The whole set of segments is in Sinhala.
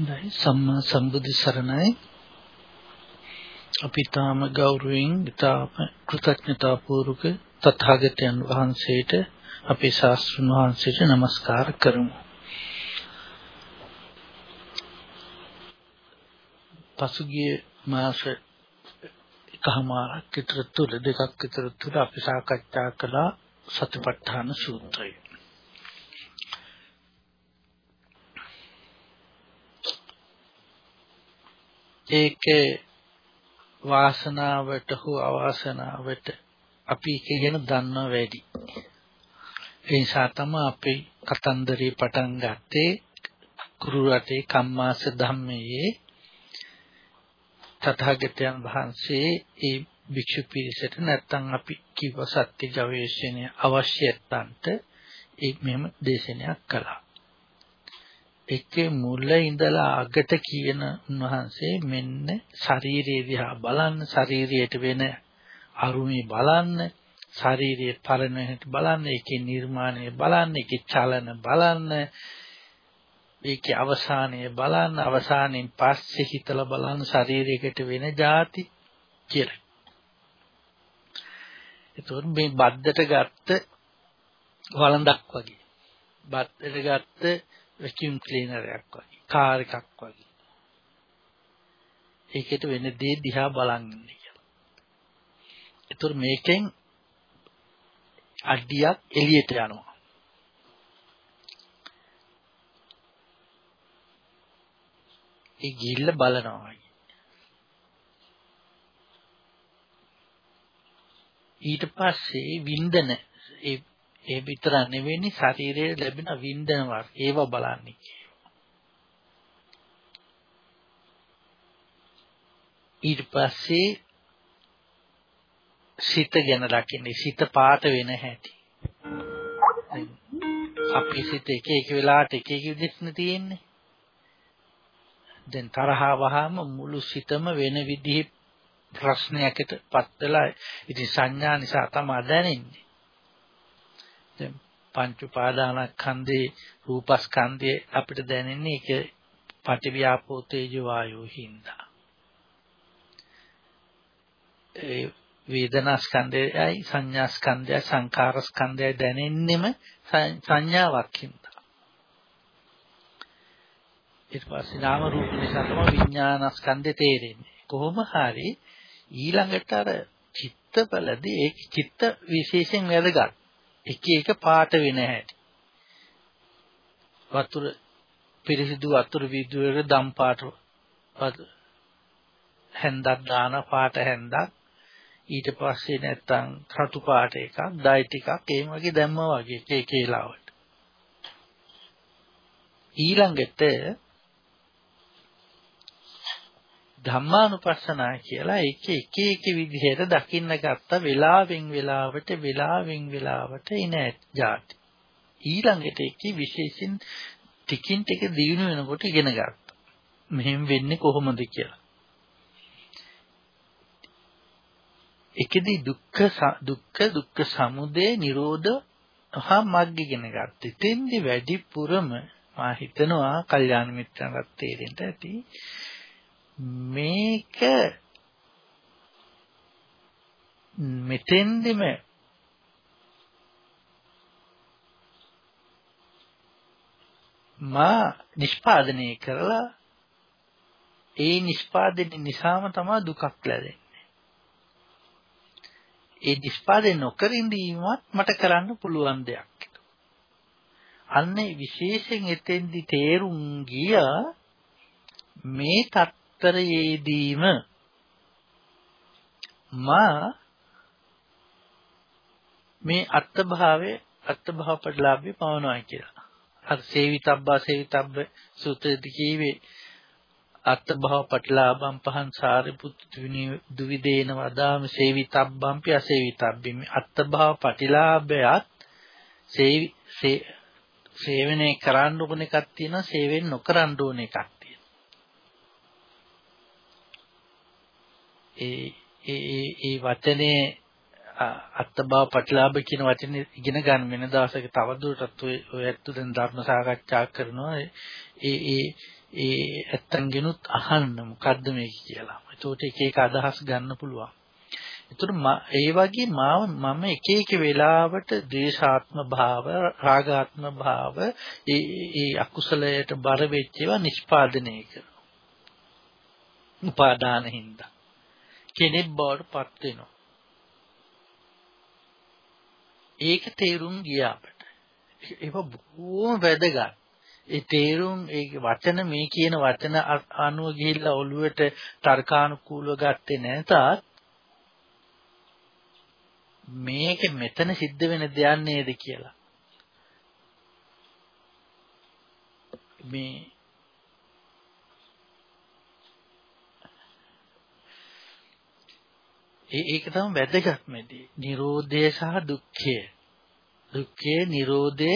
හොඳයි. සම්මා සම්බුදු සරණයි. අපි තාම ගෞරවයෙන් ඊටාම කෘතඥතා පූර්වක තථාගතයන් වහන්සේට අපේ ශාස්ත්‍රඥ වහන්සේට নমස්කාර කරමු. පසුගිය මාස එකමාරක් විතර තුර දෙකක් විතර තුර අපි සාකච්ඡා කළා සතිපට්ඨාන සූත්‍රය. ඒකේ වාසනාවට හෝ අවාසනාවට අපි කියන දන්නව වැඩි. ඒ නිසා තමයි අපි කතන්දරේ පටන් ගත්තේ කුරු රටේ කම්මාස ධම්මයේ තථාගතයන් වහන්සේ ඒ භික්ෂු පිරිසට නැත්තම් අපි කිව්ව සත්‍ය ගවේෂණය අවශ්‍යත්තන්ට ඒ මෙහෙම දේශනයක් කළා. එකේ මුල ඉඳලා අගට කියන උන්වහන්සේ මෙන්න ශාරීරිය දිහා බලන්න ශාරීරියට වෙන අරුමි බලන්න ශාරීරියේ පරණහෙට බලන්න ඒකේ නිර්මාණය බලන්න ඒකේ චලන බලන්න ඒකේ අවසානය බලන්න අවසානයෙන් පස්සේ හිතලා බලන්න ශරීරයකට වෙන જાති කියලා. ඒතකොට මේ බද්දට ගත්ත වළඳක් වගේ. බද්දට ගත්ත වැකියුම් ක්ලීනර් එකක් වගේ කාර් එකක් වගේ ඒකට වෙන දේ දිහා බලන් ඉන්නේ කියලා. ඒතර මේකෙන් අඩියක් එළියට යනවා. ඒ ගිල්ල බලනවා. ඊට පස්සේ වින්දන ඒ ඒ විතර නෙවෙයි ශරීරයේ ලැබෙන වින්දන වර්ග ඒව බලන්නේ. ඊට පස්සේ සිත ගැන දකින්නේ සිත පාට වෙන හැටි. අපේ සිත එක එක වෙලාවට එක එක විදිහට තියෙන්නේ. දැන් තරහා වහාම මුළු සිතම වෙන විදිහේ ප්‍රශ්නයකට පත් වෙලා ඉතින් සංඥා නිසා තමයි දැනෙන්නේ. දැන් පංච උපාදානස්කන්ධේ රූපස්කන්ධය අපිට දැනෙන්නේ ඒක පටිවිආපෝ තේජෝ වායෝ හින්දා. ඒ වේදනාස්කන්ධයයි සංඥාස්කන්ධයයි සංකාරස්කන්ධයයි දැනෙන්නෙම සංඥාවක් හින්දා. ඊට පස්සේ නාම රූප නිසා තමයි විඥානස්කන්ධය තේරෙන්නේ. කොහොම හරි ඊළඟට අර චිත්තවලදී ඒ චිත්ත විශේෂයෙන් වැදගත්. එක එක පාට වෙන හැටි. වතුර පිරිසිදු වතුර විදුවේක දම් පාට හැන්දක් දාන පාට හැන්දක් ඊට පස්සේ නැත්තම් රතු පාට එකක් ඩයි ටිකක් ඒ වගේ දැම්මා වගේ එක එක ඒලාවට ඊළඟට ධම්මානුපස්සනා කියලා ඒක එක එක විදිහට දකින්න ගත්ත වෙලාවෙන් වෙලාවට වෙලාවෙන් වෙලාවට එන જાති. ඊළඟට ඒකේ විශේෂින් ටිකින් ටික දිනු වෙනකොට ඉගෙන ගත්තා. මෙහෙම වෙන්නේ කොහොමද කියලා. එකදී දුක්ඛ දුක්ඛ දුක්ඛ සමුදය නිරෝධ හා මග්ග ඉගෙන ගත්තා. එතෙන්දි වැඩිපුරම මා හිතනවා කල්යාණ මිත්‍රන්වත් තේරෙන්න ඇති. මේක මෙතෙන්දිම මා නිෂ්පාදනය කරලා ඒ නිෂ්පාදනය නිසාම තමයි දුකක් ලැබෙන්නේ. ඒ නිෂ්පාදනය නොකර ඉඳීමත් මට කරන්න පුළුවන් දෙයක්. අන්නේ විශේෂයෙන් එතෙන්දි තේරුම් ගියා මේ තත් උත්තරයේදීම මා මේ අත්භාවයේ අත්භාව ප්‍රතිලාභය පවනවා කියලා. අර සේවිතබ්බා සේවිතබ්බ සූත්‍රයේදී කියවේ අත්භාව ප්‍රතිලාභම් පහන් සාරිපුත්තු දුවිදේන වදාම සේවිතබ්බම්පි අසේවිතබ්බි අත්භාව ප්‍රතිලාභයත් සේවනයේ කරන්න ඕන එකක් තියෙනවා සේවෙන් නොකරන්න ඕන එකක් ඒ ඒ ඒ වචනේ අත්බව ප්‍රතිලාභ කියන වචනේ ඉගෙන ගන්න වෙන දවසක තවදුරටත් ඔය ඔය ඇත්ත දැන් ධර්ම සාකච්ඡා කරනවා ඒ ඒ ඒ ඇත්තන්ගෙනුත් අහන්න මොකද්ද මේක කියලා. එතකොට එක එක අදහස් ගන්න පුළුවන්. එතකොට ඒ වගේ මාව මම එක එක වෙලාවට ද්වේෂාත්ම භාව, රාගාත්ම භාව, ඒ ඒ අකුසලයට බර වෙච්ච ඒවා නිෂ්පාදනය කරනවා. උපාදාන හින්දා කෙනෙක් බවට පත් වෙනවා. ඒක තේරුම් ගියා අපට. ඒක බොහොම වැදගත්. ඒ තේරුම් ඒ වචන මේ කියන වචන අනුව ගිහිල්ලා ඔළුවට තර්කානුකූලව ගත්තේ නැතත් මේක මෙතන සිද්ධ වෙන දෙයක් නේද කියලා. මේ ඒක තමයි වැදගත්ම දේ. Nirodhe සහ දුක්ඛය. දුක්ඛේ Nirodhe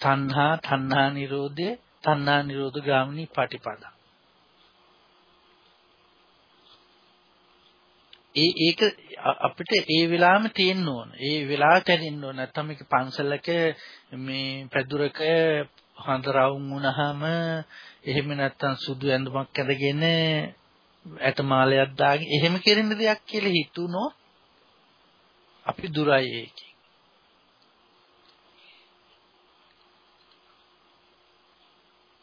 තණ්හා තණ්හා නිරෝධය තණ්හා නිරෝධ ගාමිනී පටිපදා ඒ ඒක අපිට ඒ වෙලාවෙම තියෙන්න ඕන. ඒ වෙලාවට ඇරෙන්න ඕන. නැත්නම් මේක පන්සලක මේ පැදුරක හඳරවුම් වුණාම එහෙම නැත්නම් සුදු ඇඳුමක් ඇඳගෙන ඇටමාලයක් දාගෙන එහෙම කෙරෙන දෙයක් කියලා හිතුනොත් අපි දුරයි ඒකේ.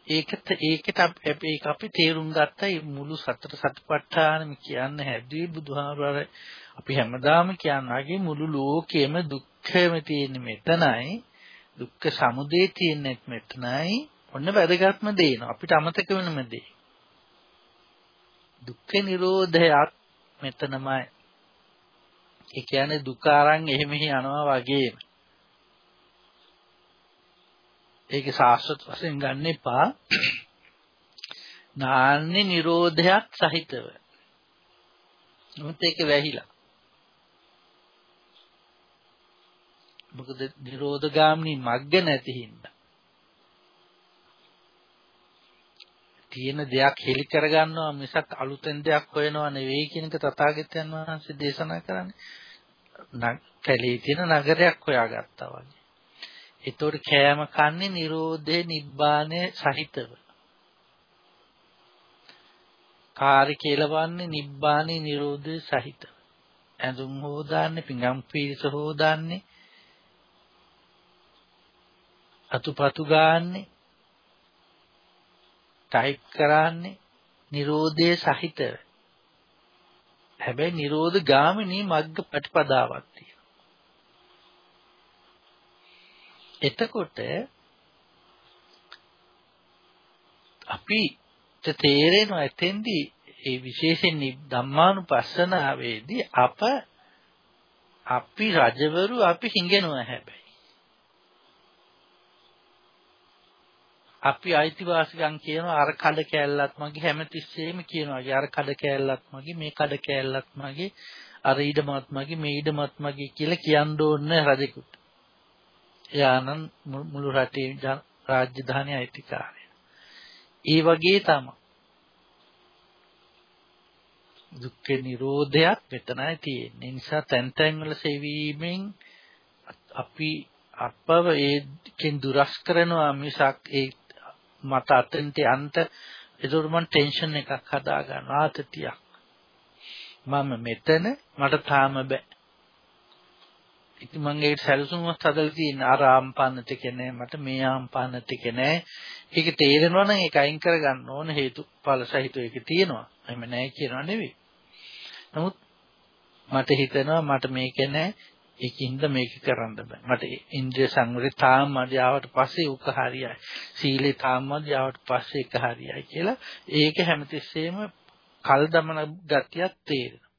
ඒකට ඒකට ඒක අපි තේරුම් ගත්තා මුළු සතර සතිපට්ඨානම කියන්න. හැදුවේ බුදුහාමර අපි හැමදාම කියනාගේ මුළු ලෝකෙම දුක්ඛම තියෙන්නේ මෙතනයි. දුක්ඛ සමුදය තියෙන්නේ මෙතනයි. ඔන්න වැදගත්ම දේ අපිට අමතක වෙනම දේ. දුක්ඛ නිරෝධයත් මෙතනමයි ඒ කියන්නේ දුක අරන් එහෙම යනවා වගේම ඒක සාස්වත වශයෙන් ගන්න එපා. නාන්නේ නිරෝධයක් සහිතව. මොකද ඒක වැහිලා. මොකද නිරෝධගාමිනී මග්ග නැති හින්දා. තියෙන දෙයක් හෙලි කරගන්නවා මිසක් අලුතෙන් දෙයක් හොයනවා නෙවෙයි කියන එක තථාගතයන් වහන්සේ දේශනා කරන්නේ. කැලේ තියෙන නගරයක් හොයාගත්තා වගේ. ඒතකොට කෑම කන්නේ Nirodhe Nibbane සහිතව. කාර්ය කියලාවන්නේ Nibbane Nirodhe සහිතව. ඇඳුම් හොදාන්නේ, පිඟම් පීස හොදාන්නේ, අතුපතු ගාන්නේ, ටයිප් කරන්නේ Nirodhe සහිතව. හැබැයි Nirodha ගාමිනී මග්ග ප්‍රතිපදාවක් තියෙනවා. එතකොට අපි තේරෙනවා එතෙන්දී ඒ විශේෂයෙන් ධම්මානුපස්සනාවේදී අප අපි රජවරු අපි හිඟෙනවා හැබැයි අපි අයිතිවාසිකම් කියනවා අර කඩ කෑල්ලත් මගේ හැමතිස්සෙම කියනවා අර කඩ කෑල්ලත් මගේ මේ කඩ කෑල්ලත් මගේ අර ඊඩමත් මගේ මේ ඊඩමත් මගේ කියලා කියන්න ඕනේ රජෙකුට එයානම් මුළු රටේ රාජ්‍යධානී අයිතිකාරය. ඒ වගේ තමයි. දුක්ඛ නිරෝධයක් මෙතනයි තියෙන්නේ. නිසා තැන් තැන් වල සෙවීමෙන් අපි අපව ඒකෙන් දුරස් කරනවා මිසක් ඒ මට අතෙන්ට යන්න ඒතකොට මම ටෙන්ෂන් එකක් හදා ගන්නවා ආතතියක්. මම මෙතන මට තාම බෑ. ඉතින් මම ඒකට සැලසුමක් හදලා තියෙන අර ආම්පාන ටික නෑ මට මේ ආම්පාන ටික නෑ ඒක තේරෙනවා නම් ඒක අයින් කරගන්න ඕන හේතුඵල සහිතව ඒක තියෙනවා එහෙම නෑ කියනවා නෙවෙයි නමුත් මට හිතෙනවා මට මේක නෑ ඒකින්ද මේක කරන්න බෑ මට ඉන්ද්‍රිය සංවරය තාම මදියාවට පස්සේ උක හරියයි සීලේ තාම මදියාවට පස්සේ එක හරියයි කියලා ඒක හැමතිස්සෙම කල් දමන ගතියක් තේරෙනවා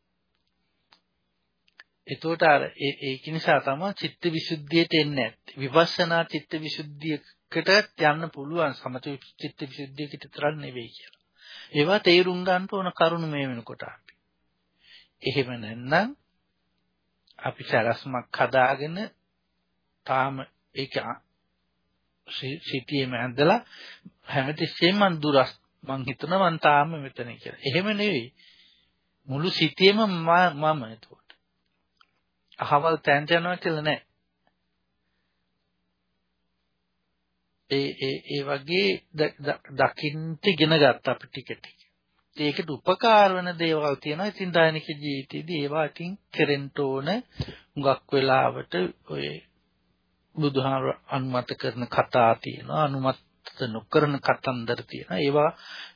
එතකොට අර ඒක නිසා තමයි චිත්ත විසුද්ධියට එන්නේ නැත්තේ. විපස්සනා චිත්ත විසුද්ධියකට යන්න පුළුවන් සමත චිත්ත විසුද්ධියකට විතරක් නෙවෙයි කියලා. ඒවා තේරුම් ගන්න ඕන කරුණු මේ වෙනකොට අපි. එහෙම නැත්නම් අපි සරස්මක් හදාගෙන තාම ඒක සිටියේම ඇඳලා හැමතිස්සෙම මන් දුරස් මං හිතනවා මං තාම මෙතන කියලා. එහෙම නෙවෙයි. මුළු සිටියේම මම එතකොට. අහවල් තැන්ට යනවා කියලා නෑ. ඒ ඒ ඒ වගේ දකින්න ඉගෙන ගත්ත අපි ටික ටික. ඒකට උපකාර වෙන දේවල් තියෙනවා. ඉතින් දෛනික ජීවිතේදී ඒවා ඉතින් කෙරෙන්න ඕන. හුඟක් වෙලාවට ඔය බුදුහාම අනුමත කරන කතා තියෙනවා. අනුමත නොකරන කතන්දර තියෙනවා. ඒවා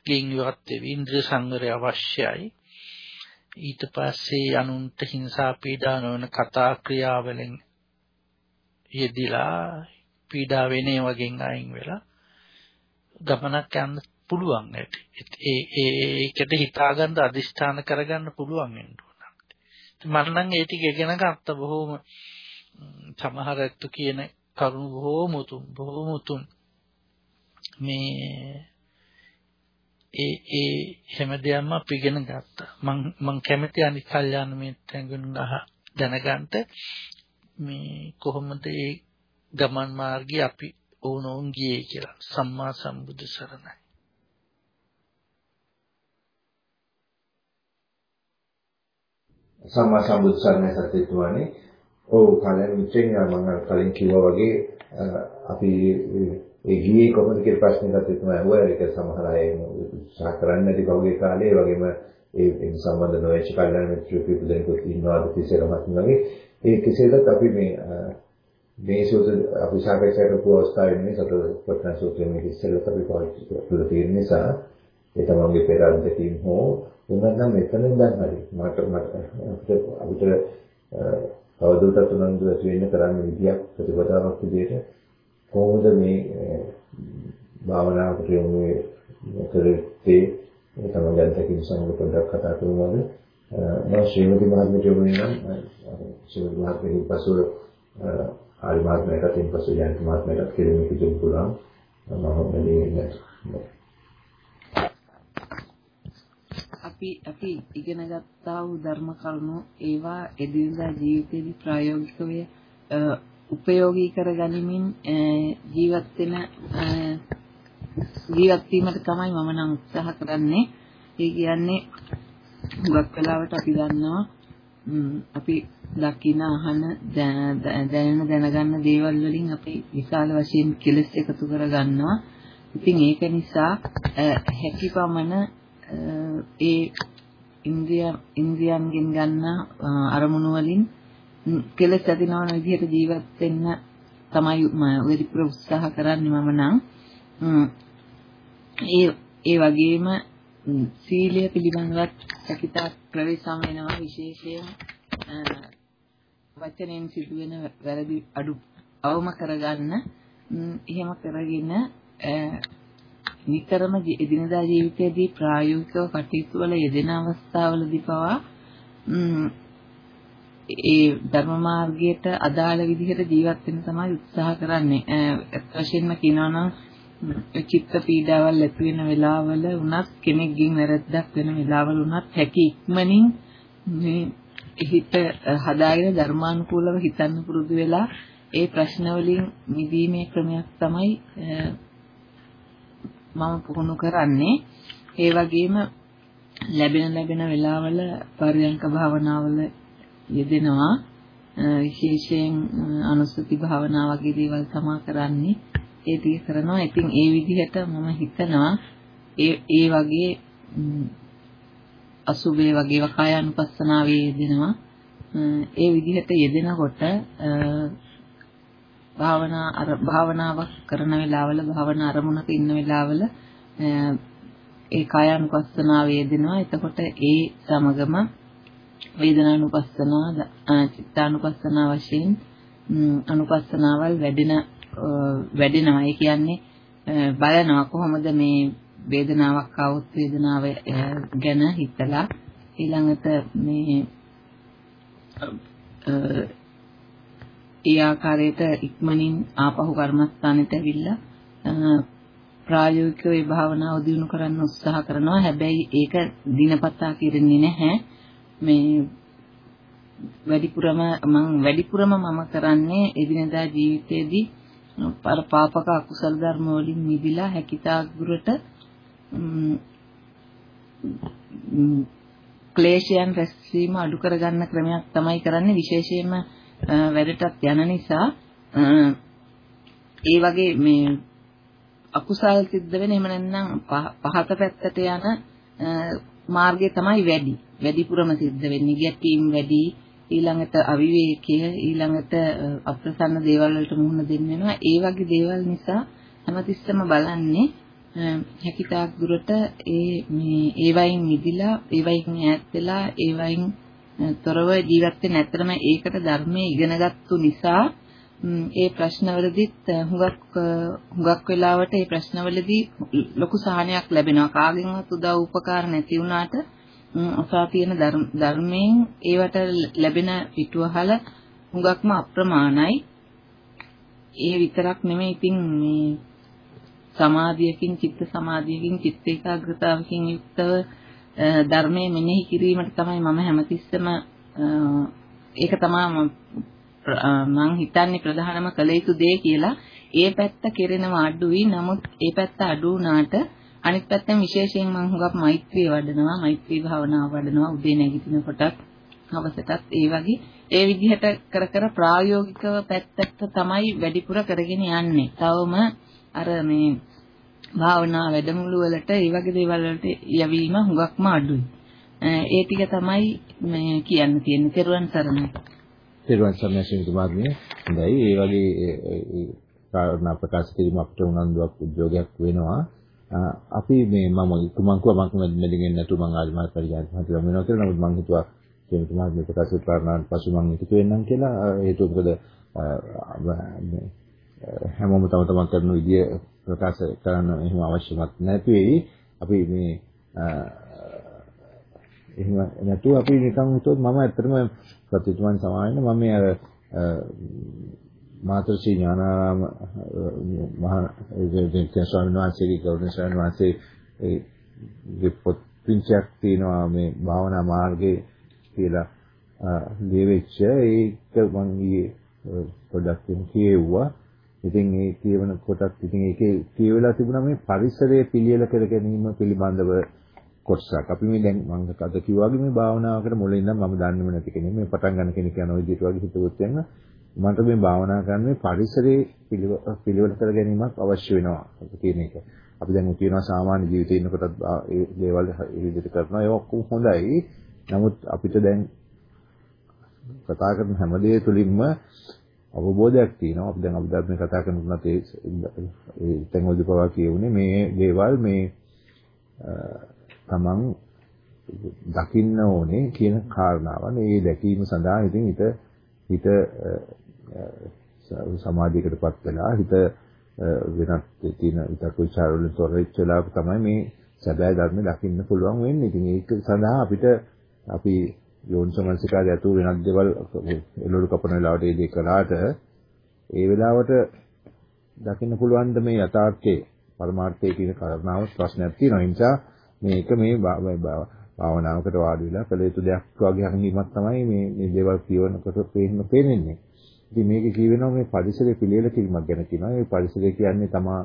ගෙන් ඉවත් වෙවි ඉන්ද්‍රිය සංවරය අවශ්‍යයි. ඊට පස්සේ අනුන්ට හිංසා පීඩා නොවන කතා ක්‍රියාවලින් යෙදිලා පීඩා වෙනේ වගෙන් අයින් වෙලා ගමනක් යන්න පුළුවන් ඇති. ඒ ඒකට හිතාගන්න අදිෂ්ඨාන කරගන්න පුළුවන් වෙන්න ඕන. මම නම් ඒ ටික ඉගෙන ගත්ත බොහොම සමහර ඇත්තු කියන කරුණු බොහොම උතුම් බොහොම උතුම් මේ ඒ ඒ හැම දෙයක්ම අපි ඉගෙන ගත්තා. මං මං කැමති අනිත් කල්යාණ මිත්‍රයන්ගෙන් දැනගන්න මේ කොහොමද ඒ ගමන් මාර්ගය අපි ඕනෝන් ගියේ කියලා. සම්මා සම්බුදු සරණයි. සම්මා සම්බුදු සරණයි සත්‍යතුමානේ. ඔව් කලින් මිත්‍රෙන් මම කලින් කිව්වා වගේ අපි ඒ ගියේ කොහොමද කියලා ප්‍රශ්නයක් තමයි අහුවා ඒක සමහර අය උත්සාහ කරන්නේ නැති කවුගේ කාලේ. ඒ වගේම ඒ ඒ සම්බන්ධ නොවෙච්ච කල්යනා මිත්‍ර පිටු දෙනෙකුත් ඉන්නවාද කිසිරමත් වගේ. ඒ කෙසේදත් අපි මේ මේ සූත්‍ර අපි සාකච්ඡා කරපු අවස්ථාවේ මේ සතර ප්‍රඥා සූත්‍රයේ මේ ඉස්සෙල්ලත් අපි පාවිච්චි කරලා තියෙන නිසා ඒ තමන්ගේ පෙර අත්දැකීම් හෝ උනන්නම් මෙතනින් දැන් හරි. මට මට අපිට අපිට කවදාවත් උනන්දු ඇති වෙන්න කරන්න විදියක් ප්‍රතිපදාවක් විදියට කොහොමද මේ භාවනාවට යොමු කරේ මේ තමයි අත්දැකීම් සමග පොඩ්ඩක් කතා කරමුද මම ශ්‍රීමති මහත්මියට යොමු වෙනම් ශ්‍රීමති මහත්මියන් පසු ආරි මහත්මයාට ඉන් පසු යන්ති මහත්මයාට කෙරෙන්නේ කිසිම පුළුවන්. මම මෙලේ අපි අපි ඉගෙන ගත්තා වූ ධර්ම කරුණු ඒවා එදිනදා ජීවිතේදී ප්‍රායෝගිකව උපයෝගී කරගනිමින් ජීවත් වෙන ජීවත් වීමට තමයි මම නම් උත්සාහ කරන්නේ. ඒ කියන්නේ හුඟක් වෙලාවට අපි දන්නවා අපි දකින අහන දැනෙන දැනගන්න දේවල් වලින් අපි විශාල වශයෙන් කෙලස් එකතු කරගන්නවා. ඉතින් ඒක නිසා හැකිපමණ ඒ ඉන්ද්‍රිය ඉන්ද්‍රියන්ගෙන් ගන්න අරමුණු වලින් කෙලස් ඇති නොවන විදිහට ජීවත් වෙන්න තමයි මම වැඩිපුර උත්සාහ කරන්නේ මම නම්. ඒ ඒ වගේම සීලය පිළිබඳවත් චකිතා ප්‍රවේශම් වෙනවා විශේෂයෙන් වචනෙන් සිදුවෙන වැරදි අඩු අවම කරගන්න එහෙම කරගෙන නිතරම එදිනදා ජීවිතයේදී ප්‍රායෝගිකව කටයුතු වල යෙදෙන අවස්ථාවලදී පවා ඒ ධර්ම මාර්ගයට අදාළ විදිහට ජීවත් වෙන්න තමයි උත්සාහ කරන්නේ. අත් වශයෙන්ම කියනවා නම් චිත්ත පීඩාවල් ඇති වෙන වෙලාවල උනත් කෙනෙක්ගෙන් වැරද්දක් වෙන වෙලාවල උනත් හැකි ඉක්මනින් මේ හිත හදාගෙන ධර්මානුකූලව හිතන්න පුරුදු වෙලා ඒ ප්‍රශ්න වලින් මිදීමේ ක්‍රමයක් තමයි මම පුහුණු කරන්නේ. ඒ වගේම ලැබෙන ලැබෙන වෙලාවල පරියංක භාවනාවල යෙදෙනවා. විශේෂයෙන් අනුස්සති භාවනා වගේ දේවල් තමා කරන්නේ ඒ ටික කරනවා. ඉතින් ඒ විදිහට මම හිතනවා ඒ ඒ වගේ අසුබේ වගේ වකායानुපස්සනාවේ යෙදෙනවා. ඒ විදිහට යෙදෙනකොට භාවනා අර භාවනාවක් කරන වෙලාවල භාවනා අරමුණක ඉන්න වෙලාවල ඒ කායानुපස්සනාව වේදෙනවා. එතකොට ඒ සමගම වේදනානුපස්සනාව, චිත්තානුපස්සනාව වශයෙන් අනුපස්සනාවල් වැඩෙන වැඩෙනවා. ඒ කියන්නේ බලනවා කොහොමද මේ වේදනාවක් આવුත් වේදනාව ගැන හිතලා ඊළඟට මේ ඒ ආකාරයට ඉක්මනින් ආපහු කර්මස්ථානෙට ඇවිල්ලා ප්‍රායෝගිකව ඒ භාවනාව දියුණු කරන්න උත්සාහ කරනවා. හැබැයි ඒක දිනපතා කෙරෙන්නේ නැහැ. මේ වැඩිපුරම මම වැඩිපුරම මම කරන්නේ එදිනදා ජීවිතයේදී අර පාපක අකුසල ධර්ම වලින් මිදිලා හැකිතාක් දුරට ක්ලේශයන් රැස්වීම අඩු කරගන්න ක්‍රමයක් තමයි කරන්නේ විශේෂයෙන්ම වැඩටත් යන නිසා ඒ වගේ මේ අකුසල් සිද්ධ වෙන එහෙම නැත්නම් පහත පැත්තට යන මාර්ගය තමයි වැඩි. වැඩිපුරම සිද්ධ වෙන්නේ ගැටීම් වැඩි ඊළඟට අවිවේකය ඊළඟට අප්‍රසන්න දේවල් වලට මුහුණ දෙන්න වෙනවා. ඒ වගේ දේවල් නිසා හැමතිස්සෙම බලන්නේ හැකිතාක් දුරට ඒ මේ ඒ වයින් මිදිලා ඒ වයින් ඈත් වෙලා ඒ වයින් තොරව ජීවත් වෙන්න ඇත්තටම ඒකට ධර්මයේ ඉගෙනගත්තු නිසා ඒ ප්‍රශ්නවලදීත් හුඟක් හුඟක් වෙලාවට ඒ ප්‍රශ්නවලදී ලොකු සහනයක් ලැබෙනවා. කාගෙන්වත් උදව් උපකාර නැති වුණාට අසා තියෙන ධර්මයෙන් ඒවට ලැබෙන පිටුවහල හුඟක්ම අප්‍රමාණයි. ඒ විතරක් නෙමෙයි ඉතින් මේ සමාධියකින් චිත්ත සමාධියකින් චිත්ත ඒකාග්‍රතාවකින් යුක්තව ධර්මයේ මෙනෙහි කිරීමට තමයි මම හැමතිස්සෙම ඒක තමයි මම හිතන්නේ ප්‍රධානම කළ යුතු දේ කියලා. ඒ පැත්ත කෙරෙනවා අඩුයි. නමුත් ඒ පැත්ත අඩු වුණාට අනිත් පැත්තෙන් විශේෂයෙන් මම හුඟක් මෛත්‍රිය වඩනවා. මෛත්‍රී භාවනාව වඩනවා. උදේ නැගිටිනකොටත් හවසටත් ඒ වගේ ඒ විදිහට කර කර ප්‍රායෝගිකව පැත්තට තමයි වැඩිපුර කරගෙන යන්නේ. තවම අර මේ භාවනා වැඩමුළු වලට ඒ වගේ දේවල් වලට යවීම හුඟක්ම අඩුයි. ඒ ටික තමයි මේ කියන්න තියෙන්නේ. තෙරුවන් සරණයි. තෙරුවන් සරණයි ශ්‍රීතුමාත්මිය. හොඳයි. ඒ වගේ කාරණා ප්‍රකාශ කිරීම අපිට උනන්දුවක් උද්‍යෝගයක් වෙනවා. අපි මේ මම තුමන් කිව්වා මම මෙදිගෙන් නැතු මම ආජමාත් පරිජාත මහත්මයා වෙනවා කියලා. නමුත් මම හිතුවා ශ්‍රීතුමාත්මිය ප්‍රකාශ කරනාන් පසු මම එකතු වෙන්නම් කියලා. හේතුව මොකද හැමෝම තම තමන් කරන විදිය ප්‍රකාශ කරන්න එහෙම අවශ්‍යමත් නැති වෙයි. අපි මේ එහෙම නැතුව අපි නිකන් හිතුවොත් මම ඇත්තටම ප්‍රතිතුමන් සමාවෙන්න මම මේ අර මාතෘශ්‍රී ඥානාරාම මහා ඒ ස්වාමීන් වහන්සේගේ ගෞරවනීය ස්වාමීන් වහන්සේ ඒ පොත් පින්චයක් තියෙනවා මේ භාවනා මාර්ගයේ කියලා ලියවිච්ච ඒක මම ඊයේ පොඩ්ඩක් කියෙව්වා ඉතින් ඒ කියවන කොටත් ඉතින් ඒකේ කියවලා තිබුණා මේ පරිසරය පිළියෙල කර ගැනීම පිළිබඳව කොටසක්. අපි මේ දැන් මම කද කිව්වා වගේ මේ භාවනාවකට මුලින් ඉඳන් මම දන්නේම නැති කෙනෙක්. මේ පටන් ගන්න කෙනෙක් යන විදිහට වගේ හිතුවොත් යන මට මේ භාවනා කරන්න මේ පරිසරයේ පිළිවෙල කර ගැනීමක් අවශ්‍ය වෙනවා කියන එක. අපි දැන් කියනවා සාමාන්‍ය ජීවිතේ ඉන්නකොටත් ඒ දේවල් ඒ විදිහට කරනවා. ඒක ඔක්කොම හොඳයි. නමුත් අපිට දැන් කතා කරන හැම දෙය තුලින්ම අවබෝධයක් තියෙනවා. අපි දැන් අභිධර්මයේ කතා කරනකොට ඒ ඒ තැන්වලදී පවා කියුනේ මේ දේවල් මේ තමන් දකින්න ඕනේ කියන කාරණාවන්. ඒ දැකීම සඳහා ඉතින් හිත හිත සමාධියකටපත් වෙලා හිත වෙනත් තියෙන විතක් විචාර වලින් තොර වෙච්ච වෙලාවක තමයි මේ සැබෑ ධර්ම දකින්න පුළුවන් වෙන්නේ. ඉතින් ඒක සඳහා අපිට අපි යෝනිසමනසිකාරය ඇතුළු වෙනත් දේවල් එළවලු කපන වෙලාවට ඒ දේ කළාට ඒ වෙලාවට දකින්න පුළුවන් ද මේ යථාර්ථයේ පරමාර්ථයේ කියන කාරණාව ප්‍රශ්නයක් තියෙනවා. ඒ නිසා මේක මේ භාවනාවකට වාඩි වෙලා කළ යුතු දෙයක් වගේ හංගීමක් තමයි මේ මේ දේවල් කියවනකොට පේන්න පේන්නේ. ඉතින් මේක කියවෙනවා මේ පරිසරයේ පිළියෙල කිරීමක් ගැන කියනවා. මේ පරිසරය කියන්නේ තමා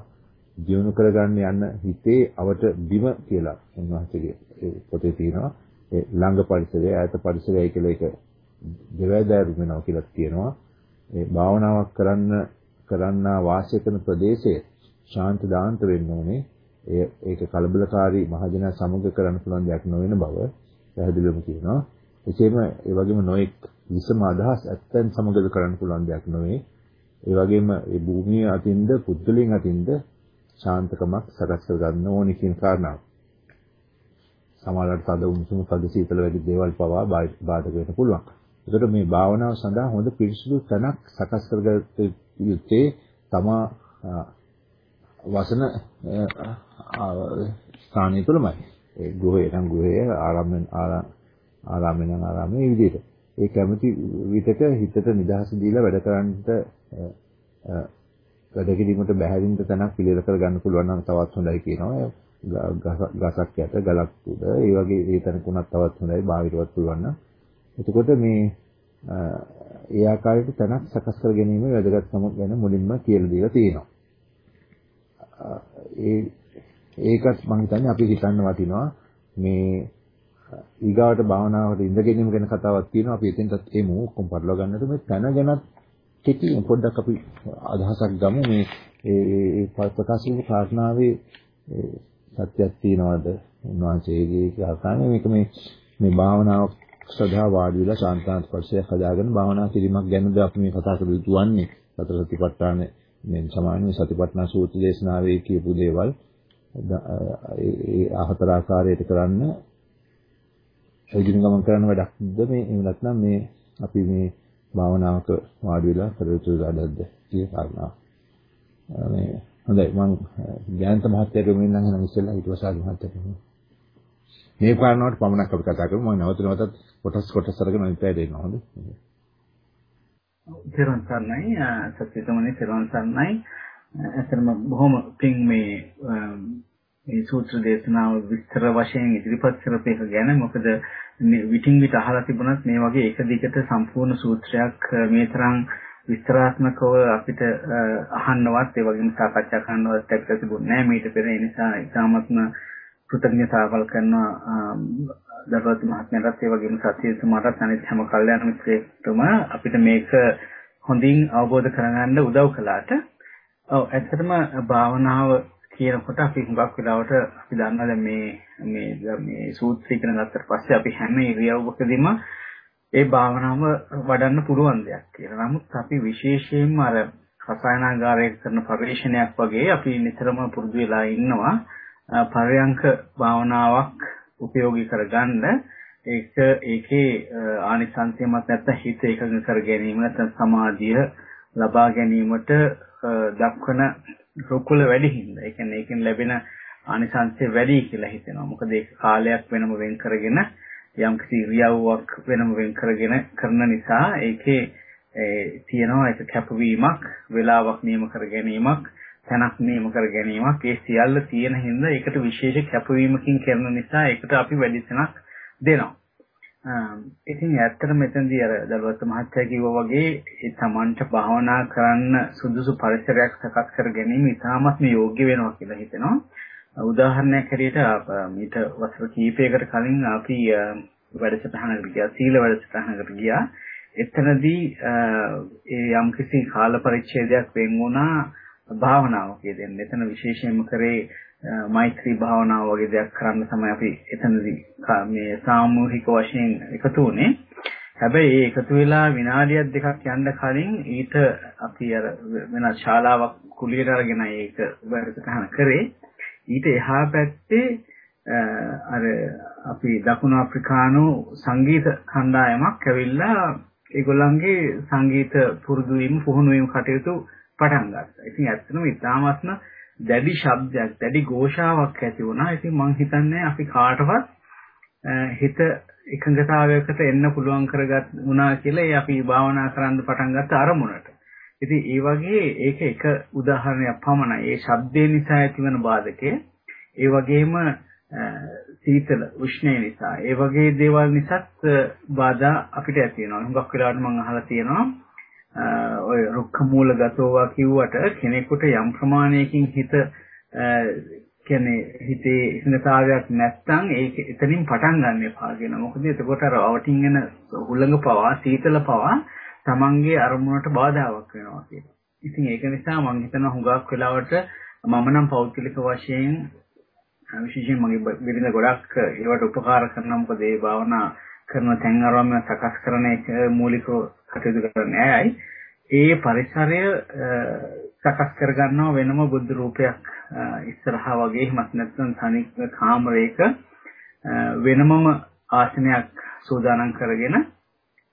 ජීවණු කරගන්න යන හිතේ අවට බිම කියලා උන්වහන්සේගේ පොතේ තියෙනවා. ඒ ළඟ පරිසරය ඈත පරිසරය කියලා එක දෙවැදෑරු වෙනවා කියලා කියනවා. ඒ භාවනාවක් කරන්න කරන්නා වාසය කරන ප්‍රදේශය ශාන්ත දාන්ත වෙන්න ඕනේ. ඒ ඒක කලබලකාරී මහජන සමග කරන්න පුළුවන් දෙයක් නොවන බව පැහැදිලිවම කියනවා. එසේම ඒ වගේම නොඑක් විසම අදහස් ඇත්තන් සමගද කරන්න පුළුවන් දෙයක් නොවේ. ඒ වගේම මේ භූමිය අතින්ද පුද්ගලයන් අතින්ද ශාන්තකමක් සකස් කර ගන්න ඕනි කියන කාරණාව. සමහරවිට තද උණුසුම තද සීතල වැඩි දේවල් පවා බාධක වෙන්න පුළුවන්. ඒකට මේ භාවනාව සඳහා හොඳ පිරිසිදු තැනක් සකස් කරගත යුත්තේ තමා වසන ස්ථානය තුළමයි. ඒ ගෘහය නම් ගෘහය ආරම්භන ආරාමයෙන් නම් ආරාමයේ විදිහට. ඒ කැමති විතක හිතට නිදහස දීලා වැඩ කරන්නට වැඩ කිරීමට බැහැරින්න තැනක් පිළිල කර ගන්න පුළුවන් නම් තවත් හොඳයි කියනවා. ගසක් යට ගලක් උඩ ඒ වගේ ඒ තැනකුණක් තවත් හොඳයි භාවිතවත් පුළුවන් නම්. එතකොට මේ ඒ ආකාරයට තැනක් සකස් කර ගැනීම වැදගත්කම ගැන මුලින්ම කියලා දීලා තියෙනවා. ඒ ඒකත් මම හිතන්නේ අපි හිතන්න වටිනවා. මේ ඊගාවට භාවනාවට ඉඳ ගැනීම ගැන කතාවක් තියෙනවා. අපි එතෙන්ටත් එමු. ඔක්කොම පටලවා ගන්නට. මේ තන ගැනත් කෙටි පොඩ්ඩක් අපි අදහසක් ගමු. මේ ඒ ප්‍රකාශ වූ කාරණාවේ සත්‍යයක් තියනවද? උන්වහන්සේගේ කාරණාවේ මේක මේ මේ භාවනාව සදා වාඩි වෙලා ශාන්තාන්ත පරිසරයක් හදාගෙන භාවනා කිරීමක් ගැනද අපි මේ කතා කර යුතු වන්නේ? සතර සතිපට්ඨාන මේ සමාන සතිපට්ඨාන සූත්‍ර දේශනාවේ කියපු දේවල්. ඒ ආහතර ආකාරයට කරන්න එදින ගමන් කරන වැඩක්ද මේ? එහෙම නැත්නම් මේ අපි මේ භාවනාවක වාඩි වෙලා කර යුතු වැඩක්ද? කියන කාරණාව. මේ හොඳයි මම ඥානත මහත්තයාට මෙන්න නම් ඉස්සෙල්ලා ඊට පස්සේ ආදි මහත්තයාට මේ කාරණාවට පමණක් අපි කතා කරමු. මම නැවත නැවතත් කොටස් කොටස් අරගෙන අනිත් පැයට එනවා හොඳයි. තෙරුවන් සරණයි සත්‍යතමනේ තෙරුවන් සරණයි. ඇත්තටම බොහොම පිං මේ මේ සූත්‍ර දේශනාව විස්තර වශයෙන් ඉදිරිපත් කරපේක ගැන මොකද විටින් විට අහලා තිබුණත් මේ වගේ එක දිගට සම්පූර්ණ සූත්‍රයක් මේ තරම් විස්තරාත්මකව අපිට අහන්නවත් ඒ වගේම සාකච්ඡා කරන්නවත් ලැබිලා තිබුණේ නැහැ මීට පෙර ඒ නිසා ඉතාමත්ම කෘතඥතාවල් කරනවා දරවත් මහත්මයාට ඒ වගේම සත්‍යතුමාට අනිත් හැම කල්යාණ මිත්‍රයෙක්ටම අපිට මේක හොඳින් අවබෝධ කරගන්න උදව් කළාට ඔව් ඇත්තටම භාවනාව කියනකොට අපි හුඟක් වෙලාවට අපි දන්නවා දැන් මේ මේ මේ සූත්‍රය ඉගෙන ගත්තට පස්සේ අපි හැම ඉරියව්වකදීම ඒ භාවනාව වඩන්න පුළුවන් දෙයක් කියලා. නමුත් අපි විශේෂයෙන්ම අර රසායනාගාරයක කරන පරිශ්‍රණයක් වගේ අපි නිතරම පුරුදු වෙලා ඉන්නවා පරයන්ක භාවනාවක් උපයෝගී කරගන්න ඒක ඒකේ ආනිසංසයමත් නැත්නම් හිත එකඟ කර ගැනීම නැත්නම් සමාධිය ලබා ගැනීමට දක්වන රුකුල වැඩි හින්දා. ඒ කියන්නේ ඒකෙන් ලැබෙන ආනිසංසය වැඩි කියලා හිතෙනවා. මොකද ඒක කාලයක් වෙනම වෙන් කරගෙන යම් කිසි ඉරියව්වක් වෙනම වෙන් කරගෙන කරන නිසා ඒකේ තියෙනවා ඒක කැපවීමක්, වේලාවක් නියම කර ගැනීමක්, තැනක් නියම කර ගැනීමක්. ඒ සියල්ල තියෙන හින්දා ඒකට විශේෂ කැපවීමකින් කරන නිසා ඒකට අපි වැඩි තැනක් දෙනවා. ඉතින් ඇත්තට මෙතනදී අර දලුවත් මහත්තයා කිව්වා වගේ ඒ තමන්ට භාවනා කරන්න සුදුසු පරිසරයක් සකස් කර ගැනීම ඉතාමත්ම යෝග්‍ය වෙනවා කියලා හිතෙනවා. උදාහරණයක් හැටියට මීට වසර කිහිපයකට කලින් අපි වැඩසටහනකට ගියා සීල වැඩසටහනකට ගියා. එතනදී ඒ යම්කිසි කාල පරිච්ඡේදයක් වෙන් වුණා භාවනාවක යෙදෙන්න. එතන විශේෂයෙන්ම කරේ මෛත්‍රී භාවනාව වගේ දෙයක් කරන්න තමයි අපි එතනදී මේ සාමූහික වශයෙන් එකතු වුණේ. හැබැයි ඒ එකතු වෙලා විනාඩියක් දෙකක් යන්න කලින් ඊට අපි අර වෙනත් ශාලාවක් කුලියට අරගෙන ඒක වැඩසටහන කරේ. ඊට එහා පැත්තේ අර අපි දකුණු අප්‍රිකානු සංගීත කණ්ඩායමක් ඇවිල්ලා ඒගොල්ලන්ගේ සංගීත පුරුදු වීම පුහුණු වීම කටයුතු පටන් ගත්තා. ඉතින් ඇත්තටම ඉතාමත්ම දැඩි ශබ්දයක් දැඩි ഘോഷාවක් ඇති වුණා. ඉතින් මම හිතන්නේ අපි කාටවත් හිත එකඟතාවයකට එන්න පුළුවන් කරගත් වුණා කියලා ඒ අපි භාවනා කරන්න පටන් ගත්ත අරමුණට. ඉතින් ඒ වගේ ඒක එක උදාහරණයක් පමණයි. ඒ ශබ්දේ නිසා ඇතිවන බාධකය ඒ වගේම සීතල උෂ්ණය නිසා ඒ වගේ දේවල් නිසාත් බාධා අපිට ඇති වෙනවා. හුඟක් වෙලාවට මම අහලා තියෙනවා ඔය රුක්ඛ මූලගතෝවා කිව්වට කෙනෙකුට යම් ප්‍රමාණයකින් හිත කියන්නේ හිතේ ඉස්නතාවයක් නැත්නම් ඒක එතනින් පටන් ගන්න එපා කියන. මොකද එතකොට අර අවටින් එන හුළඟ පවා සීතල පවා Tamange අරමුණට බාධාවක් වෙනවා කියලා. ඉතින් ඒක නිසා මම හිතනවා හුඟක් වෙලාවට මම නම් පෞද්ගලික වශයෙන් විශේෂයෙන් මගේ බිරිඳ ගොඩක් ඒවට උපකාර කරනවා. මොකද ඒ භාවනා කරන තැන් අරම සකස් කරන එක මූලිකව කටයුතු කරන්නේ ඇයි? ඒ පරිසරය සකස් කරගන්නව වෙනම බුද්ධ රූපයක් ඉස්සරහා වගේ. එහෙමත් නැත්නම් තනික කාමරයක වෙනමම ආසනයක් සූදානම් කරගෙන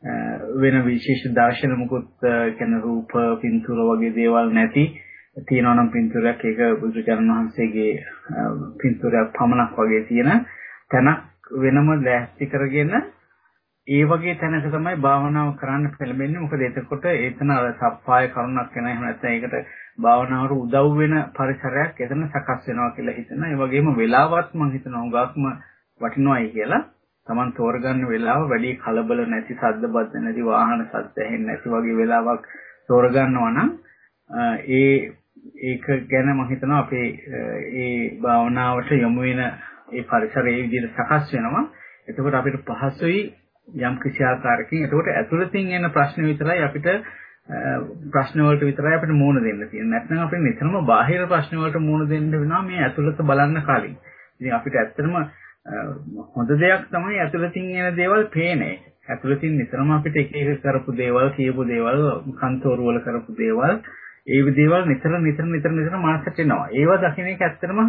වෙන විශේෂ දර්ශන මුකුත් කියන රූප පින්තූර වගේ දේවල් නැති තියෙනවා නම් පින්තූරයක් ඒක බුදුචානන් වහන්සේගේ පින්තූරයක් පමණක් වගේ තියෙන තැනක් වෙනම දැස්ති කරගෙන ඒ වගේ තැනක තමයි භාවනාව කරන්න පෙළඹෙන්නේ. මොකද එතකොට එතන සප්පාය කරුණක් වෙන එහෙම නැත්නම් ඒකට භාවනාවට උදව් වෙන පරිසරයක් එතන සකස් වෙනවා කියලා හිතනවා. ඒ වගේම වෙලාවත් මම හිතනවා උගාක්ම වටිනවයි කියලා. Taman තෝරගන්න වෙලාව වැඩි කලබල නැති සද්ද බද්ද නැති වාහන සද්ද ඇහෙන්නේ නැති වගේ වෙලාවක් තෝරගන්නවා නම් ඒ ඒක ගැන මම හිතනවා අපේ ඒ භාවනාවට යොමු වෙන ඒ පරිසරය ඒ විදිහට සකස් වෙනවා. එතකොට අපිට පහසුයි යම් කිසි ආකාරයකින් එතකොට ඇතුළතින් එන ප්‍රශ්න විතරයි අපිට ප්‍රශ්න වලට විතරයි අපිට මුහුණ දෙන්න තියෙන්නේ. නැත්නම් අපිට නිතරම බාහිර ප්‍රශ්න වලට මුහුණ දෙන්න වෙනවා මේ ඇතුළත බලන්න කලින්. ඉතින් අපිට ඇත්තටම හොඳ දෙයක් තමයි ඇතුළතින් එන දේවල් පේන්නේ. ඇතුළතින් නිතරම අපිට එක එක කරපු දේවල්, කියපු දේවල්, කන්තෝරු වල කරපු දේවල්, ඒ දේවල් නිතර නිතර නිතර නිතර මානසට එනවා. ඒවා දකින්න එක ඇත්තටම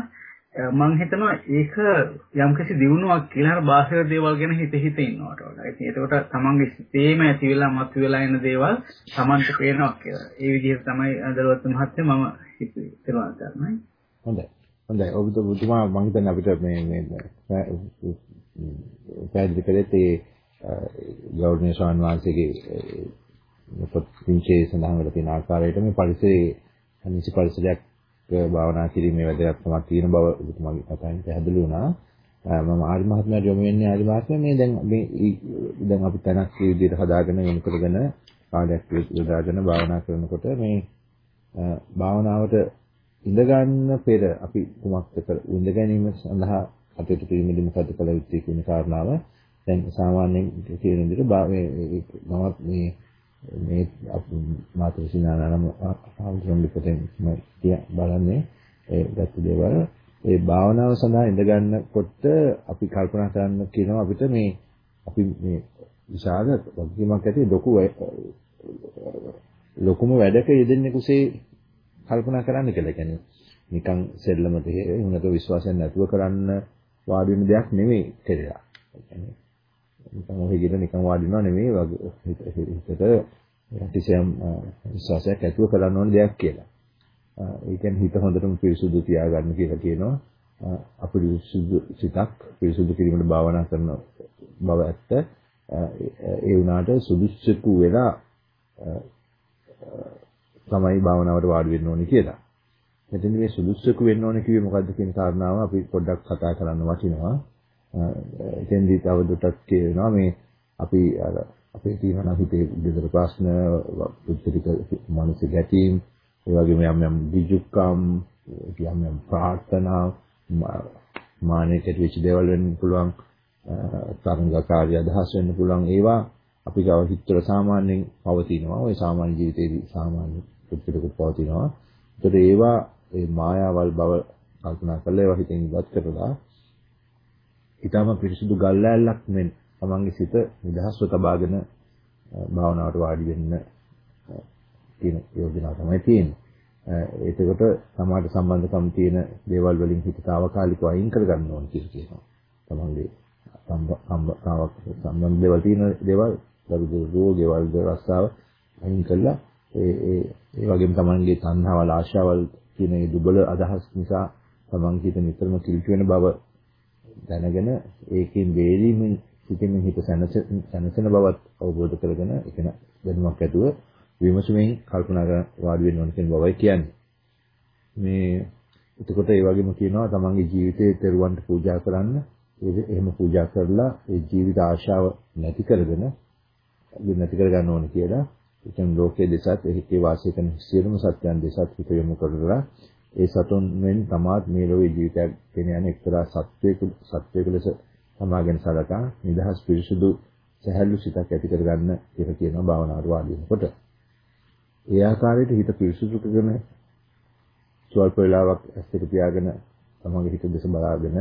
මම හිතනවා ඒක යම්කිසි දියුණුවක් කියලා අර බාහිර දේවල් ගැන හිත හිත ඉන්නවට වඩා. ඉතින් ඒකට තමන්ගේ සිතේම ඇති වෙලා මත වෙලා එන දේවල් තමන්ට පේනවා කියලා. ඒ විදිහට තමයි අදලවත් මහත්තයා මම හිතුවේ. ඒවා ගන්නයි. හොඳයි. හොඳයි. ඔබතුමා මම හිතන්නේ අපිට මේ මේ පැහැදිලි කළේත් ඒ ගෞරවනීය ස්වාමීන් වහන්සේගේ පොත් පින්චේ සඳහන් වෙලා තියෙන ආකාරයට මේ පරිසරයේ අනිසි පරිසරයක් භාවනා කිරීමේ වැදගත්කමක් තියෙන බව ඔබතුමාගේ කතාවෙන් පැහැදිලි වුණා. මම ආරි මහත්මයාට යොමු වෙන්නේ ආරි මහත්මයා මේ දැන් මේ දැන් අපි තැනක් මේ විදිහට හදාගෙන යොමු කරගෙන කාලයක් යොදාගෙන භාවනා කරනකොට මේ භාවනාවට ඉඳ ගන්න පෙර අපි කුමක්ද කර ඉඳ ගැනීම සඳහා කටයුතු කිරීමේදී මොකද කළ යුත්තේ කියන කාරණාව දැන් සාමාන්‍යයෙන් කියන විදිහට මම මේ මේ මාතෘසිනානම ආවුරුන් පිටෙන් බලන්නේ ඒ ගත්ත දේවල්. ඒ භාවනාව සඳහා ඉඳ ගන්නකොට අපි කල්පනා කරන්න කියනවා අපිට මේ අපි මේ විශාල වගකීමක් ඇති ලොකු ලොකුම වැඩක යෙදෙන්නේ කුසේ කල්පනා කරන්න කියලා කියන්නේ නිකන් සෙල්ලමට එහෙම නැතුව විශ්වාසයක් නැතුව කරන්න වාඩි වෙන දෙයක් නෙමෙයි කියලා. කියන්නේ නිකන් ඔහෙ ගිහලා නිකන් වාඩි වෙනවා නෙමෙයි හිතට කිසියම් විශ්වාසයක් ඇතුව කරන්න ඕන දෙයක් කියලා. ඒ කියන්නේ හිත හොඳටම පිරිසුදු තියාගන්න කියලා කියනවා. අපිරිසුදු සිතක් පිරිසුදු කිරීමට භාවනා කරන බව ඇත්ත. ඒ වුණාට සුදුසුකු වෙලා තමයි භාවනාවට වාඩි වෙන්න ඕනේ කියලා. මෙතෙන්දි මේ සුදුසුකු වෙන්න ඕනේ කිව්වේ මොකද්ද කියන කාරණාව අපි පොඩ්ඩක් කතා කරන්න වටිනවා. එතෙන්දී තවදුරටත් කියනවා මේ අපි අර අපේ තියෙනවා හිතේ විවිධ ප්‍රශ්න පුද්ගලික මානසික ගැටීම් ඒ වගේම යම් යම් විජුක්කම් යම් යම් ප්‍රාර්ථනා මානෙකට වෙච්ච දේවල් වෙන්න පුළුවන් තරංගකාරී අදහස් වෙන්න පුළුවන් ඒවා අපි ගාව හිතවල සාමාන්‍යයෙන් පවතිනවා ওই සාමාන්‍ය ජීවිතේදී සාමාන්‍ය පුද්ගලික පවතිනවා ඒතර ඒවා ඒ මායාවල් බව කල්පනා කරලා ඒවා හිතෙන් ඉවත් කරලා ඊටම පිරිසුදු ගල්ලැල්ලක් මෙන් තමන්ගේ සිත නිදහස්ව තබාගෙන භාවනාවට වාඩි වෙන්න තියෙන යෝජනාව තමයි තියෙන්නේ. ඒකකට සමාජ සම්බන්ධකම් තියෙන දේවල් වලින් හිත తాවකාලිකව අයින් කරගන්න ඕන කියලා කියනවා. තමන්ගේ සම්බන්ධ දේවල් තියෙන දේවල් දරුදු රෝගේවල් රස්සාව අයින් කළා ඒ ඒ ඒ වගේම තමන්ගේ තණ්හාවල් ආශාවල් කියන ඒ දුබල අදහස් නිසා තමන් හිත නිතරම කිලිටු වෙන බව දැනගෙන ඒකෙන් වේදීමින් සිතින් හිත සැනසෙන බවත් අවබෝධ කරගෙන එකින දැනුමක් ඇතුව විමසුමෙන් කල්පනා කර වාඩි වෙන්න ඕන කියන බවයි කියන්නේ. මේ එතකොට ඒ වගේම කියනවා තමන්ගේ ජීවිතේ තෙරුවන්ට පූජා කරන්න. එහෙම පූජා කරලා ඒ ජීවිත ආශාව නැති කරගෙන නැති කර ගන්න ඕන කියලා. ඉතින් ලෝකයේ දෙසත් එහිදී වාසය කරන සියලුම සත්‍යයන් දෙසත් හිත යොමු කරලා ඒ සතුන් මෙන් තමාත් මේ ලෝකේ ජීවිතයක් ගෙන යන එක්තරා සත්වයක සත්වයක ලෙස තමාගෙන සලකා නිදහස් පිරිසුදු සහැල්ලු සිතක් ඇති කරගන්න කියලා කියනවා භාවනාවට වාඩි වෙනකොට. ඒ ආකාරයට හිත පිරිසුදු කරගෙන ස්වල්ප වේලාවක් ඇස් දෙක පියාගෙන තමගේ හිත දෙස බලාගෙන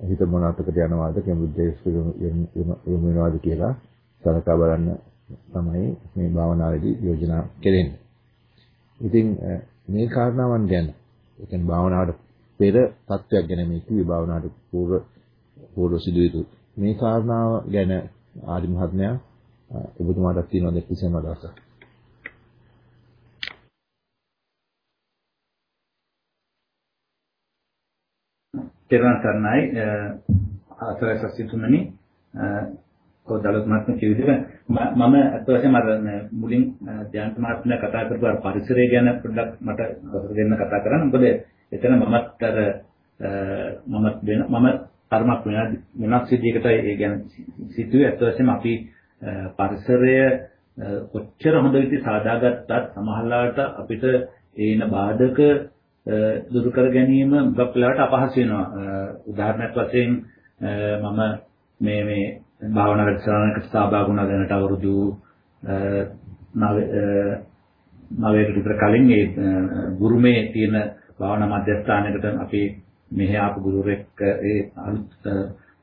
හිත මොන අතකට යනවාද කෙමුද්දේශ යොමු වෙනවාද කියලා සලකා බලන්න තමයි මේ භාවනාවේදී යෝජනා කෙරෙන්නේ. ඉතින් මේ කාරණාවන් ගැන ඒ කියන්නේ භාවනාවට පෙර තත්වයක් ගැන මේ කිව්වේ භාවනාවට පූර්ව පූර්ව සිදුවිතු මේ කාරණාව ගැන ආදි මහත්මයා ඔබතුමාට තියෙනවද කිසිම අදහසක්? තෙරුවන් සරණයි අතරයි සසිතුමනි කොදලත් මහත්ම කිව්ව විදිහට මම අත් වශයෙන්ම අර මුලින් ධ්‍යාන මහත්මයා කතා කරපු අර පරිසරය ගැන පොඩ්ඩක් මට අසර දෙන්න කතා කරන්න. මොකද එතන මමත් අර මම වෙන මම කර්මක් වෙනස් විදිහකට ඒ ගැන සිතුවේ අත් වශයෙන්ම අපි පරිසරය කොච්චර හොඳ විදිහට සාදාගත්තත් සමහරවිට අපිට ඒන බාධක දුරු කර ගැනීම ගොඩක් වෙලාවට අපහසු වෙනවා. උදාහරණයක් වශයෙන් මම මේ මේ භාවනා වැඩසටහනකට සහභාගී වුණා දැනට අවුරුදු නවයකට විතර කලින් ඒ ගුරුමේ තියෙන භාවනා මධ්‍යස්ථානයකට අපි මෙහි ආපු ගුරුවරෙක් ඒ අලුත්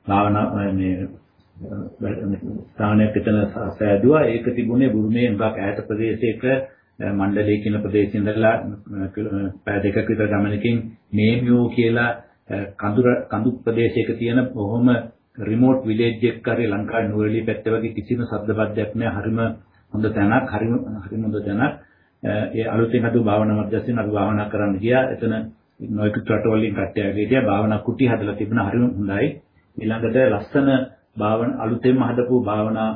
භාවනා මේ ස්ථානයක් එතන සෑදුවා. ඒක තිබුණේ බුරුමේ උගක් ඈත ප්‍රදේශයක මණ්ඩලයේ කියන ප්‍රදේශේ ඉඳලා පැය දෙකක විතර ගමනකින් මේමියෝ කියලා කඳුර කඳු ප්‍රදේශයක තියෙන බොහොම රිමෝට් විලේජ් එකක් කරේ ලංකාවේ නුවරඑළිය පැත්ත වගේ කිසිම ශබ්දබද්දයක් නැහැ හරිම හොඳ තැනක් හරිම හරිම හොඳ තැනක්. ඒ අලුතෙන් හදපු භාවනා මධ්‍යස්ථාන අපි භාවනා කරන්න ගියා. එතන නොයෙකුත් රටවලින් කට්ටිය ගියා භාවනා කුටි හදලා තිබුණා හරිම හොඳයි. ඊළඟට ලස්සන භාවන අලුතෙන්ම හදපු භාවනා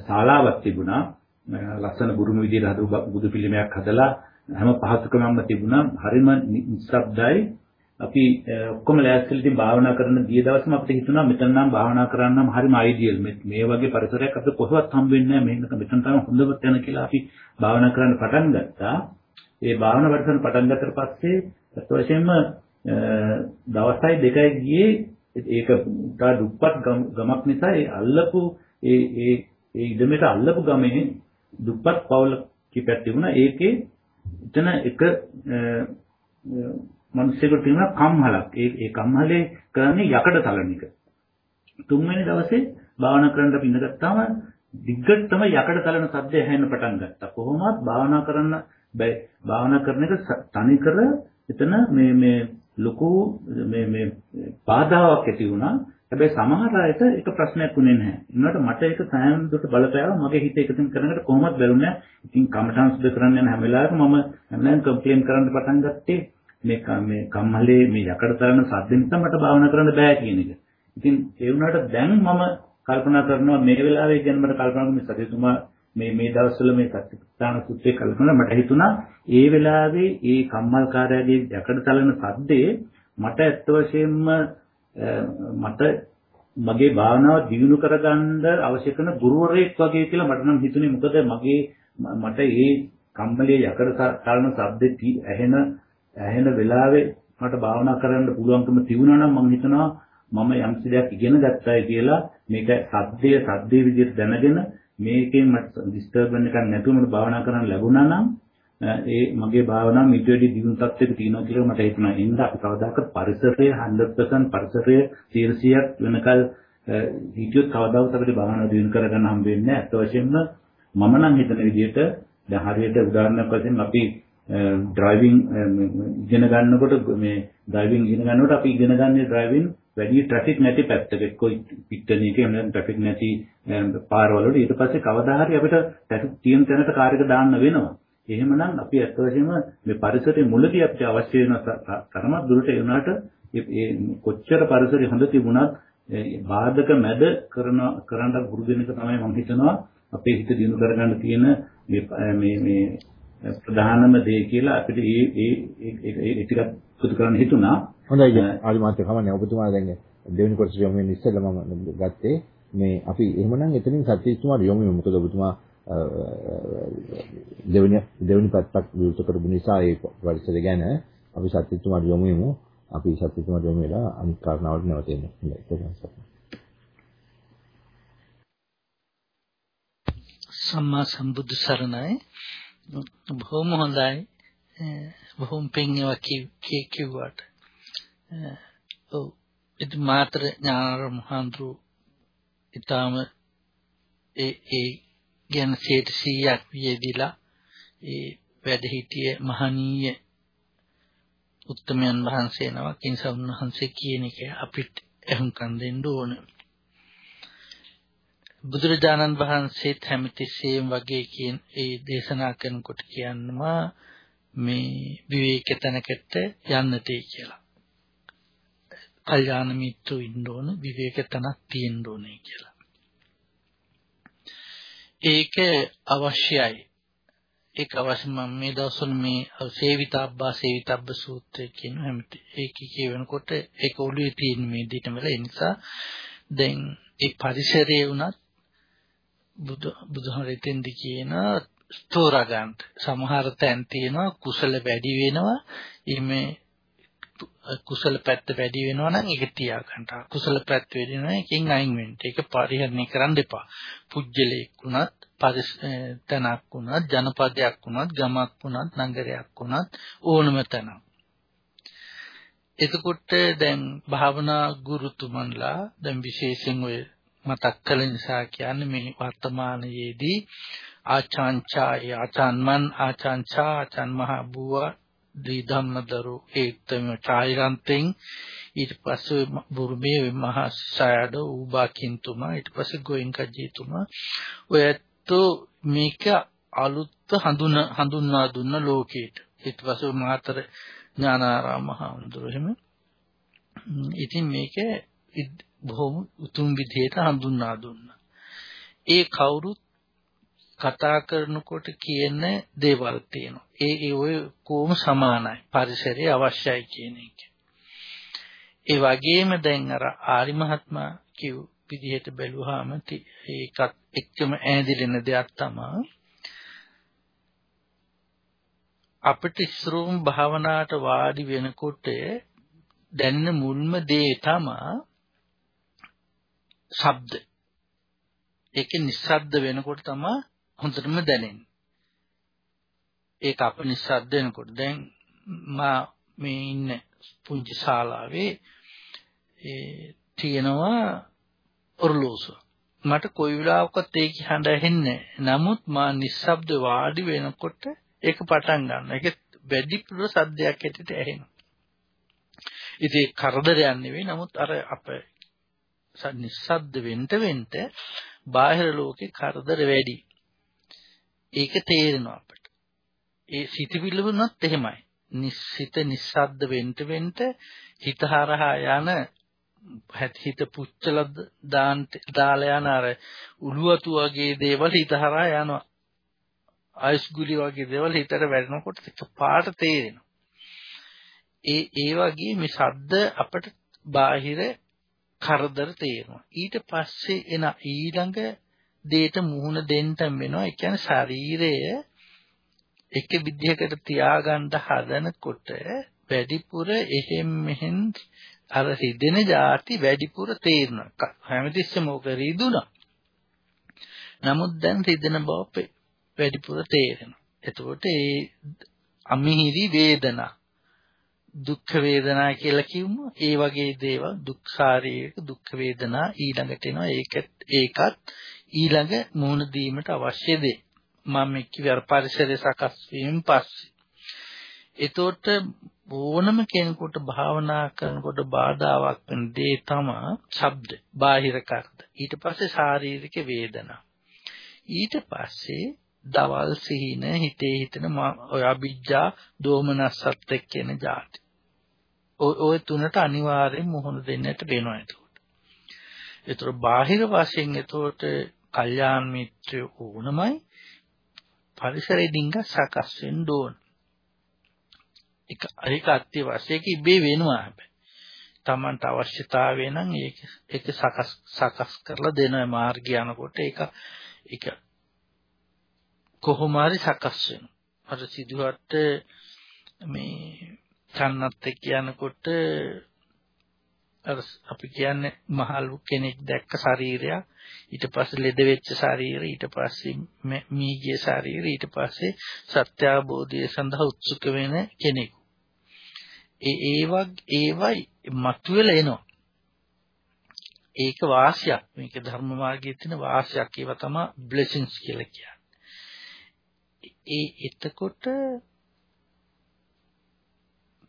ශාලාවක් තිබුණා. ලස්සන බුරුම විදියට හදපු බුදු පිළිමයක් හදලා හැම පහසුකමක්ම තිබුණා. හරිම නිස්සබ්දයි අපි ඔක්කොම ලෑස්තිලා ඉතින් භාවනා කරන ගිය දවසම අපිට හිතුණා මෙතන නම් භාවනා කරන්න නම් හරිම අයිඩියල් මේ වගේ පරිසරයක් අපිට කොහොමවත් හම්බ වෙන්නේ නැහැ. මෙන්න මෙතන තමයි හොඳම තැන කියලා අපි භාවනා කරන්න පටන් ගත්තා. ඒ භාවනා වැඩසටහන පටන් ගත්තට පස්සේ අත් වශයෙන්ම දවසයි දෙකයි ගියේ. ඒක තා දුප්පත් ගමක් නිසා ඒ අල්ලපු ඒ ඒ ඒ ඉදමෙට අල්ලපු ගමේ දුප්පත් පවුල කිපැක් තිබුණා. ඒකේ එතන එක මිනිස්සුන්ට තිබුණා කම්හලක් ඒ ඒ කම්හලේ කරන්නේ යකඩ තලන එක තුන්වෙනි දවසේ භාවනා කරන්න අපි ඉඳගත්තාම දිග්ගටම යකඩ තලන සද්දය ඇහෙන්න පටන් ගත්තා කොහොමවත් භාවනා කරන්න බෑ භාවනා කරන එක තනිකර එතන මේ මේ ලොකු මේ මේ බාධාවක් ඇති වුණා. හැබැයි සමහර අයට ඒක ප්‍රශ්නයක් වුණේ නැහැ. ඒනකට මට ඒක සෑම දුරට බලපෑවා. මගේ හිත එකකින් කරනකොට කොහොමද බැලුනේ නැහැ. ඉතින් කමඨාන් සුද්ධ කරන්න යන හැම වෙලාවෙම මම හැමදාම කම්ප්ලේන් කරන්න පටන් ගත්තේ මේ මේ කම්මලේ මේ යකඩ තරන සද්ද නිසා මට භාවනා කරන්න බෑ කියන එක. ඉතින් ඒ වුණාට දැන් මම කල්පනා කරනවා මේ වෙලාවේ ගැන මට කල්පනා කරන මේ සතිතුමා මේ මේ දවස්වල මේ සත්‍යස්ථාන සුත්තේ කල්පනා මට හිතුණා ඒ වෙලාවේ ඒ කම්මල්කාරයාගේ යකඩ තලන සද්දේ මට ඇත්ත වශයෙන්ම මට මගේ භාවනාව දියුණු කරගන්න අවශ්‍ය කරන ගුරුවරයෙක් වගේ කියලා මට නම් හිතුනේ මොකද මගේ මට ඒ කම්මලේ යකඩ තලන සද්දේ ඇහෙන ඇහෙන වෙලාවේ මට භාවනා කරන්න පුළුවන්කම තිබුණා නම් මම හිතනවා මම යම්සි දෙයක් ඉගෙන ගත්තයි කියලා මේක සද්දේ සද්දේ විදිහට දැනගෙන මේකෙන් මට ඩිස්ටර්බ් වෙන්න එකක් නැතුව මට භාවනා කරන්න ලැබුණා නම් ඒ මගේ භාවනාව මිට වැඩි දියුණු තත්ත්වයක තියෙනවා කියලා මට හිතුණා. ඒ නිසා අපි කවදාකවත් පරිසරයේ 100% පරිසරයේ 100ක් වෙනකල් හිතියොත් කවදාවත් අපිට භාවනාව දියුණු කරගන්න හම්බ වෙන්නේ නැහැ. අත් වශයෙන්ම මම නම් හිතන විදිහට දැන් හරියට උදාහරණයක් වශයෙන් අපි Uh, ඩ්‍රයිවිං uh, ඉගෙන ගන්නකොට මේ ඩ්‍රයිවිං ඉගෙන ගන්නකොට අපි ඉගෙන ගන්නේ ඩ්‍රයිවිං වැඩි ට්‍රැෆික් නැති පැත්තක. කොයි පිට්ටන එකේ එහෙම ට්‍රැෆික් නැති uh, පාරවල වල ඊට පස්සේ කවදා හරි අපිට ට්‍රැෆික් තියෙන තැනට කාර් එක දාන්න වෙනවා. එහෙමනම් අපි අත් වශයෙන්ම මේ පරිසරයේ මුලදී අපිට අවශ්‍ය වෙන තරමක් දුරට ඒ වුණාට ඒ කොච්චර පරිසරය හොඳ තිබුණත් බාධක මැද කරන කරන්න පුරුදු වෙන එක තමයි මම හිතනවා. අපේ හිත දිනු කරගන්න තියෙන මේ මේ ප්‍රධානම දේ කියලා අපිට ඒ ඒ ඒ ටිකක් පුදු කරන්න හිතුණා. හොඳයි ආදි මාත්‍ය කමන්නේ ඔබතුමා දැන් දෙවෙනි කොටස යොමු වෙන ඉස්සෙල්ලා මම ගත්තේ මේ අපි එහෙමනම් එතනින් සත්‍යීතුමාට යොමු වෙමු. මොකද ඔබතුමා දෙවෙනි දෙවෙනි පැත්තක් විවෘත කරපු නිසා ඒ පරිසරය ගැන අපි සත්‍යීතුමාට යොමු වෙමු. අපි සත්‍යීතුමාට යොමු වෙලා අනිත් කාරණාවලට නැවතෙමු. සම්මා සම්බුදු සරණයි බොහොම හොඳයි. බොහොම පිංවා කිව්වට. ඔව්. ඒ මාත්‍ර ඥානාරම හඳු ඊටාම ඒ ඒ ගැන 100ක් වියදිලා ඒ වැඩ හිටිය මහනීය උත්තමයන් වහන්සේ නමක් නිසා උන්වහන්සේ කියන එක අපිට එහුම්කන් දෙන්න ඕන. බුදුරජාණන් වහන්සේත් හැමතිස්සෙම වගේ කියන ඒ දේශනා කරනකොට කියනවා මේ විවේක තැනකට යන්නටයි කියලා. කල්යාණ මිත්‍රෝ ඉන්න ඕන විවේක තනක් තියෙන්න ඕනේ කියලා. ඒක අවශ්‍යයි. ඒක අවශ්‍ය මම මේ දවස්වල මේ සේවිතාබ්බා සේවිතබ්බ සූත්‍රය කියන හැමති ඒක කියවෙනකොට ඒක ඔළුවේ තියෙන මේ දෙයටම ඒ නිසා දැන් ඒ පරිසරයේ වුණත් බුදු බුදුහරෙතෙන්දි කියන ස්තෝරා ගන්න සමහර තැන් තියෙනවා කුසල වැඩි වෙනවා ඊමේ කුසල පැත්ත වැඩි වෙනවා නම් ඒක තියාගන්න. කුසල පැත්ත වැඩි වෙනවා එකෙන් අයින් වෙන්න. ඒක පරිහරණය කරන්න එපා. පුජ්‍යලයක් වුණත්, තැනක් වුණත් ජනපදයක් වුණත් ගමක් වුණත් නගරයක් වුණත් ඕනම තැනක්. එතකොට දැන් භාවනා ගුරුතුමන්ලා දැන් විශේෂයෙන් ඔය මතක් කළ නිසා කියන්නේ මේ වර්තමානයේදී ආචාන්චාය ආචාන්මන් ආචාන්චා ආචාන් මහ බුවා දී ධම්මදරු ඒත්තම චායරන්තෙන් ඊට පස්සේ බුරුමේ මහා සයඩ ඌබාකින්තුමා ඊට පස්සේ ගෝයින්කජීතුමා ඔයත්ෝ මේක අලුත් හඳුන හඳුන්වා දුන්න ලෝකෙට ඊට පස්සේ මාතර ඥානාරාම මහඳුර එහෙම ඉතින් මේක බොහොම උතුම් විදිහට හඳුන්වා දුන්නා ඒ කවුරුත් කතා කරනකොට කියන දේවල් තියෙනවා. ඒ ඒ ඔය කොහොම සමානයි. පරිසරය අවශ්‍යයි කියන එක. ඒ වගේම දැන් අර ආරි මහත්මයා කිව් විදිහට බැලුවාම ඒකත් එක්කම ඈඳිලෙන දෙයක් තමයි අපිට ඉස්රෝම් භාවනාවට වාඩි වෙනකොට දැනෙන මුල්ම දේ තමයි ශබ්ද. ඒක නිස්සද්ද වෙනකොට තමයි හොඳටම දැනෙන්නේ. ඒක අප නිස්සද්ද වෙනකොට දැන් මා මේ ඉන්න පුංචි ශාලාවේ ඒ තියෙනවා ඔරලෝසුව. මට කොයි වෙලාවකත් ඒක හඬ ඇහෙන්නේ නමුත් මා නිස්සබ්ද වාඩි වෙනකොට ඒක පටන් ගන්නවා. ඒක වැඩිපුර සද්දයක් ඇටියට ඇහෙනවා. ඉතින් කරදරයක් නෙවෙයි. නමුත් අර අප නිස්සද්ද වෙන්න වෙන්න බාහිර ලෝකේ කරදර වැඩි. ඒක තේරෙනවා අපිට. ඒ සිතවිල්ල වුණත් එහෙමයි. නිස්සිත නිස්සද්ද වෙන්න වෙන්න හිත හරහා යන හිත පුච්චල දාන්න දාලා යන අර උළුවතු වගේ දේවල් හිත හරහා යනවා. අයිස් ගුලි වගේ දේවල් හිතට වැටෙනකොට පාට තේරෙනවා. ඒ ඒ වගේ මේ ශබ්ද අපට බාහිර කරදර තේරෙනවා. ඊට පස්සේ එන ඊළඟ දේට මුහුණ දෙන්න වෙනවා. ඒ කියන්නේ ශරීරය එක විදිහකට තියාගන්න හදනකොට වැඩිපුර එහෙම් මෙහෙන් අර රිදෙන જાති වැඩිපුර තේරෙනවා. හැමතිස්සෙම ඕක රිදුණා. නමුත් දැන් රිදෙන බව වැඩිපුර තේරෙනවා. එතකොට ඒ අමිහිරි වේදනා දුක් වේදනා කියලා කිව්වම ඒ වගේ දේවල් දුක් ශාරීරික දුක් වේදනා ඊළඟට එනවා. ඒකත් ඒකත් ඊළඟ මුහුණ දීමට අවශ්‍ය දේ මම කිව්ව අර පරිසරය සකස් වීම පස්සේ. එතකොට ඕනම කෙනෙකුට භාවනා කරනකොට බාධාවක් වෙන දේ තමයි ශබ්ද බාහිර කරද ඊට පස්සේ ශාරීරික වේදනා. ඊට පස්සේ දවල් සිහින හිතේ හිතන ඔය අභිජ්ජා දෝමනස්සත් එක්ක එන જાති. ওই තුනට අනිවාර්යෙන් මුහුණ දෙන්නට වෙනවා එතකොට. ඒතර බාහිර වශයෙන් එතකොට කල්යාණ මිත්‍රය ඕනමයි පරිසරෙ ඩිංග සකස් වෙන්න ඕන. ඒක ඒක අත්‍යවශ්‍යක ඉබේ වෙනවා හැබැයි. Tamanට අවශ්‍යතාවය නම් ඒක ඒක සකස් සකස් කරලා දෙන මාර්ගය යනකොට ඒක ඒක කොහොම හරි සකස් වෙනවා. අර සිදුවට මේ චන්නත් කියනකොට අර අපි කියන්නේ මහලු කෙනෙක් දැක්ක ශරීරයක්. ඊට පස්සේ ලෙඩ වෙච්ච ශරීරය ඊට පස්සේ මීගේ ශරීරය ඊට පස්සේ සත්‍ය අවබෝධය සඳහා උත්සුක වෙන කෙනෙකු. ඒ ඒවක් ඒවයි මතුවෙලා එනවා. ඒක වාසියක්. මේක ධර්ම මාර්ගයේ තියෙන වාසියක්. ඒවා තමයි බ්ලෙසින්ස් කියලා කියන්නේ. ඒ එතකොට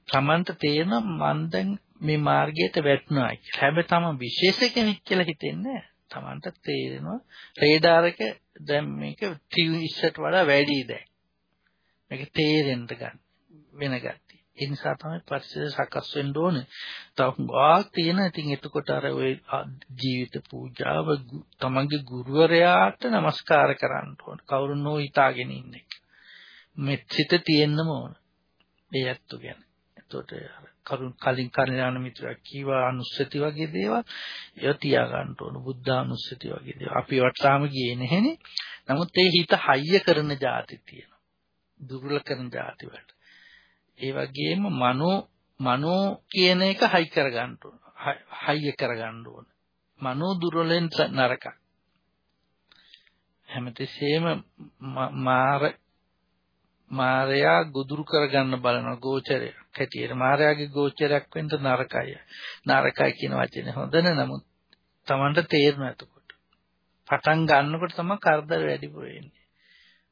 Tamanta තේරෙනවා මම දැන් මේ මාර්ගයට වැටුණා කියලා. හැබැයි තම විශේෂ කෙනෙක් කියලා හිතෙන්නේ තමන්ට තේරෙනවා රේඩාර එක දැන් මේක ඉස්සට වඩා වැඩි දැන්. මේක තේරෙන්න ගන්න වෙන ගැටි. ඒ නිසා තමයි පරිසර සකස් වෙන්න ඕනේ. තව ගාක් තියෙන. ඉතින් එතකොට අර ওই ජීවිත පූජාව තමන්ගේ ගුරුවරයාට নমස්කාර කරන්න ඕන. කවුරු නොහිතාගෙන ඉන්නේ. මෙත් සිත තියෙන්නම ඕන. ඒ ඇත්ත ගැන. එතකොට කරුණ කලින් කල්යාණ මිත්‍රා කීවා අනුස්සති වගේ දේවල් ඒවා තියා ගන්න ඕන. බුද්ධ අනුස්සති වගේ දේවල්. අපි වටාම ගියේ නැහෙනේ. නමුත් ඒ හිත හයිය කරන જાති තියෙනවා. දුර්වල කරන જાති වලට. ඒ වගේම මනෝ මනෝ කියන එක හයි කර ගන්න ඕන හයිය කර ගන්න ඕන. මනෝ දුර්වලෙන් නරකයි. හැමතිස්සෙම මාර මාරයා ගුදුරු කරගන්න බලන ගෝචරයක් හැටියට මාරයාගේ ගෝචරයක් වෙන්න නරකයි. නරකයි කියන වචනේ හොඳ නමුත් Tamanට තේරෙනවා එතකොට. පටන් ගන්නකොට තමයි කරදර වැඩිපුර එන්නේ.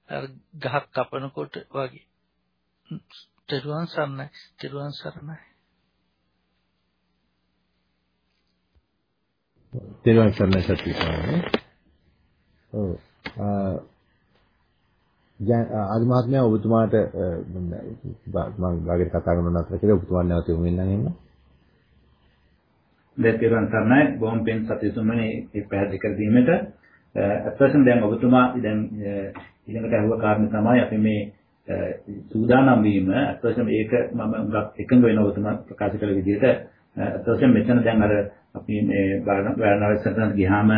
අර ගහක් කපනකොට වගේ. තෙරුවන් සරණයි. තෙරුවන් සරණයි. තෙරුවන් සරණයි සත්‍ය ස්වාමීනි. ඔව්. ආදි මහත්මයා ඔබතුමාට මම වාගේ කතා කරන අතර කියලා ඔබතුමා නැවත යොමු වෙන්න එහෙම. දැන් තේරුම් ගන්නයි බොහොම පෙන් සතිසුමනේ මේ පැහැදිලි කර දීමට. අත්වශයෙන් දැන් ඔබතුමා දැන් ඊළඟට අහුව කාරණේ තමයි අපි මේ සූදානම් වීම. අත්වශයෙන් ඒක මම හුඟක් එකඟ වෙන ඔබතුමා ප්‍රකාශ කළ විදිහට අත්වශයෙන් මෙතන දැන් අර අපි මේ වර්ණාවසතරට ගියාම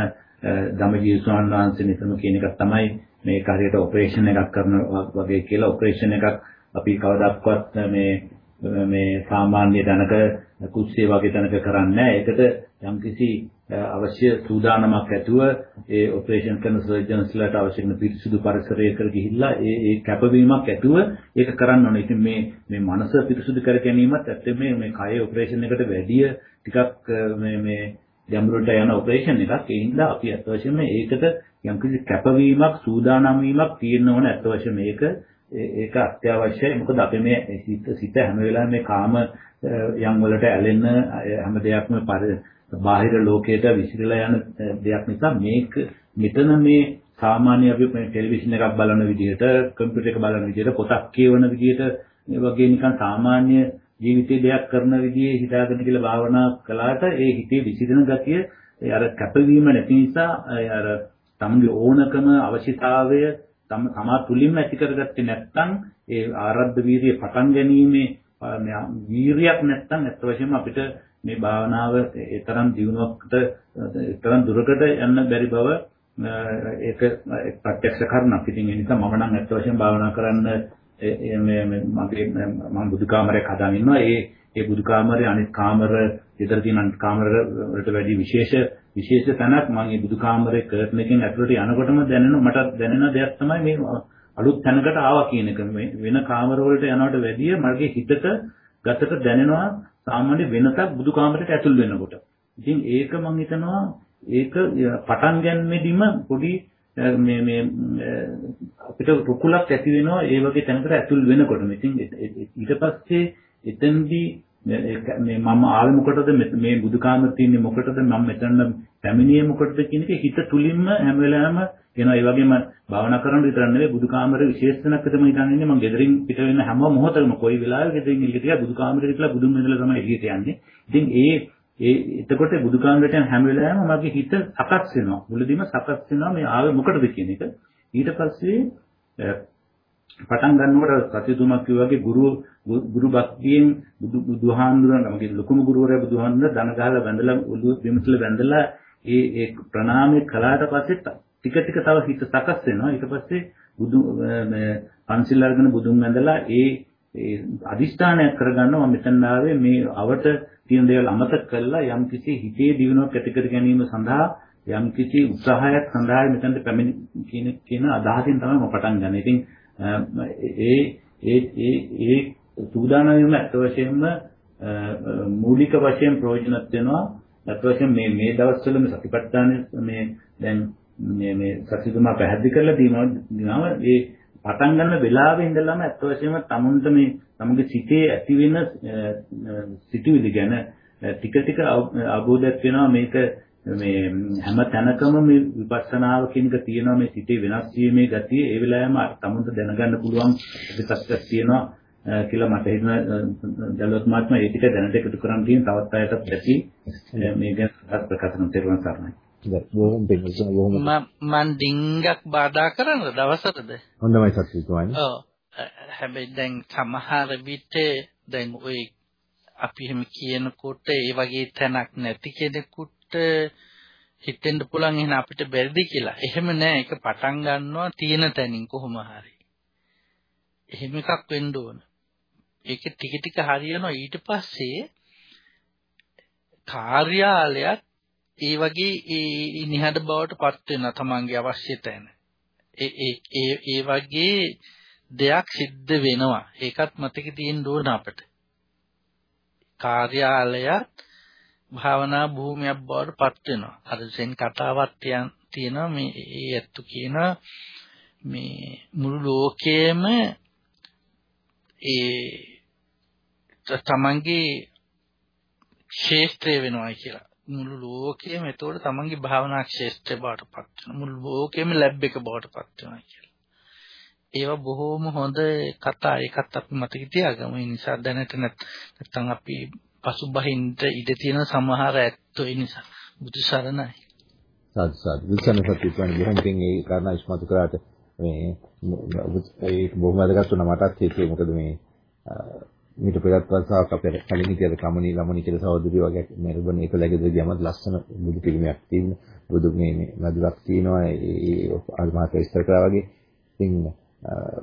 ධම්මජීව ස්වාමීන් වහන්සේ නිතරම කියන එකක් තමයි මේක හරියට ඔපරේෂන් එකක් කරන වගේ කියලා ඔපරේෂන් එකක් අපි කවදාවත් මේ මේ සාමාන්‍ය දැනක කුස්සිය වගේ තැනක කරන්නේ නැහැ. ඒකට යම්කිසි අවශ්‍ය සූදානමක් ඇතුව ඒ ඔපරේෂන් කරන සර්ජන්ස්ලාට අවශ්‍ය කරන පිරිසිදු පරිසරයකට ගිහිල්ලා ඒ ඒ කැපවීමක් ඇතුව ඒක කරන්න ඕනේ. ඉතින් මේ මේ මනස පිරිසිදු කර ගැනීමත් ඇත්තට මේ මේ කය ඔපරේෂන් එකට වැඩිය ටිකක් මේ මේ ගැඹුරට යන ඔපරේෂන් එකක්. ඒ හින්දා අපි අත් වශයෙන්ම ඒකට යම්කිසි කැපවීමක් සූදානම් වීමක් තියෙන්න ඕන අත් වශයෙන් මේක ඒක අත්‍යවශ්‍යයි. මොකද අපි මේ සිත සිත හැම වෙලාවෙම මේ කාම යම් වලට ඇලෙන්න හැම දෙයක්ම බාහිර ලෝකයට විසිරලා යන දෙයක් නිසා මේක මෙතන මේ සාමාන්‍ය අපි ටෙලිවිෂන් එකක් බලන විදිහට කම්පියුටර් එක බලන විදිහට පොතක් කියවන විදිහට මේ වගේ නිකන් සාමාන්‍ය ජීවිතේ දෙයක් කරන විදිහේ හිතාගෙන කියලා භාවනා කළාට ඒ හිතේ විසිරෙන ගතිය අර කැපවීම නැති නිසා අර තමගේ ඕනකම අවශ්‍යතාවය තම තමා තුලින්ම ඇති කරගත්තේ නැත්නම් ඒ ආරද්ධ වීර්ය පටන් ගැනීමේ වීරියක් නැත්නම් අත් වශයෙන්ම අපිට මේ භාවනාව ඒ තරම් දියුණුවකට ඒ තරම් දුරකට යන්න බැරි බව ඒක ප්‍රත්‍යක්ෂ කරනවා. ඉතින් ඒ නිසා මම නම් අත් වශයෙන් භාවනා කරන්න මේ මගේ මම බුදු කාමරයක් හදාගෙන ඉන්නවා. ඒ ඒ බුදු කාමරේ අනිත් කාමර විතර තියෙන අනිත් කාමර වලට වැඩි විශේෂ විශේෂ තැනක් මම මේ බුදු කාමරේ කර්ටන් එකෙන් ඇතුළට යනකොටම දැනෙන මට දැනෙන දෙයක් තමයි මේ අලුත් තැනකට ආවා කියන එක. වෙන කාමර වලට යනවට වැඩිය මගේ හිතට ගතට දැනෙනවා සාමාන්‍ය වෙනසක් බුදු කාමරයට ඇතුල් වෙනකොට. ඉතින් ඒක මම හිතනවා ඒක පටන් ගන්නෙදිම පොඩි මේ මේ අපිට රුකුලක් ඇති වෙනවා ඒ වගේ තැනකට ඇතුල් වෙනකොට. ඉතින් ඊට පස්සේ එතෙන්දී මේ මම ආවේ මොකටද මේ බුදුකාමර තියන්නේ මොකටද? මම මෙතන පැමිණියේ මොකටද කියන එක හිත තුලින්ම හැම වෙලාවෙම එනවා. ඒ වගේම භාවනා කරන විතර නෙවෙයි බුදුකාමර විශේෂණක් විතරම හිතන් ඉන්නේ. මම ගෙදරින් පිට වෙන හැම මොහොතකම කොයි වෙලාවෙ ගෙදරින් එළියට ගියා බුදුකාමරේ ඉట్లా බුදුන් වෙනදලා තමයි එළියට යන්නේ ඉතින් ඒ ඒ එතකොට බුදුකාමරට යන හැම වෙලාවෙම මගේ හිත සකස් වෙනවා. මුලදීම සකස් වෙනවා මේ ආවේ මොකටද කියන එක. ඊට පස්සේ පටන් ගන්නකොට සතිතුමා කිව්වා වගේ ගුරු ගුරු භක්තියෙන් බුදු බුදුහාඳුනන මගේ ලොකුම ගුරුවරයා බුදුහාඳුන දන ගහලා වැඳලා ඔළුව බිමතල වැඳලා ඒ ඒ ප්‍රණාමය කළාට පස්සේ ටික ටික තව හිත සකස් වෙනවා ඊට පස්සේ බුදු මේ පන්සිල් අරගෙන බුදුන් වැඳලා ඒ ඒ අදිෂ්ඨානයක් කරගන්නවා මම මෙතන ආවේ මේ අවට තියෙන දේවල් අමතක කරලා යම්කිසි හිතේ දියුණුවක් ඇති කර ගැනීම සඳහා යම්කිසි උත්සාහයක් සඳහා මෙතනට පැමිණ කියන කියන අදහසින් තමයි මම පටන් ගන්නේ. ඉතින් ඒ ඒ ඒ ඒ සූදානම් වීම අත් වශයෙන්ම මූලික වශයෙන් ප්‍රයෝජනවත් වෙනවා. අත් වශයෙන් මේ මේ දවස්වල මේ සතිපට්ඨාන මේ දැන් මේ මේ සතිතුමා පැහැදිලි කරලා දිනනවා දිනව ඒ පටන් ගන්න වෙලාවේ ඉඳලම අත් වශයෙන්ම තමුන්ට මේ තමගේ සිතේ ඇති වෙන සිතුවිලි ගැන ටික ටික අවබෝධයක් වෙනවා. මේක මේ හැම තැනකම මේ විපස්සනාව කියන එක තියෙනවා මේ සිතේ වෙනස් වීමේ ගතිය ඒ වෙලාවෙම තමුන්ට දැනගන්න පුළුවන් පිටස්සක් තියෙනවා කියලා මට හිතෙන ජලවත් මාත්මා ඒ ටික දැනට එකතු කරන් තියෙන තවත් අයටත් ඇති මේ ගැන ප්‍රකාශ කරන තේරුම් ගන්නයි. බොහොම පිංගුස බොහොම මම ඩිංගක් බාධා කරනද දවසටද? හොඳයි සත්‍යතුමානි. ඔව්. හැබැයි දැන් සමහර විට දැන් ওই අපි එහෙම කියනකොට ඒ වගේ තැනක් නැති කෙනෙකුට හිතෙන්න පුළුවන් එහෙනම් අපිට බැරිද කියලා. එහෙම නෑ. ඒක පටන් ගන්නවා තියෙන තැනින් කොහොම හරි. එහෙම එකක් වෙන්න ඕන. ඒක ටික ටික හරියනවා ඊට පස්සේ කාර්යාලයක් ඒ වගේ ඒ නිහඬ බවට පත් වෙනවා තමන්ගේ අවශ්‍ය තැන. ඒ ඒ ඒ වගේ දෙයක් සිද්ධ වෙනවා. ඒකත් මතක තියෙන්න ඕන අපිට. කාර්යාලයත් භාවනා භූමියක් බවට පත් වෙනවා. අර සෙන් කතාවක් තියෙනවා මේ ඒ ඇත්තු කියන මේ මුළු ලෝකයේම ඒ තමන්ගේ ක්ෂේත්‍රය වෙනවා කියලා. මුළු ලෝකෙම එතකොට තමන්ගේ භාවනා ක්ෂේත්‍රය බවට පත් වෙනවා. මුළු ලෝකෙම ලැබ් එක බවට පත් වෙනවා කියලා. ඒවා බොහෝම හොඳ කතා ඒකත් අපි මතක තියාගමු. ඒ නිසා දැනට නැත්නම් අපි පසුබහින්ට ඉඩ තියෙන සමහර ඇත්තෝ ඒ නිසා බුදු සරණයි. සාදු සාදු. බුදුසන සත්‍ය කියන්නේ බොහොම පින් ඒ කාරණා ඉස්මතු කරාට මේ ඒ බොහොම වැදගත් වුණා මටත් හිතේ මොකද මේ මීට පෙරත් වතාවක් අපේ කලින් හිටියද කමනි ළමනි කියලා සහෝදරිය වගේ මෙල්බන් එක läගද ගියමත් ලස්සන බුදු පිළිමයක් තියෙන බුදු මේ මේ මදුරක් තියෙනවා ඒ අල්මාත විස්තර කරා වගේ ඉතින්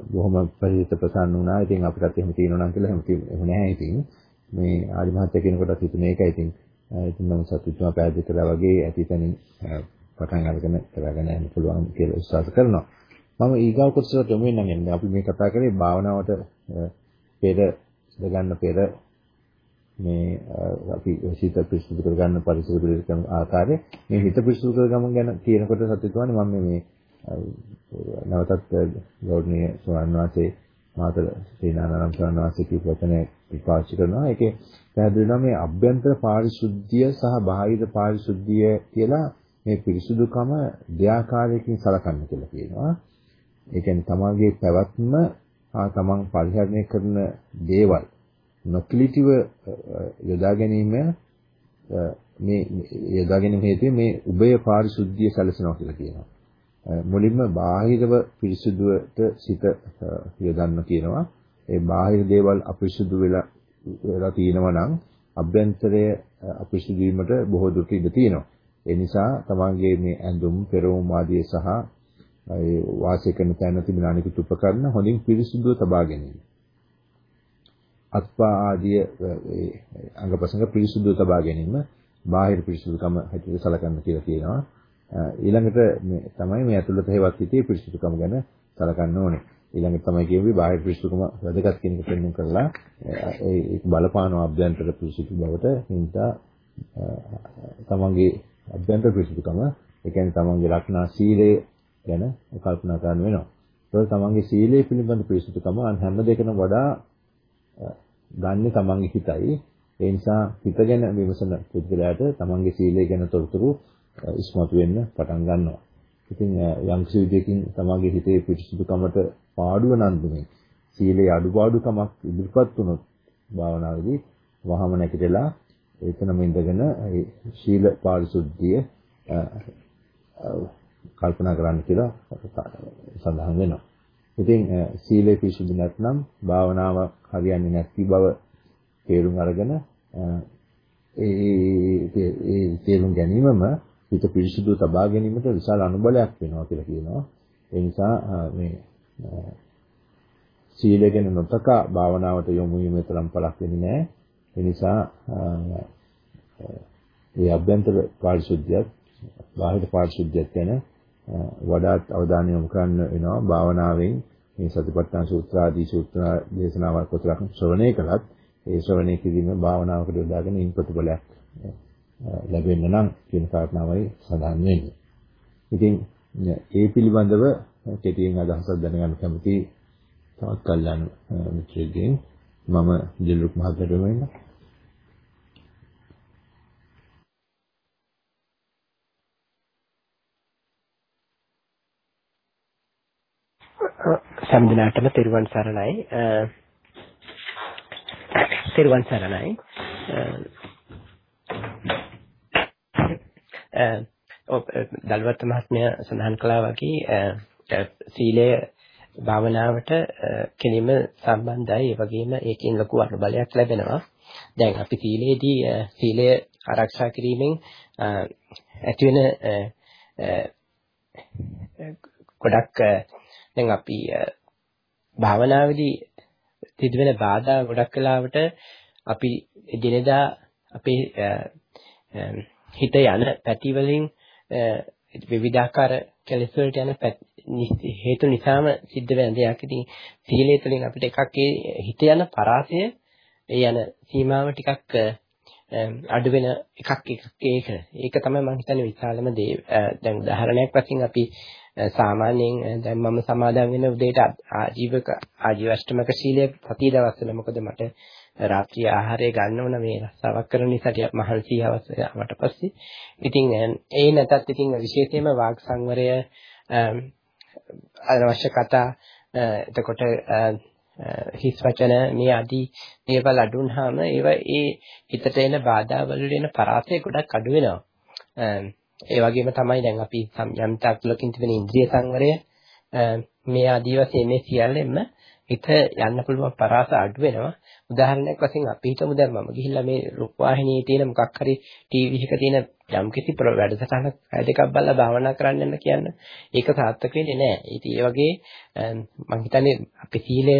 බොහොම පරිහිත ප්‍රසන්න වුණා. ඉතින් අපිටත් එහෙම තියෙනවා නම් කියලා එහෙම නැහැ ඉතින්. මේ ආදි මහත්ය කෙනෙකුට හිතුනේ ඒකයි ඉතින්. ඉතින් මම සතුටුම පැහැදිලි කළා වගේ ඇතිතනින් පටන් අරගෙන කරගෙන යන්න පුළුවන් කියලා විශ්වාස කරනවා. මම ඊගාව කොටසට යමු වෙනනම් අපි මේ කතා කරේ භාවනාවට පෙර ගන්න පෙර මේ අපි සිත පිරිසුදු කරගන්න පරිසර පිරිසුදු කරන ආකාරය මේ හිත පිරිසුදු කරගම ගැන කියනකොට සතුටුවන්නේ මම මේ නැවතත් ගෞරවනීය ස්වාමීන් වහන්සේ මාතර සේනානාරාම ස්වාමීන් වහන්සේ කියපු වචනේ පාවිච්චි කරනවා. ඒකේ පැහැදිලි වෙනවා මේ අභ්‍යන්තර පාරිශුද්ධිය සහ බාහිර පාරිශුද්ධිය කියලා මේ පිරිසුදුකම දෙආකාරයකින් සලකන්න කියලා කියනවා. ඒ කියන්නේ තමන්ගේ පැවැත්ම හා තමන් පරිහරණය කරන දේවල් නොකිලිටිව යොදා ගැනීම මේ යොදා ගැනීම හේතුවෙන් මේ උභය පාරිශුද්ධිය සැලසෙනවා කියලා කියනවා. මුලින්ම බාහිරව පිරිසුදුවට සිත යොදන්න කියනවා. ඒ බාහිර දේවල් අපිරිසුදු වෙලා වෙලා තියෙනවා නම් අභ්‍යන්තරය අපිරිසුදු වීමට බොහෝ දුරට ඉඩ තියෙනවා. ඒ නිසා තමන්ගේ මේ ඇඳුම්, පෙරවුම් ආදී සහ ඒ වාසය කරන තැන තිබෙන අනිකුත් උපකරණ හොඳින් පිරිසුදුව තබා ගැනීම. අත්පා ආදී අංගපසංග පිරිසුදුව තබා ගැනීම බාහිර පිරිසුදුකම හැටියට සලකන්න කියලා කියනවා. ඊළඟට මේ තමයි මේ ඇතුළත හේවත් හිතේ පිරිසුදුකම ගැන සලකන්න ඕනේ. ඊළඟට තමයි කියුවේ බාහිර පිරිසුදුකම වැදගත් කියන එක පෙන්වන්න කරලා ඒ බලපාන අභ්‍යන්තර පිරිසුදු බවට හින්දා තමන්ගේ අභ්‍යන්තර පිරිසුදුකම ඒ කියන්නේ තමන්ගේ ලක්ෂණ සීලය ගැන කල්පනා කරන්න වෙනවා. ඒක තමන්ගේ සීලය පිළිබඳ පිරිසුදුකම හැම දෙයකම වඩා ගන්න තමන්ගේ හිතයි. ඒ නිසා හිත ගැන විමසන පුද්ගලයාට තමන්ගේ සීලය ගැන තොරතුරු ඉස්මතු වෙන්න පටන් ගන්නවා. ඉතින් යම් කිසි විදියකින් තමන්ගේ හිතේ පිරිසුදුකමට පාඩුව නන්දුනේ සීලේ අඩුපාඩුකමක් ඉදිරිපත් වුණොත් භාවනාවේදී වහම නැගිටලා එතනම ඉඳගෙන ඒ ශීල පාරිශුද්ධිය කල්පනා කරන්න කියලා සඳහන් වෙනවා. ඉතින් සීලේ පිරිසුදු නැත්නම් භාවනාව හරියන්නේ නැති බව තේරුම් අරගෙන ඒ ඒ තේරුම් ගැනීමම හිත පිරිසුදු තබා ගැනීමට විශාල අනුබලයක් වෙනවා කියලා කියනවා. ඒ නිසා මේ සීලය ගැන නොතකා භාවනාවට යොමු වීම තරම් පළක් වෙන්නේ නැහැ. ඒ නිසා මේ අභ්‍යන්තර පාරිශුද්ධියත් බාහිර පාරිශුද්ධියත් ගැන වඩාත් අවධානය යොමු කරන්න වෙනවා භාවනාවෙන් මේ සතිපට්ඨාන සූත්‍ර ආදී සූත්‍ර දේශනාවල් කොටලක් ශ්‍රවණය කළත් ඒ ශ්‍රවණය කිරීම භාවනාවකට යොදාගෙන ඉන් ප්‍රතිඵලයක් ලැබෙන්න නම් කියන කාරණාවයි සඳහන් වෙන්නේ. ඉතින් ඒ පිළිබඳව කෙටියෙන් අදහසක් දැනගන්න කැමති තවත් කල්යන මිත්‍රයෙක්ගෙන් මම දිලුක් මහත්තයට වෙන්න. සම්දිනාටම තෙරුවන් සරණයි. තෙරුවන් සරණයි. ඔව් දල්වත් මහත්මයා සඳහන් කළා වගේ සීලය භාවනාවට කෙලින්ම සම්බන්ධයි. ඒ වගේම ඒකෙන් ලොකු අනුබලයක් ලැබෙනවා. දැන් අපි සීලේදී සීලය ආරක්ෂා කිරීමෙන් ඇති වෙන ගොඩක් දැන් අපි භාවනාවේදී සිදුවෙන බාධා ගොඩක් වෙලාවට අපි දිනදා අපේ හිත යන පැති වලින් විවිධාකාර කෙලෙස් වලට යන හේතු නිසාම සිද්ධ වෙන දෙයක්. ඉතින් සීලය තුළින් අපිට එකක් ඒ හිත යන පරාසය ඒ යන සීමාව ටිකක් අඩු වෙන එකක් එකක් ඒක. ඒක තමයි මම හිතන්නේ විශාලම දේ. දැන් උදාහරණයක් වශයෙන් අපි සාමාන්‍යයෙන් දැන් මම සමාදන් වෙන උදේට ආජීවක ආජීවෂ්ටමක සීලය සතිය දවස්වල මොකද මට රාත්‍රී ආහාරය ගන්න ඕන මේ රස්සාවක් කරන නිසා ටිකක් මහන්සි අවශ්‍යවට පස්සේ ඉතින් ඒ නැතත් ඉතින් විශේෂයෙන්ම වාග් සංවරය අනවශ්‍ය කතා එතකොට හිස් වචන මේ ආදී දේවල් අඩුනහම ඒවා ඒ හිතට එන බාධා වල එන පරාසය ගොඩක් අඩු වෙනවා. ඒ වගේම තමයි දැන් අපි යම් තාක්ලකින් තිබෙන ඉන්ද්‍රිය සංවරය මේ ආදී වශයෙන් මේ සියල්ලෙම හිත යන්න පුළුවන් පරාස අඩු වෙනවා. උදාහරණයක් වශයෙන් අපි හිතමු දැන් මම ගිහිල්ලා මේ රූපවාහිනියේ තියෙන මොකක් හරි ටීවී එකක තියෙන යම් කිසි වැඩසටහනක් අය දෙකක් බලලා භාවනා කරන්න යන කියන්න ඒක සාර්ථක වෙන්නේ නැහැ. ඉතින් ඒ වගේ මම හිතන්නේ අපේ සීලය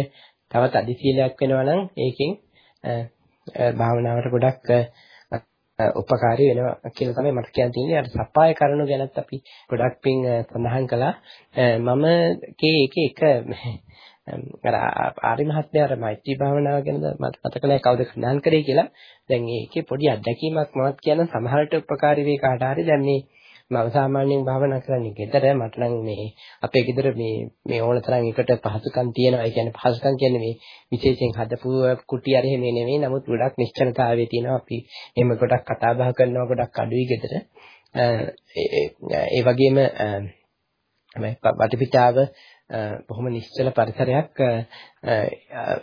තවත් අධි සීලයක් වෙනවා නම් ඒකෙන් භාවනාවට ගොඩක් උපකාරී වෙනවා කියලා තමයි මට කියන්න තියෙන්නේ. අර සප්පාය කරනු ගැනත් අපි ගොඩක් පින් සඳහන් කළා. මම කේ එක එක අර ආරි මහත්මයා අර මෛත්‍රී භාවනාව ගැන මට මතක නැහැ කවුද සඳහන් කරේ කියලා. දැන් ඒකේ පොඩි අත්දැකීමක් මමත් කියන සමහරට උපකාරී වේ කාට හරි දැන් මේ මම සාමාන්‍යයෙන් භාවනා කරන්නේ ගෙදර මට නම් මේ අපේ ගෙදර මේ මේ ඕන තරම් එකට පහසුකම් තියෙනවා. ඒ කියන්නේ පහසුකම් කියන්නේ මේ විශේෂයෙන් හදපු කුටි අර එහෙම නෙමෙයි. නමුත් ගොඩක් නිශ්චලතාවයේ තියෙනවා. අපි එහෙම ගොඩක් කතා බහ කරනවා ගොඩක් අඩුයි ගෙදර. ඒ වගේම මේ වටපිටාව බොහොම නිශ්චල පරිසරයක්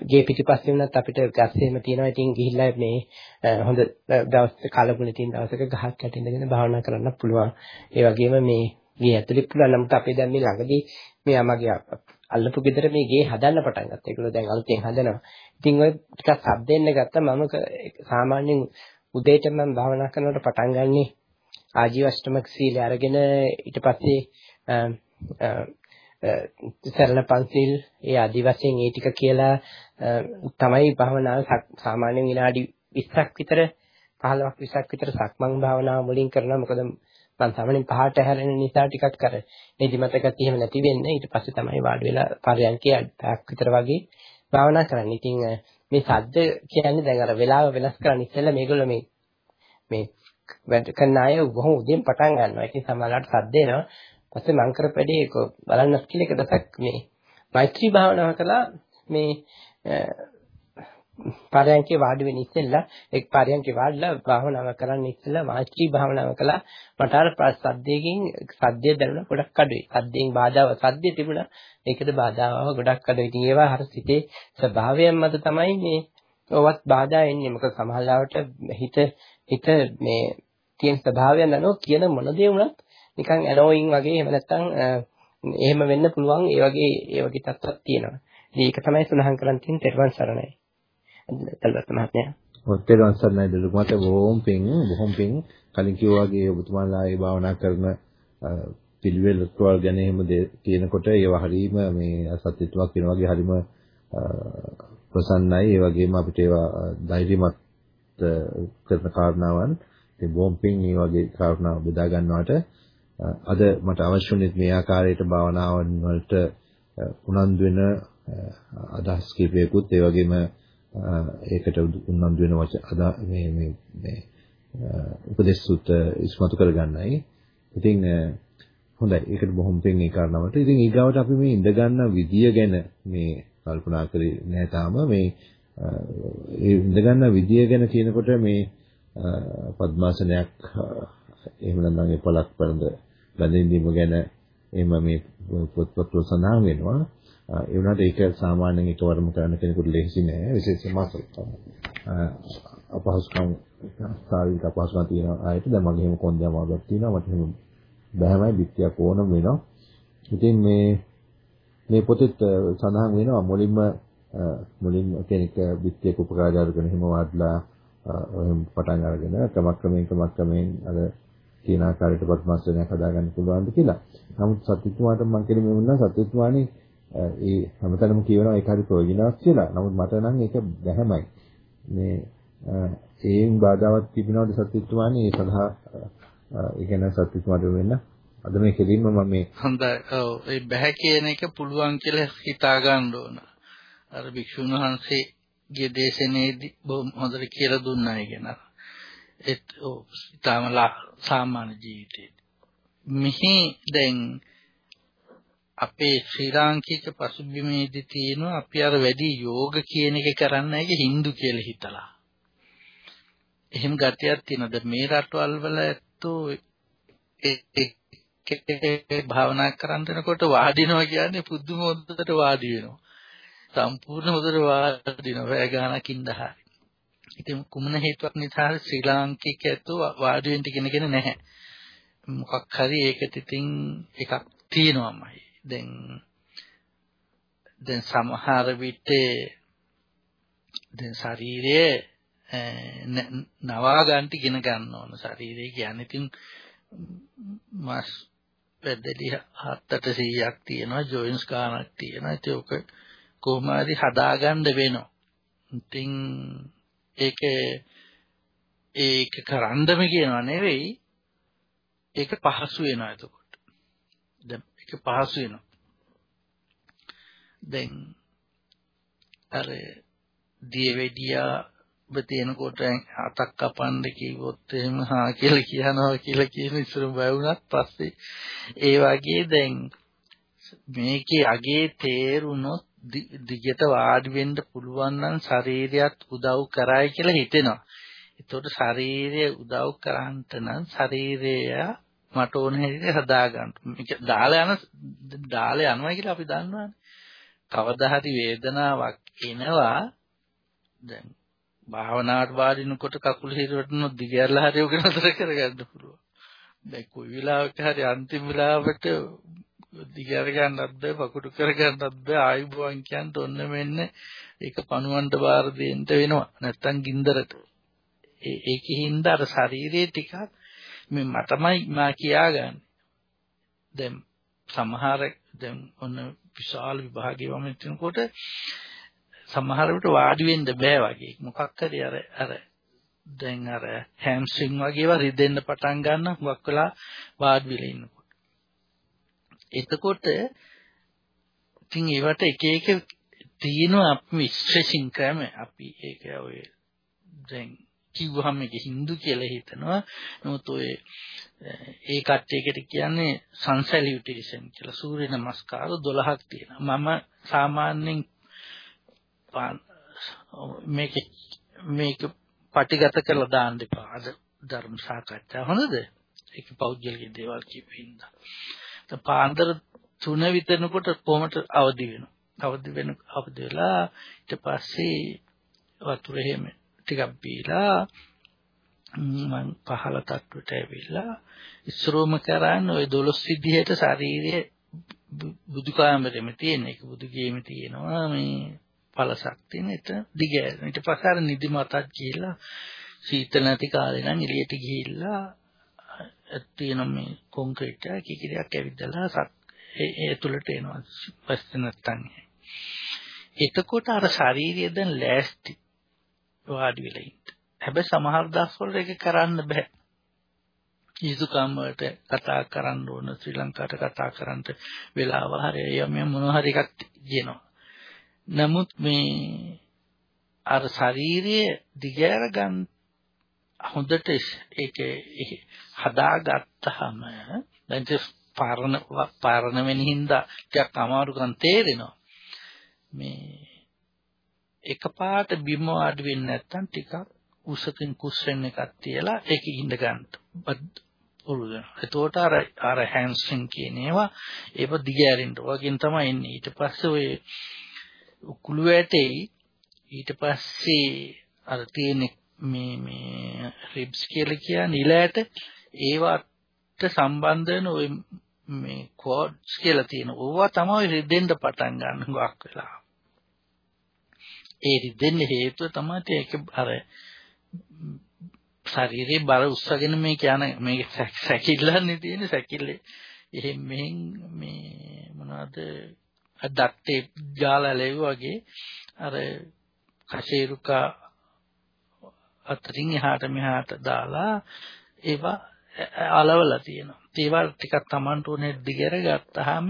ගේ පිටිපස්සේ වුණත් අපිට ගස් එහෙම තියෙනවා. ඉතින් ගිහිල්ලා මේ හොඳ දවස් කලබුණේ තියෙන දවසක ගහක් යට ඉඳගෙන භාවනා කරන්න පුළුවන්. ඒ වගේම මේ ගේ ඇතුලේ පුළුවන්. නමුත් අපි දැන් මේ ළඟදී මේ අමගේ අල්ලපු ගෙදර මේ ගේ හදන්න පටන් ගත්තා. ඒගොල්ලෝ දැන් අලුතෙන් හදනවා. ඉතින් ඔය ටිකක් සබ් දෙන්න ගත්තා. මම සාමාන්‍යයෙන් උදේට මම භාවනා කරනකොට පටන් ගන්නේ ආජීවෂ්ටමක සීලය අරගෙන ඊට පස්සේ සරල පන්සිල් ඒ ආදි වශයෙන් ඒ ටික කියලා තමයි භාවනාව සාමාන්‍යයෙන් විනාඩි 20ක් විතර 15ක් 20ක් විතර සක්මන් භාවනාව මුලින් කරනවා මොකද මම සාමාන්‍යයෙන් පහට හැරෙන නිසා ටිකක් කර නිදිමත ගතිය එහෙම නැති වෙන්නේ ඊට පස්සේ තමයි වාඩි වෙලා පරයන්කේ පැයක් විතර වගේ භාවනා කරන්නේ. ඉතින් මේ සද්ද කියන්නේ දැන් අර වෙලාව වෙනස් කරන්න ඉස්සෙල්ලා මේගොල්ලෝ මේ මේ වැඩ කරන අය බොහොම උදේන් පටන් ගන්නවා. ඉතින් සමහරවිට සද්ද එනවා. පස්සේ මං කරපැඩේ ඒක බලන්නත් කියලා එක දවසක් මේ මෛත්‍රී භාවනාව කළා. මේ පාරයන්කේ වාඩි වෙන්න ඉස්සෙල්ලා එක් පාරයන්කේ වාඩිලා භාවනාව කරන්න ඉස්සෙල්ලා මෛත්‍රී භාවනාව කළා. මට අර සද්දයෙන් සද්දය දැනුණා ගොඩක් අඩුයි. සද්දයෙන් බාධාව සද්දය තිබුණා. ඒකද බාධාව ගොඩක් අඩුයි. ඉතින් ඒවා හර සිතේ ස්වභාවයෙන් මත තමයි මේ ඔවත් බාධා එන්නේ. මොකද සමහරවිට හිත හිත මේ තියෙන ස්වභාවයන් අනුව කියන මොන දේ වුණත් නිකන් ඇනෝයින් වගේ එහෙම නැත්නම් එහෙම වෙන්න පුළුවන් ඒ වගේ ඒ වගේ තත්ත්වයක් තියෙනවා. ඉතින් ඒක තමයි සඳහන් කරන් තියෙන තෙරුවන් සරණයි. දල්වත් මහත්මයා. ඔව් තෙරුවන් සරණයි දලුක මට බොහොම පිං බොහොම පිං කලින් කිව්වා වගේ ඔබතුමාලා ඒ භාවනා කරන පිළිවෙල වල ගැන එහෙම කියනකොට ඒවා හරීම මේ සත්‍යත්වයක් වෙන වගේ හරීම ප්‍රසන්නයි ඒ වගේම අපිට ඒවා ධෛර්යමත් කරන කාරණාවන් ඉතින් බොහොම පිං මේ වගේ කාරණා බෙදා ගන්නවට අද මට අවශ්‍ය වුණේ මේ ආකාරයට භාවනාවන් වලට උනන්දු වෙන අදහස් කීපයකුත් ඒ වගේම ඒකට උනන්දු වෙන වචන මේ මේ මේ උපදේශ සුත් ඉස්මතු කරගන්නයි. ඉතින් හොඳයි. ඒකට බොහොම පින් ඒ කාරණාවට. ඉතින් ඊගාවට අපි මේ ඉඳ ගන්න විදිය ගැන මේ කල්පනා කරේ නැහැ තාම මේ ඒ ඉඳ ගන්න විදිය ගැන කියනකොට මේ පద్මාසනයක් එහෙම නැත්නම් ඒ පළක් පරඳ බැඳීම ගැන එහෙම මේ පොත්පත්වල සඳහන් වෙනවා. ඒ වුණාට ඒක සාමාන්‍යයෙන් එකවරම කරන්න කෙනෙකුට ලෙහෙසි නෑ. විශේෂයෙන්ම අපහසුකම් සාරික අපහසුකම් තියෙන අයට දැන් මගේ එහෙම කොන්දේ අමාරුවක් තියෙනවා. මට එහෙම බෑමයි පිටියක් ඕනම වෙනවා. ඉතින් මේ මේ පොතේත් සඳහන් වෙනවා මුලින්ම මුලින්ම කෙනෙක් පිටියක උපකාරය අරගෙන එහෙම වඩලා එහෙම පටන් අරගෙන ක්‍රමක්‍රමයෙන් ක්‍රමක්‍රමයෙන් අර කියන ආකාරයට පත්මාස්ටර්යක් හදාගන්න පුළුවන්ද කියලා. නමුත් සත්‍යතුමාට මම කියන්නේ මේ වුණා සත්‍යතුමානේ ඒ හැමතැනම කියනවා ඒක හරි ප්‍රයෝජනවත් කියලා. නමුත් මට නම් ඒක බැහැමයි. මේ ඒන් බාධාවක් තිබෙනවද සත්‍යතුමානේ ඒ සඳහා ඒ කියන්නේ සත්‍යතුමාට වෙන්න අද මේ කෙලින්ම මම මේ හොඳයි. ඔව් ඒ බෑ කියන එක පුළුවන් කියලා හිතා ගන්න ඕන. අර භික්ෂුන් වහන්සේගේ දේශනේදී බොහොම හොඳට කියලා දුන්නා කියන. ඒත් ඔව් ඊටමලා සාමාන්‍ය ජීවිතේ. මෙහි දැන් අපේ ශ්‍රී ලාංකික පසුබිමේදී තියෙනවා අපි අර වැඩි යෝග කියන එක කරන්න ඇයි හින්දු කියලා හිතලා. එහෙම ගතියක් තියෙනවද මේ රටවල් වල ඇත්තෝ ඒ භාවනා කරනකොට වාඩිනවා කියන්නේ පුදුම හොඳට වාඩි වෙනවා. සම්පූර්ණ හොඳට වාඩිනවා. වැය ගානක් ඉඳහරි. ඉතින් කුමන හේතුවක් නිසා ශ්‍රී ලාංකික ඇත්තෝ වාඩි වෙන්න ඉගෙනගෙන නැහැ. මොකක් හරි ඒකට ඉතින් එකක් තියෙනවාමයි. දැන් දැන් සමහර විට දැන් ශරීරයේ නවා ගන්න ඉගෙන ගන්න ඕන ශරීරය කියන්නේ ඉතින් මාස් පැද්දලි 7-800ක් තියෙනවා ජොයින්ස් ගානක් තියෙනවා ඉතින් ඔක කොහොම හරි හදාගන්න වෙනවා ඉතින් ඒක ඒක කරන්නම කියනවා නෙවෙයි. ඒක පහසු වෙනවා එතකොට. දැන් ඒක පහසු වෙනවා. දැන් අර දියවැඩියා ඔබ තියෙනකොට අතක් කපන්න කිව්වොත් එහෙම හා කියලා කියනවා කියලා කියන ඉස්සර බය වුණත් පස්සේ ඒ වගේ දැන් මේකේ අගේ තේරුනොත් දිගට වාඩි වෙන්න පුළුවන් නම් ශරීරයත් උදව් කරයි කියලා හිතෙනවා. ඒතකොට ශරීරය උදව් කරහන්ට නම් ශරීරය මට ඕන හැටියට හදාගන්න. මේක දාලා යන දාලා යනවා කියලා අපි දන්නවානේ. කවදා හරි වේදනාවක් එනවා දැන් භාවනාවට වාඩිනකොට කකුල හිරවටනොත් දිගහැරලා හරි උගෙන නතර කරගන්න පුළුවන්. දැන් කොයි වෙලාවක හරි අන්තිම වෙලාවට දිගහැර ගන්නත් බෑ පකුඩු කර ගන්නත් බෑ ආයුබෝවන් කියන්න ඔන්න මෙන්න ඒක පණුවන්ට බාර දෙන්න වෙනවා. නැත්තම් ගින්දරට. ඒ ඒකින්ද අර ශරීරයේ ටිකක් මේ මටමයි මා කියාගන්නේ. දැන් සමහර දැන් ඔන්න විශාල විභාගයේ වම තිනකොට සමහර විට වාඩි වෙන්න බෑ වගේ. මොකක් හරි අර අර දැන් අර හැම්ස්ට්‍රින් වගේ ඒවා රිදෙන්න පටන් ගන්න හුඟක් වෙලා වාඩි වෙලා ඉන්නකොට. එතකොට ඉතින් ඒවට එක එක තියෙනවා අපි ස්ට්‍රෙචින් ක්‍රම අපි ඒක ඔය දැන් කිව්වහම ඒක හින්දු කියලා හිතනවා. නමුත් ඔය ඒ කට්ටියකට කියන්නේ සන් සැලියුටේෂන් කියලා සූර්ය නමස්කාර 12ක් තියෙනවා. මම සාමාන්‍යයෙන් මේක මේක පටිගත කරලා දාන්න එපා. අද ධර්ම සාකච්ඡා හොඳද? ඒක පෞද්ගලික දේවල් කියපින්ද. පාන්දර 3 විතරනකොට කොහමද අවදි වෙනවා. අවදි වෙන අවදි වෙලා ඊට පස්සේ වතුර එහෙම ටිකක් බීලා මම පහළ තට්ටුවට ඇවිල්ලා ඉස්සරෝම කරන්නේ ওই 12 විදිහට ශරීරයේ බුදු කාමරෙම තියෙන එක බුදු ගේම තියෙනවා මේ පළසක් තියෙන එක දිගෑරෙන ඊට පස්සේ අර නිදිමතක් ගිහිල්ලා සීතල නැති කාලේ නම් එළියට ගිහිල්ලා තියෙන මේ කොන්ක්‍රීට් එක කිකිරියක් ඇවිදලා ඒ ඒ තුලට එනවා පස්සේ නැත්තම් එතකොට අර ශාරීරිය දැන් ලෑස්ති වාඩි වෙලා ඉන්න. හැබැයි සමහර දවස්වල ඒක කරන්න බෑ. යුතුයකම් වලට කතා කරන්න ඕන ශ්‍රී ලංකාවට කතා කරන්න වෙලාව හරි යම් මොන හරි එකක් කියනවා. නමුත් මේ අර ශාරීරිය දිගෑර ගන්න හොඳට ඒක හදාගත්තාම දැන් පාරණ පාරණ වෙන හින්දා ටිකක් අමාරුකම් තේරෙනවා මේ එකපාරට බිම වාඩි වෙන්නේ නැත්නම් ටිකක් උසකින් කුස්සෙන් එකක් තියලා ඒක ඉඳ ගන්න පුළුවන්. එතකොට අර අර හැන්ස්ට්‍රින් කියන ඒවා ඒව දිගෑරෙන්න. ඔයගෙන් තමයි එන්නේ. ඊට පස්සේ ඔය කුළු වැටෙයි ඊට පස්සේ අර තියෙන මේ මේ රිබ්ස් කියලා කියන්නේ ඉලයට ඒවට සම්බන්ධ වෙන ওই මේ කෝඩ්ස් කියලා තියෙන ඕවා තමයි රිදෙන්න පටන් ගන්න ගොක් වෙලා. ඒ රිදෙන්න හේතුව තමයි ඒක අර ශරීරේ බර උස්සගෙන මේ කියන මේ සැකිල්ලන්නේ තියෙන සැකිල්ලේ එහෙන් මෙහෙන් මේ මොනවද දත්තේ ජාලා ලැබු වගේ අර කශේරුකා අතරින් එහාට මෙහාට දාලා ඒවා අලවලා තියෙනවා. ඒවල් ටිකක් Tamanට උනේ දිගර ගත්තාම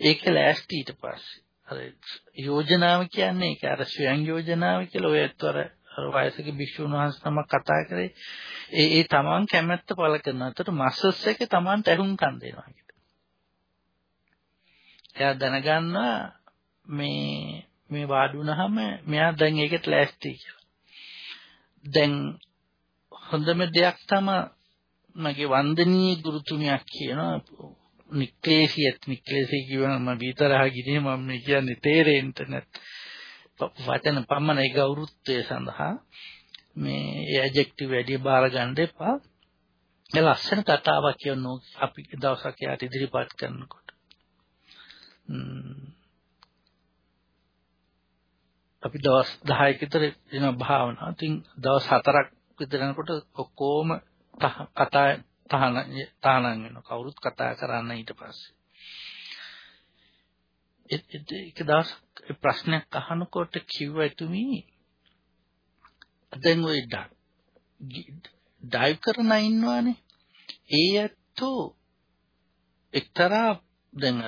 ඒක ලෑස්ති ඊට පස්සේ. අර යෝජනාව කියන්නේ ඒක අර ස්වයං යෝජනාව කියලා ඔය ඇත්තර අර වයසක භික්ෂුන් වහන්සේ නමක් කතා කරේ ඒ ඒ තමන් කැමැත්ත පළ කරනවා. ඒතට මස්සස් එක තමන්ට ඇහුම්කන් දෙනවා කියලා. එයා දැනගන්නවා මේ මේ වාඩි වුණාම මෙයා දැන් ඒකට ලෑස්ති කියලා. දැන් හොඳම දෙයක් තමයි මගේ වන්දනීය ගුරුතුමියක් කියනවා. නික්ලේසියත් නික්ලේසිය කියවම මම විතරහ ගිනේ මම මේ කියන්නේ තේරෙන්න නැත්. වචන පමණයි ගෞරවත්වය සඳහා මේ ඇඩ්ජෙක්ටිව් වැඩි බාර ගන්න එපා. ඒ ලස්සන කතාවක් කියනෝ අපි දවසක් යාට ඉදිරිපත් කරනකොට. අපි දවස් 10ක විතර වෙන භාවනාව. ඉතින් දවස් 4ක් විතර යනකොට ඔක්කොම කතා තහන තහනම් වෙනවා. කවුරුත් කතා කරන්න ඊට පස්සේ. ඒක දවසක් ප්‍රශ්නයක් අහනකොට කිව්ව එතුමි දැන් ওই ඩයිව් කරන ඉන්නවානේ. ඒ ඇත්තෝ එක්තරා දැන්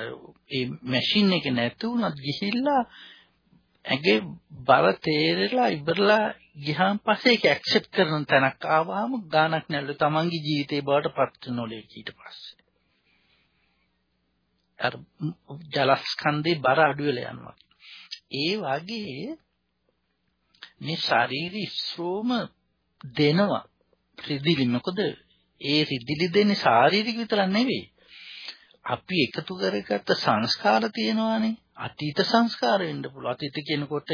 ඒ මැෂින් එක නැති වුණත් ගිහිල්ලා ඇගේ බර තේරෙලා ඉවරලා ගියාන් පස්සේ ඒක ඇක්සෙප්ට් කරන තැනක් ආවම ගානක් නැල්ල තමන්ගේ ජීවිතේ බවට පත් වෙනෝලේ ඊට පස්සේ. අර ජලස්කන්ධේ බර අඩු වෙලා යනවා. ඒ වගේ මේ ශාරීරික ශ්‍රෝම දෙනවා. රිදිලි මොකද? ඒ රිදිලි දෙන්නේ ශාරීරික විතර නෙවෙයි. අපි එකතු කරගත්ත සංස්කාර තියෙනවානේ. අතීත සංස්කාර වෙන්න පුළුවන්. අතීත කියනකොට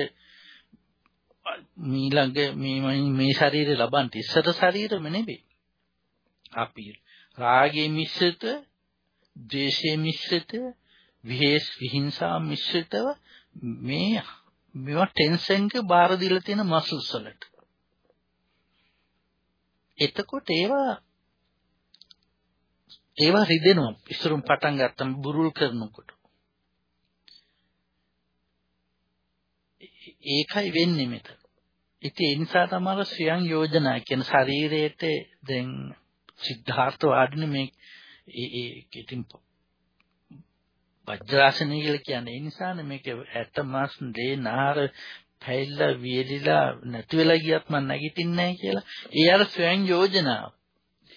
මීළඟ මේ මේ ශරීරය ලබන්න ඉස්සර ශරීරෙම නෙවෙයි. අපි රාගයේ මිශ්‍රිත, ද්වේෂයේ මිශ්‍රිත, විහෙස් විහිංසා මිශ්‍රිතව මේ මේවා ටෙන්ෂන් එක බාර දීලා තියෙන මසල්ස් වලට. එතකොට ඒවා ඒවා රිදෙනවා. ඉස්සරුම් පටන් ගත්තම බුරුල් කරනකොට. ඒකයි වෙන්නේ මෙතන. ඉතින් ඒ නිසා තමයි ස්වයං යෝජනා කියන ශරීරයට දැන් සිද්ධාර්ථ වාදින මේ ඒ ඉතින් වජ්‍රාසනය කියලා කියන්නේ ඒ නිසානේ මේක ඇත්ත මාස් දේ නාර පැයිලා වියලිලා නැති වෙලා ගියත් මම නැගිටින්නේ නැහැ කියලා. ඒ අර ස්වයං යෝජනාව.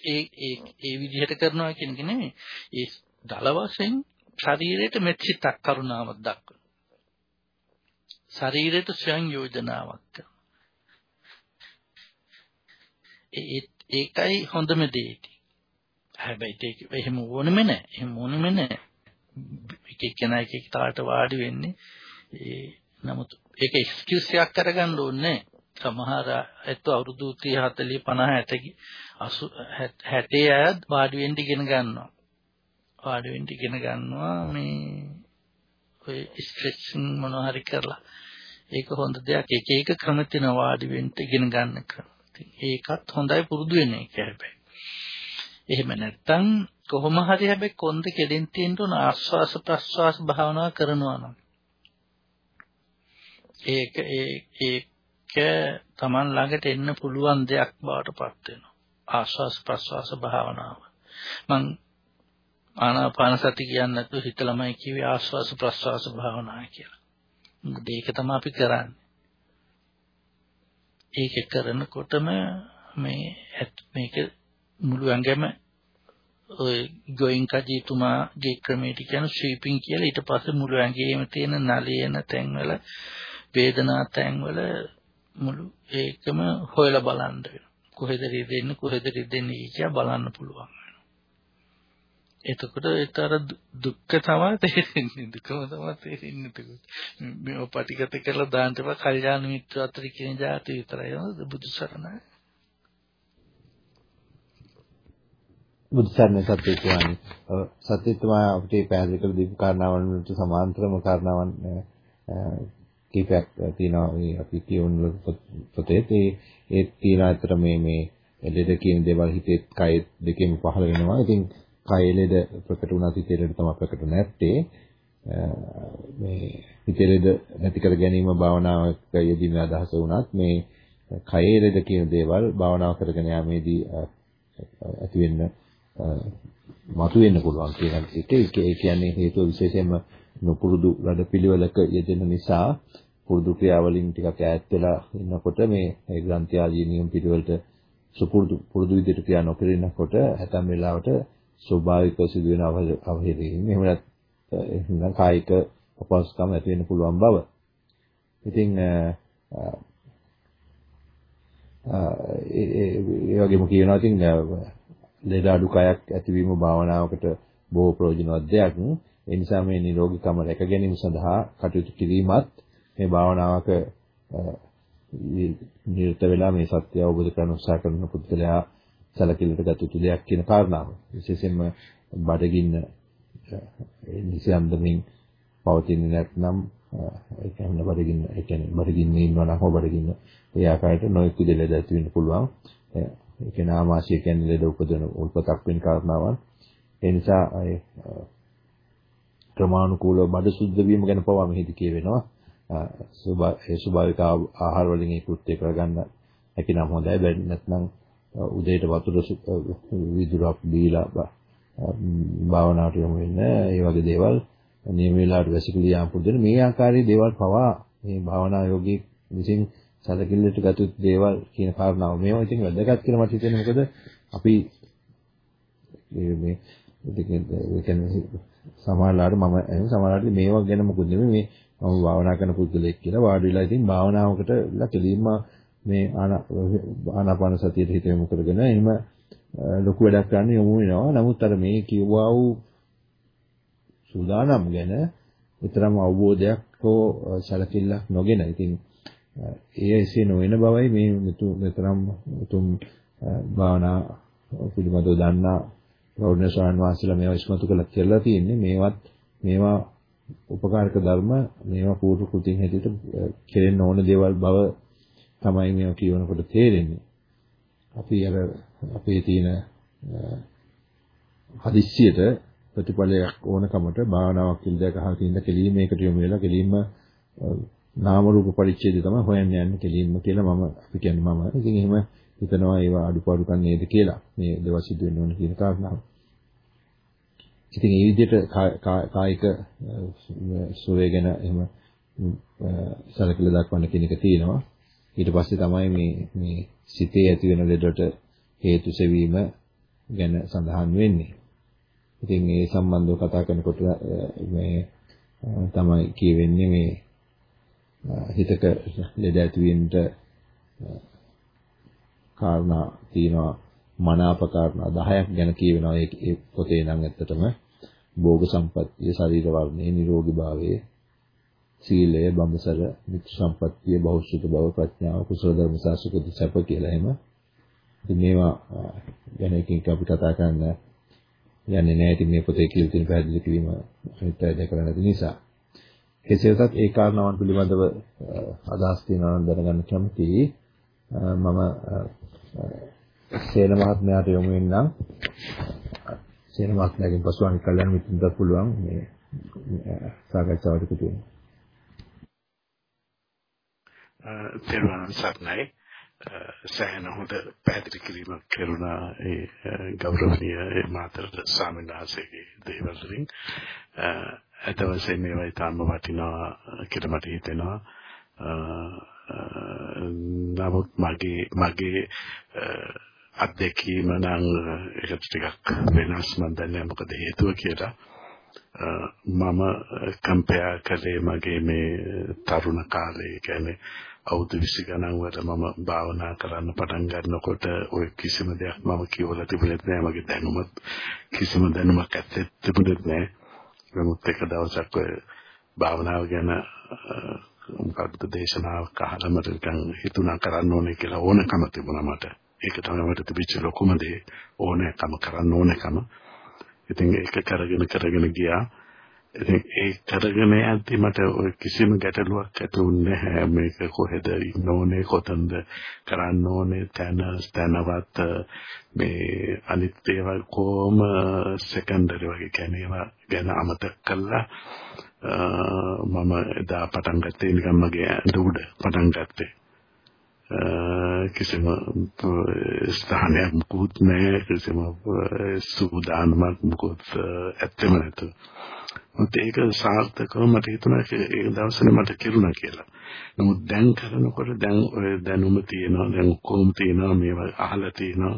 ඒ ඒ ඒ විදිහට කරනවා කියන එක නෙමෙයි. ඒ දල වශයෙන් ශරීරයට මෙච්චිතක් කරුණාවක් දක්වන. ශරීරයට ස්වයං යෝජනාවක් ඒකයි හොඳම දේ. හැබැයි ඒක එහෙම ඕනෙම නැහැ. එහෙම ඕනෙම නැහැ. එක එක්කෙනා එක එක තාලට වාඩි වෙන්නේ ඒ නමුත් ඒක එක්ස්කියුස් එකක් කරගන්න ඕනේ සමහර ඇත්ත අවුරුදු 30 40 50 60 60 අය වාඩි වෙන්න ඉගෙන ගන්නවා වාඩි වෙන්න ඉගෙන ගන්නවා මේ ඔය ස්ට්‍රෙචින් මොනවා හරි කරලා ඒක හොඳ දෙයක්. එක එක ක්‍රම තියෙනවා වාඩි වෙන්න ඉගෙන ගන්න ක්‍රම. ඒකත් හොඳයි පුරුදු වෙන එක හැබැයි. එහෙම නැත්තම් කොහොම හරි හැබැයි කොන්ද කෙලින් තියෙන්න උන ආස්වාස ප්‍රස්වාස භාවනාව කරනවා නම්. ඒක ඒක Taman ළඟට එන්න පුළුවන් දෙයක් බවට පත් වෙනවා. ආස්වාස ප්‍රස්වාස භාවනාව. මං ආනාපාන සති කියන්නේ නැතුව හිතලමයි කිව්වේ ආස්වාස ප්‍රස්වාස භාවනාව කියලා. මොකද ඒක තමයි අපි කරන්නේ. ඒක කරනකොටම මේ මේක මුළු ඇඟම ඔය ගෝයින් කජීතුමාගේ ක්‍රමයට කියන ස්වීපින් කියලා ඊට පස්සේ මුළු ඇඟේම තියෙන නලියන තැන්වල වේදනා තැන්වල මුළු ඒකම හොයලා බලන්න වෙනවා. කොහෙද රිදෙන්නේ කොහෙද රිදෙන්නේ කියලා බලන්න පුළුවන්. එතකොට ඒතර දුක්ඛ තමයි තේරෙන්නේ. දුකම තමයි තේරෙන්නේ එතකොට. මේ පටිගත කරලා දාන්න එපා කල්යාණ මිත්‍ර අතර කියන જાති විතරයි. නේද? බුදු සරණයි. බුදු සරණ සත්‍යත්වයන් සත්‍යත්වය අපිට පැහැදිලි කළ දීපු කාරණාවන් වලට සමාන්තරම කාරණාවන් කීපයක් තියෙනවා. මේ අපි කියවන පොතේ ඒ ඒ තියෙන අතර මේ මේ ලෙඩ කියන දේවල් හිතේ කය දෙකෙන් පහළ වෙනවා. ඉතින් කයලෙද ප්‍රකට වුණා සිතේලෙද තමයි ප්‍රකට නැත්තේ මේ සිතේලෙද නැති කර ගැනීම භාවනාවක යෙදීමේ අදහස වුණත් මේ කයලෙද කියන දේවල් භාවනාව කරගෙන යාමේදී ඇති වෙන්න මතුවෙන්න පුළුවන් කියන එක. ඒ කියන්නේ හේතුව විශේෂයෙන්ම නුපුරුදු වැඩපිළිවෙලක යෙදෙන නිසා පුරුදු ක්‍රියාවලින් ටිකක් ඈත් වෙලා ඉන්නකොට මේ ග්‍රන්ථි ආදී නියම පිළිවෙලට සුපුරුදු පුරුදු විදිහට ක්‍රියා නොකරනකොට ඇතම් වෙලාවට ස්වභාවිකව සිදුවෙන අවහිරීම එහෙම නැත්නම් කායික අපහසුකම් ඇති වෙන්න පුළුවන් බව. ඉතින් ඒ වගේම කියනවා ඉතින් ලෙඩ අඩු කයක් ඇතිවීම භාවනාවකට බොහෝ ප්‍රයෝජනවත් දෙයක්. ඒ නිසා මේ නිරෝගීකම රැක ගැනීම සඳහා කටයුතු කිරීමත් මේ භාවනාවක නිරත වෙලා මේ සත්‍ය අවබෝධ කරගන්න උත්සාහ කරන පුද්ගලයා සැලකිලිට ගත යුතු දෙයක් කියන කාරණාව. විශේෂයෙන්ම බඩගින්න නිසන්දමින් පවතින්නේ නැත්නම් ඒ කියන්නේ බඩගින්න ඒ කියන්නේ බඩගින්න ඉන්නවා නම් බඩගින්න ඒ ආකාරයට නොයෙක් විදිහට දැති වෙන්න පුළුවන්. ඒ කියන්නේ ආමාශය කියන්නේ ලෙඩ උපදින උල්පතක් වෙන කාරණාවක්. ඒ නිසා ඒ ක්‍රමානුකූලව බඩ සුද්ධ වීම ගැන පවා මෙහිදී කියවෙනවා. ඒ ස්වභාවික ආහාර වලින් ඒ කෘත්‍ය කරගන්න හැකි නම් හොඳයි. බැරි නැත්නම් උදේට වතුර විදුරක් බීලා භාවනාවට යොමු වෙන්න. ඒ වගේ දේවල් නියම වෙලාවට වැසිකිලි යාම පුදුන මේ ආකාරයේ දේවල් පවා මේ භාවනා යෝගී විසින් සැලකිල්ලට ගත යුතු දේවල් කියන කාරණාව මේවා ඉතින් වැදගත් කියලා මට හිතෙනවා මොකද අපි මේ ඒ කියන්නේ සමහරලාට මම එහෙනම් සමහරලාට මේවා ගැන මොකුත් නෙමෙයි. මේ මම භාවනා කරන පුද්ගලෙක් කියලා වාඩි වෙලා ඉතින් භාවනාවකට ලකලින්ම මේ ආනාපාන සතියට හිත යොමු කරගෙන එහෙම ලොකු වැඩක් කරන්න යොමු වෙනවා. නමුත් අර මේ කිව්වා වූ සූදානම් ගැන විතරම අවබෝධයක් හෝ සැලකිල්ලක් නොගෙන ඉතින් ඒ එසේ නොවන බවයි මේ මෙතරම් උතුම් භාවනා පිළිබඳව දන්නා ගෞරවනීය ස්වාමීන් වහන්සේලා මේවා ඉස්මතු කළා කියලා තියෙන්නේ මේවත් මේවා උපකාරක ධර්ම මේවා පූර්ව කෘතින් හැටියට කෙරෙන්න ඕන දේවල් බව තමයි මේවා කියනකොට තේරෙන්නේ. අපි අර අපේ තියෙන හදිස්සියට ප්‍රතිඵලයක් ඕනකමට භාවනාවක් කියලා දෙයක් අහලා තියෙන කෙලීම මේකට යොමු වෙලා කෙලීම නාම රූප පරිච්ඡේදය තමයි හොයන්න යන්නේ කෙලීම කියලා මම අපි කියන්නේ මම. ඉතින් එහෙම හිතනවා ඒවා අඩුපාඩුකම් නේද කියලා මේ දේවල් සිදු වෙන්න ඕන කියන කාරණාව. ඉතින් ඒ විදිහට කායික සුවය ගැන එහෙම සැලකිලි දක්වන්න කියන එක තියෙනවා. ඊට පස්සේ තමයි මේ මේ සිතේ ඇති වෙන ලෙඩට හේතු සෙවීම ගැන සඳහන් වෙන්නේ. ඉතින් මේ සම්බන්ධව කතා කරනකොට මේ තමයි කියවෙන්නේ මේ හිතක ලෙඩ ඇති වෙන්න කාරණා තියෙනවා මනාප කාරණා 10ක් ගැන කියවෙනවා ඒ පොතේ නම් ඇත්තටම භෝග සම්පත්තිය ශරීර වර්ණය නිරෝගී භාවය සීලය බඹසර මිත්‍ර සම්පත්තිය බෞද්ධ බව ප්‍රඥාව කුසල ධර්ම සාසුකති සැප කියලා එහෙම. ඉතින් මේවා ගැන එකින් එක අපි කතා කරන්න යන්නේ නැහැ. ඉතින් මේ පොතේ කියලා තියෙන පැහැදිලි කිරීම අනිත් අය දැකලා නැති නිසා. කෙසේ වෙතත් ඒ කාරණාවන් පිළිබඳව අදහස් තියෙනවා නම් දැනගන්න කැමතියි මම සේන මහත්මයාට යොමු වෙන්නම්. සේන මහත්මයාගෙන් පසු අනිත් කල්යන මිත්‍රන්ට පුළුවන් මේ සාකච්ඡාවට එකතු වෙන්න. තෙරුවන් සරණයි. සෑහෙන හොඳ පැහැදිලි කිරීමක් කරුණා ඒ ගෞරවනීය මාතර ස්වාමීන් වහන්සේගේ දේවල් වලින්. අතවසේ මේවා ඊටම වටිනවා කියලා මට හිතෙනවා. නමුත් මගේ මගේ අත්දැකීම නම් ඒක ටිකක් වෙනස් මන් දන්නේ මොකද හේතුව කියලා. මම කම්පෙයාර් කළේ මගේ මේ තරුණ කාලේ කියන්නේ අවුරුදු 20 ගණන් වල මම භාවනා කරන්න පටන් ගන්නකොට ওই කිසිම දෙයක් මම කියවලා තිබුණෙත් නෑ. මගේ දැනුමත් කිසිම දැනුමක් ඇත්තේ තිබුණෙත් නෑ. නමුත් එක දවසක් ඔය භාවනාව ගැන මොකක්ද දේශනාවක් අහලා මට නිකන් හිතුණා කරන්න ඕනේ කියලා ඕනකම තිබුණා මට. ඒක තමයි මට තිබිච්ච ලොකුම දේ. ඕනෑකම කරන්න ඕනෑකම. ඉතින් ඒක කරගෙන කරගෙන ගියා. ඉතින් ඒ කරගෙන යද්දි මට ඔය කිසිම ගැටලුවක් ඇති වුණේ නැහැ. මේක කොහෙද ඉන්න ඕනේ? කොතනද කරන්න ඕනේ? තැන තැනවත් මේ අනිත් ඒවා කොහොම සෙකන්ඩරි වගේ කියන්නේ ඒවා ගැන අමතක කළා. මම එදා පටන් ගත්තේ නිකන් මගේ ඇඳ උඩ පටන් ගත්තේ. කිසිම ස්ථානයක් මුකුත් නැහැ. කිසිම සූදානමක් මුකුත් ඇත්තෙම නැතු. මොකද ඒක සාර්ථකව මට හිතුණා ඒ දවසේ මට කෙරුණා කියලා. නමුත් දැන් කරනකොට දැන් ඔය දැනුම තියෙනවා දැන් ඔක්කොම තියෙනවා මේවා අහලා තියෙනවා.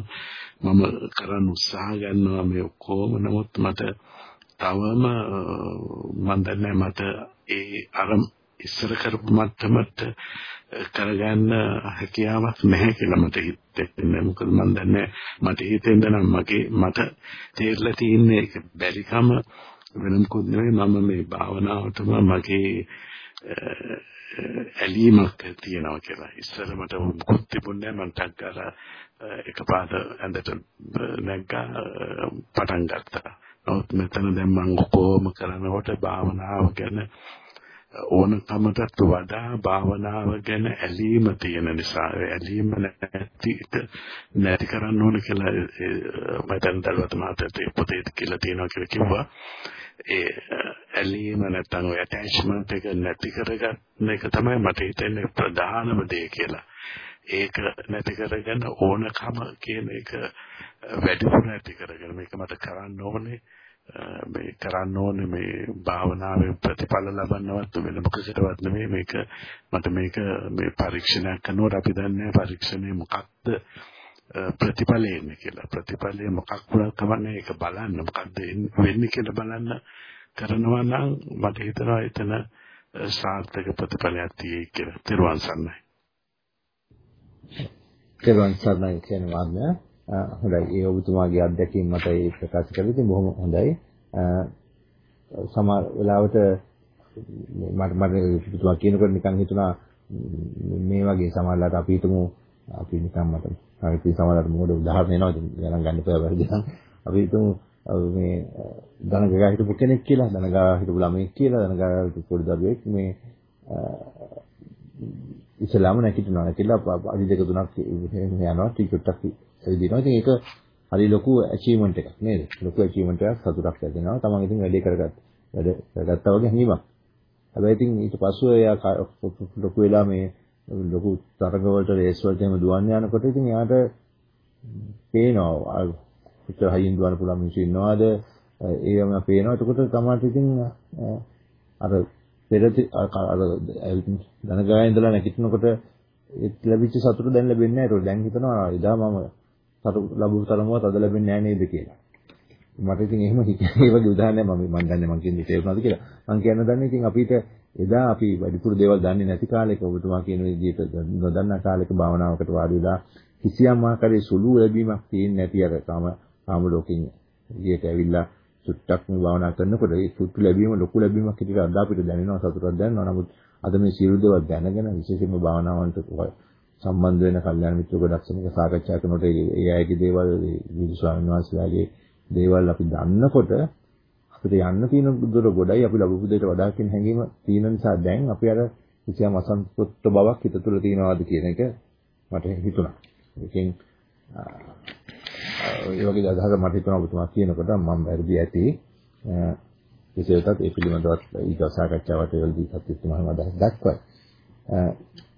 මම කරන්න උත්සාහ ගන්නවා මේ ඔක්කොම. නමුත් මට තවම මම දන්නේ මට ඒ අර ඉස්සර කරපු මට්ටමට කරගන්න හැකියාවක් නැහැ කියලා මට හිතෙන්නේ මොකද මම දන්නේ මට හිතෙන්ද නම් මගේ මට තේරලා තියෙන්නේ ඒක බැරිකම වෙන මොකුත් නෙවෙයි මම මේ භාවනාවටම මගේ ඇලීමක් තියෙනවා කියලා. ඉස්සර මට මොකුත් තිබුණේ නැහැ මම ටක් ගාලා එකපාරට ඇඳට නැග්ගා පටන් ගත්තා. නමුත් මෙතන දැන් මම කොහොම කරනකොට භාවනාව ගැන ඕනකමටත් වඩා භාවනාව ගැන ඇලීම තියෙන නිසා ඇලීම නැතිට නැති කරන්න ඕන කියලා මම දල්වත් මාතට පොතේ කියලා තියෙනවා කියලා කිව්වා ඒ ඇලීම නැත්නම් ඔය ඇටැච්මන්ට් එක නැති කරගන්න එක තමයි මට හිතෙන්නේ ප්‍රධානම දේ කියලා. ඒක නැති කරගෙන ඕනකම කියන එක වැඩිපුර නැති කරගෙන මේක මට කරන්න ඕනේ. මේ කරන්න ඕනේ මේ භාවනාවෙන් ප්‍රතිඵල ලබන්නවත් වෙන මොකකටවත් නෙමෙයි මේක. මට මේක මේ පරීක්ෂණයක් කරනකොට අපි දන්නේ පරීක්ෂණය මොකක්ද. ප්‍රතිඵලය එන්නේ කියලා ප්‍රතිඵලය මොකක් වුණත් කමන්නේ ඒක බලන්න මොකද්ද වෙන්නේ කියලා බලන්න කරනවා නම් මට හිතෙනවා එතන සාර්ථක ප්‍රතිඵලයක් තියෙයි කියලා. ත්‍රිවන් සන්නයි. ත්‍රිවන් සන්නයි කියන වාද්‍ය හොඳයි. ඒ ඔබතුමාගේ අත්දැකීම් මත ඒ ප්‍රකාශ කළේ ඉතින් බොහොම හොඳයි. සමහර වෙලාවට මට මට ඔබතුමා කියනකොට නිකන් හිතුණා මේ වගේ සමහරලාට අපි හිතමු අපි නිකන් මට අපි සමහරලාට මොකද උදාහරණ එනවා ඉතින් ගණන් ගන්න එපා වැඩි නම් අපි හිතමු මේ දනගා හිටපු කෙනෙක් කියලා දනගා හිටපු ළමෙක් කියලා දනගා හිටපු පොඩි දරුවෙක් මේ ඉස්ලාම නැගිටිනවා නැතිලා අඩි දෙක තුනක් යනවා ටිකට්ටක් ඇවිදිනවා. ඉතින් ඒක හරි ලොකු ඇචීව්මන්ට් එකක් නේද? ලොකු ඇචීව්මන්ට් එකක් සතුටක් ඇතිවෙනවා. තමන් ඉතින් වැඩේ කරගත්ත. වැඩ කරගත්තා වගේ හැඟීමක්. හැබැයි ඉතින් ඊට පස්සේ එයා ලොකු වෙලා මේ ලොකු තරඟ වලට රේස් වලට එහෙම දුවන්න යනකොට ඉතින් එයාට පේනවා කොච්චර හයියෙන් දුවන්න පුළුවන් මිනිස්සු ඉන්නවද? ඒවම පේනවා. එතකොට තමයි ඉතින් අර පෙරති අර ධනගාය ඉඳලා නැගිටිනකොට ලැබිච්ච සතුට දැන් ලැබෙන්නේ නැහැ. ඒක දැන් හිතනවා එදා මම සතුට ලැබුණු තරමවත් අද ලැබෙන්නේ නැහැ නේද කියලා. මට ඉතින් එහෙම හිතේ වගේ උදාහරණයක් මම මම දන්නේ මම කියන්නේ තේරුණාද කියලා. මම කියන්න දන්නේ ඉතින් අපිට එදා අපි වැඩිපුර දේවල් දන්නේ නැති කාලෙක ඔබතුමා කියන විදිහට නොදන්නා කාලෙක භාවනාවකට වාඩි වෙලා කිසියම් ආකාරයේ සුළු ලැබීමක් තියෙන්නේ නැති අර කාම කාම ලෝකෙින් එළියට ඇවිල්ලා සුට්ටක් මේ භාවනා කරනකොට ඒ සුට්ටු ලැබීම ලොකු ලැබීමක් විදිහට අද අපිට දැනෙනවා සතුටක් දැනෙනවා. නමුත් අද මේ සියලු දේවල් දැනගෙන විශේෂයෙන්ම භාවනාවන්ට සම්බන්ධ වෙන කල්යාණ මිත්‍ර ගොඩක් සමග සාකච්ඡා කරනකොට ඒ අයගේ දේවල් විදු ස්වාමීන් වහන්සේලාගේ දේවල් අපි දන්නකොට අපිට යන්න තියෙන දුර ගොඩයි අපි ලැබපු දෙයට වඩා කියන හැඟීම තියෙන නිසා දැන් අපි අර කිසියම් අසන්තුෂ්ත බවක් හිත තුළ තියෙනවාද කියන එක මට හිතුණා. ඒකෙන් ඒ වගේ අදහසක් මට හිතුණා ඔබතුමා කියනකොට මම වැරදි ඇති. විශේෂයෙන්ත් ඒ පිළිබඳව ඊට සාකච්ඡාවට යොල්දී සත්‍යතුමාම අදහස් දක්වයි.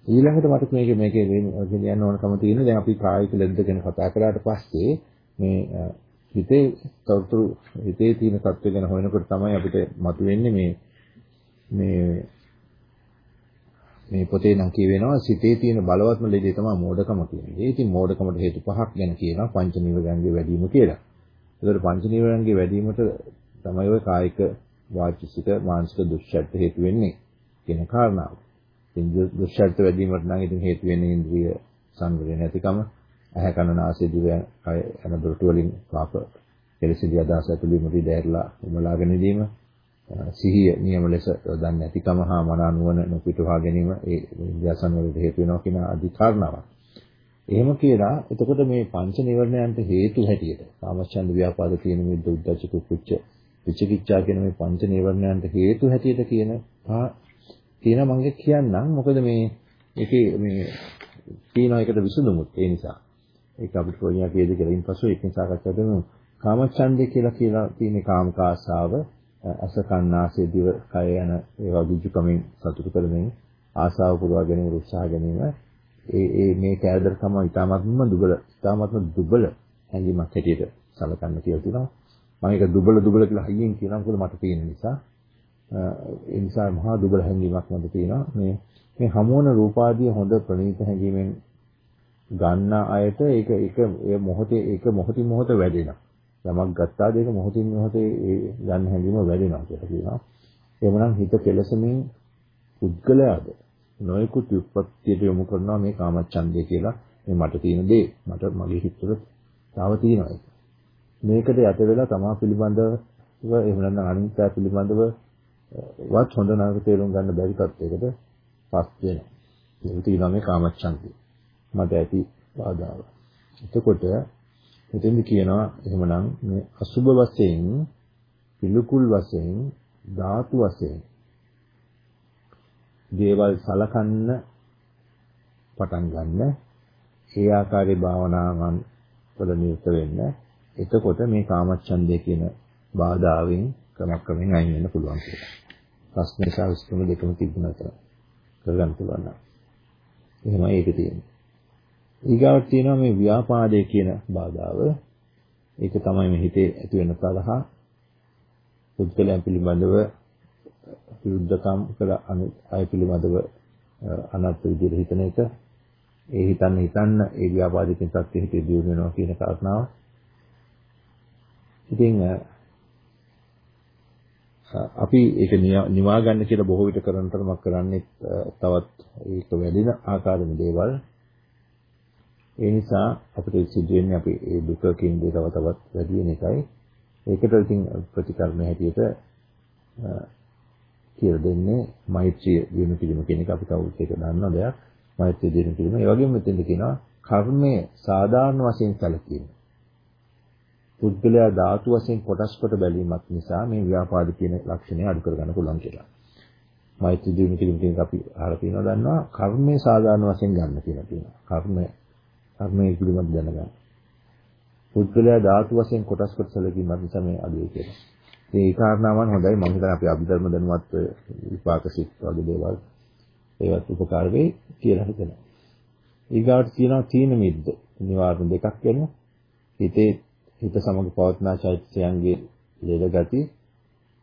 ඊළඟට මට මේක මේකේ කියන්න ඕනකම තියෙන දැන් අපි කායික ලෙඩ ගැන කතා කරාට පස්සේ මේ හිතේ තවතුරු හිතේ තියෙන තත්ත්ව ගැන හොයනකොට තමයි අපිට මතුවෙන්නේ මේ මේ මේ පොතේ නම් කියවෙනවා සිතේ තියෙන බලවත්ම ලෙඩේ තමයි මෝඩකම කියන්නේ. ඒ ඉතින් මෝඩකමට හේතු පහක් ගැන කියනවා පංච නීවරණගේ වැඩිම කියලා. ඒකට පංච නීවරණගේ වැඩිමට තමයි ওই කායික වාචික මානසික දුෂ්චර්ත හේතු වෙන්නේ කියන කාරණාව. ඉතින් දුෂ්චර්ත වැඩිවීමට නම් ඉතින් හේතු වෙන්නේ ඉන්ද්‍රිය සංවරය නැතිකම, ඇහැ කන නාසය දිව කය යන දොරටු වලින් පාප කෙලෙසිදී අදහස ඇතුළේ මුටි දැරලා උමලාගෙන ඉදීම, සිහිය නියම ලෙස යොදන්නේ නැතිකම හා මන නුවණ නොපිටවා ගැනීම ඒ ඉන්ද්‍රිය සංවරයට හේතු වෙනවා කියන අධිකාරණාවක්. එහෙම කියලා එතකොට මේ පංච නිවර්ණයන්ට හේතු හැටියට කාමච්ඡන්ද ව්‍යාපාද තියෙන මේ දුද්දච්ච කුච්ච විචිකිච්ඡා කියන මේ පංච නිවර්ණයන්ට හේතු හැටියට කියන තියෙන මම කියන්නම් මොකද මේ ඒකේ මේ තියෙන එකට විසඳුමුත් ඒ නිසා ඒක අපිට ප්‍රයෝජනයක් වේද කියලා ඉන්පසු ඒකෙන් සාකච්ඡා කරමු කාමච්ඡන්දය කියලා කියලා තියෙන කාමක ආසාව අස කන්නාසය දිව කය යන ඒවා විජුකමින් සතුටු කරමින් ආසාව පුරවා ගැනීම උත්සාහ ගැනීම ඒ ඒ මේ කෑදරකම ඊටාත්ම දුබල ඊටාත්ම දුබල හැඟීමක් හැටියට සලකන්න කියලා තියෙනවා. මම ඒක දුබල දුබල කියලා හයියෙන් කියනවා මොකද මට පේන නිසා. ඒ නිසා මහා දුබල හැඟීමක් මට තියෙනවා. මේ මේ හමුවන රූපාදී හොඳ ප්‍රණීත හැඟීමෙන් ගන්න අයට ඒක ඒක ඒ මොහොතේ ඒක මොහොතින් මොහොත වැඩෙනවා. යමක් ගත්තාද ඒක මොහොතින් මොහොතේ ඒ ගන්න හැඟීම වැඩෙනවා කියලා කියනවා. එහෙමනම් හිත කෙලසමින් පුද්ගලයාද නොයෙකුත් උත්පත්තියට යොමු කරනවා මේ කාමච්ඡන්දය කියලා මේ මට තියෙන දේ මට මගේ හිතවල තාව තියෙනවා ඒක. මේකට යට වෙලා තමා පිළිබඳව එහෙම නැත්නම් අනිත්‍ය පිළිබඳව වත් හොඳ නරක තේරුම් ගන්න බැරි තත්යකට පස් වෙනවා. ඒක තියෙනවා මේ කාමච්ඡන්දය. මට ඇති බාධාව. එතකොට මෙතෙන්ද කියනවා එහෙමනම් මේ අසුබ වශයෙන් පිළිකුල් වශයෙන් ධාතු වශයෙන් දේවල් සලකන්න පටන් ගන්න ඒ ආකාරයේ භාවනාවන් වල නිරත වෙන්න එතකොට මේ කාමච්ඡන්දය කියන බාධාවෙන් ක්‍රමක්‍රමයෙන් අයින් වෙන්න පුළුවන් කියලා. ප්‍රශ්න සහ උත්තර දෙකම තිබුණාට කරගන්න පුළුවන්. එහෙමයි ඒක තියෙන්නේ. ඊගාවට තියෙනවා මේ ව්‍යාපාදයේ කියන බාධාව. ඒක තමයි මේ හිතේ ඇති වෙන තරහ. පුද්ගලයන් පිළිබඳව විරුද්ධකම් කළ අය පිළිබඳව අනර්ථ විදිහට හිතන එක. ඒ හිතන්න හිතන්න ඒ ව්‍යාපාදිකින් සත්‍ය හිතේ දියුණු වෙනවා කියන කාරණාව. ඉතින් අපි ඒක නිවා ගන්න කියලා බොහෝ විට කරන තරමක් කරන්නේ තවත් ඒක වැඩින ආකාරයේ දේවල් ඒ නිසා අපිට සිද්ධ වෙන්නේ අපි ඒ දුක කියන දේ තව තවත් වැඩි වෙන එකයි. ඒකට ඉතින් ප්‍රතිකර්ම හැටියට කියලා දෙන්නේ මෛත්‍රිය දිනු කිරීම කියන එක අපි කවුරුත් ඒක දන්න දෙයක්. මෛත්‍රිය දිනු කිරීම. ඒ වගේම මෙතෙන්ද කියනවා කර්මය සාධාරණ වශයෙන් සැලකීම. පුද්ගලයා ධාතු වශයෙන් කොටස් කොට බැලීමක් නිසා මේ ව්‍යාපාද කියන ලක්ෂණය අඩු කරගන්න පුළුවන් කියලා. මෛත්‍රී දිනු කිරීම කියන එක අපි අහලා තියෙනවා දන්නවා කර්මය සාධාරණ වශයෙන් ගන්න කියලා කියනවා. කර්මය කර්මය පිළිබඳ දැනගන්න. පුද්ගලයා ධාතු වශයෙන් කොටස් කොට සැලකීමක් නිසා මේ අඩුවේ කියලා. ඉතින් ඒ කාරණාවන් හොඳයි මම හිතන්නේ අපි අභිධර්ම දැනුවත් විපාක සිත් වගේ දේවල් ඒවත් උපකාර වෙයි කියලා හිතනවා. ඊගාට තියෙනවා තීන මිද්ද නිවාරණ දෙකක් වෙනවා. හිතේ හිත සමග පවත්නා චෛත්‍යයන්ගේ ලෙඩ ගති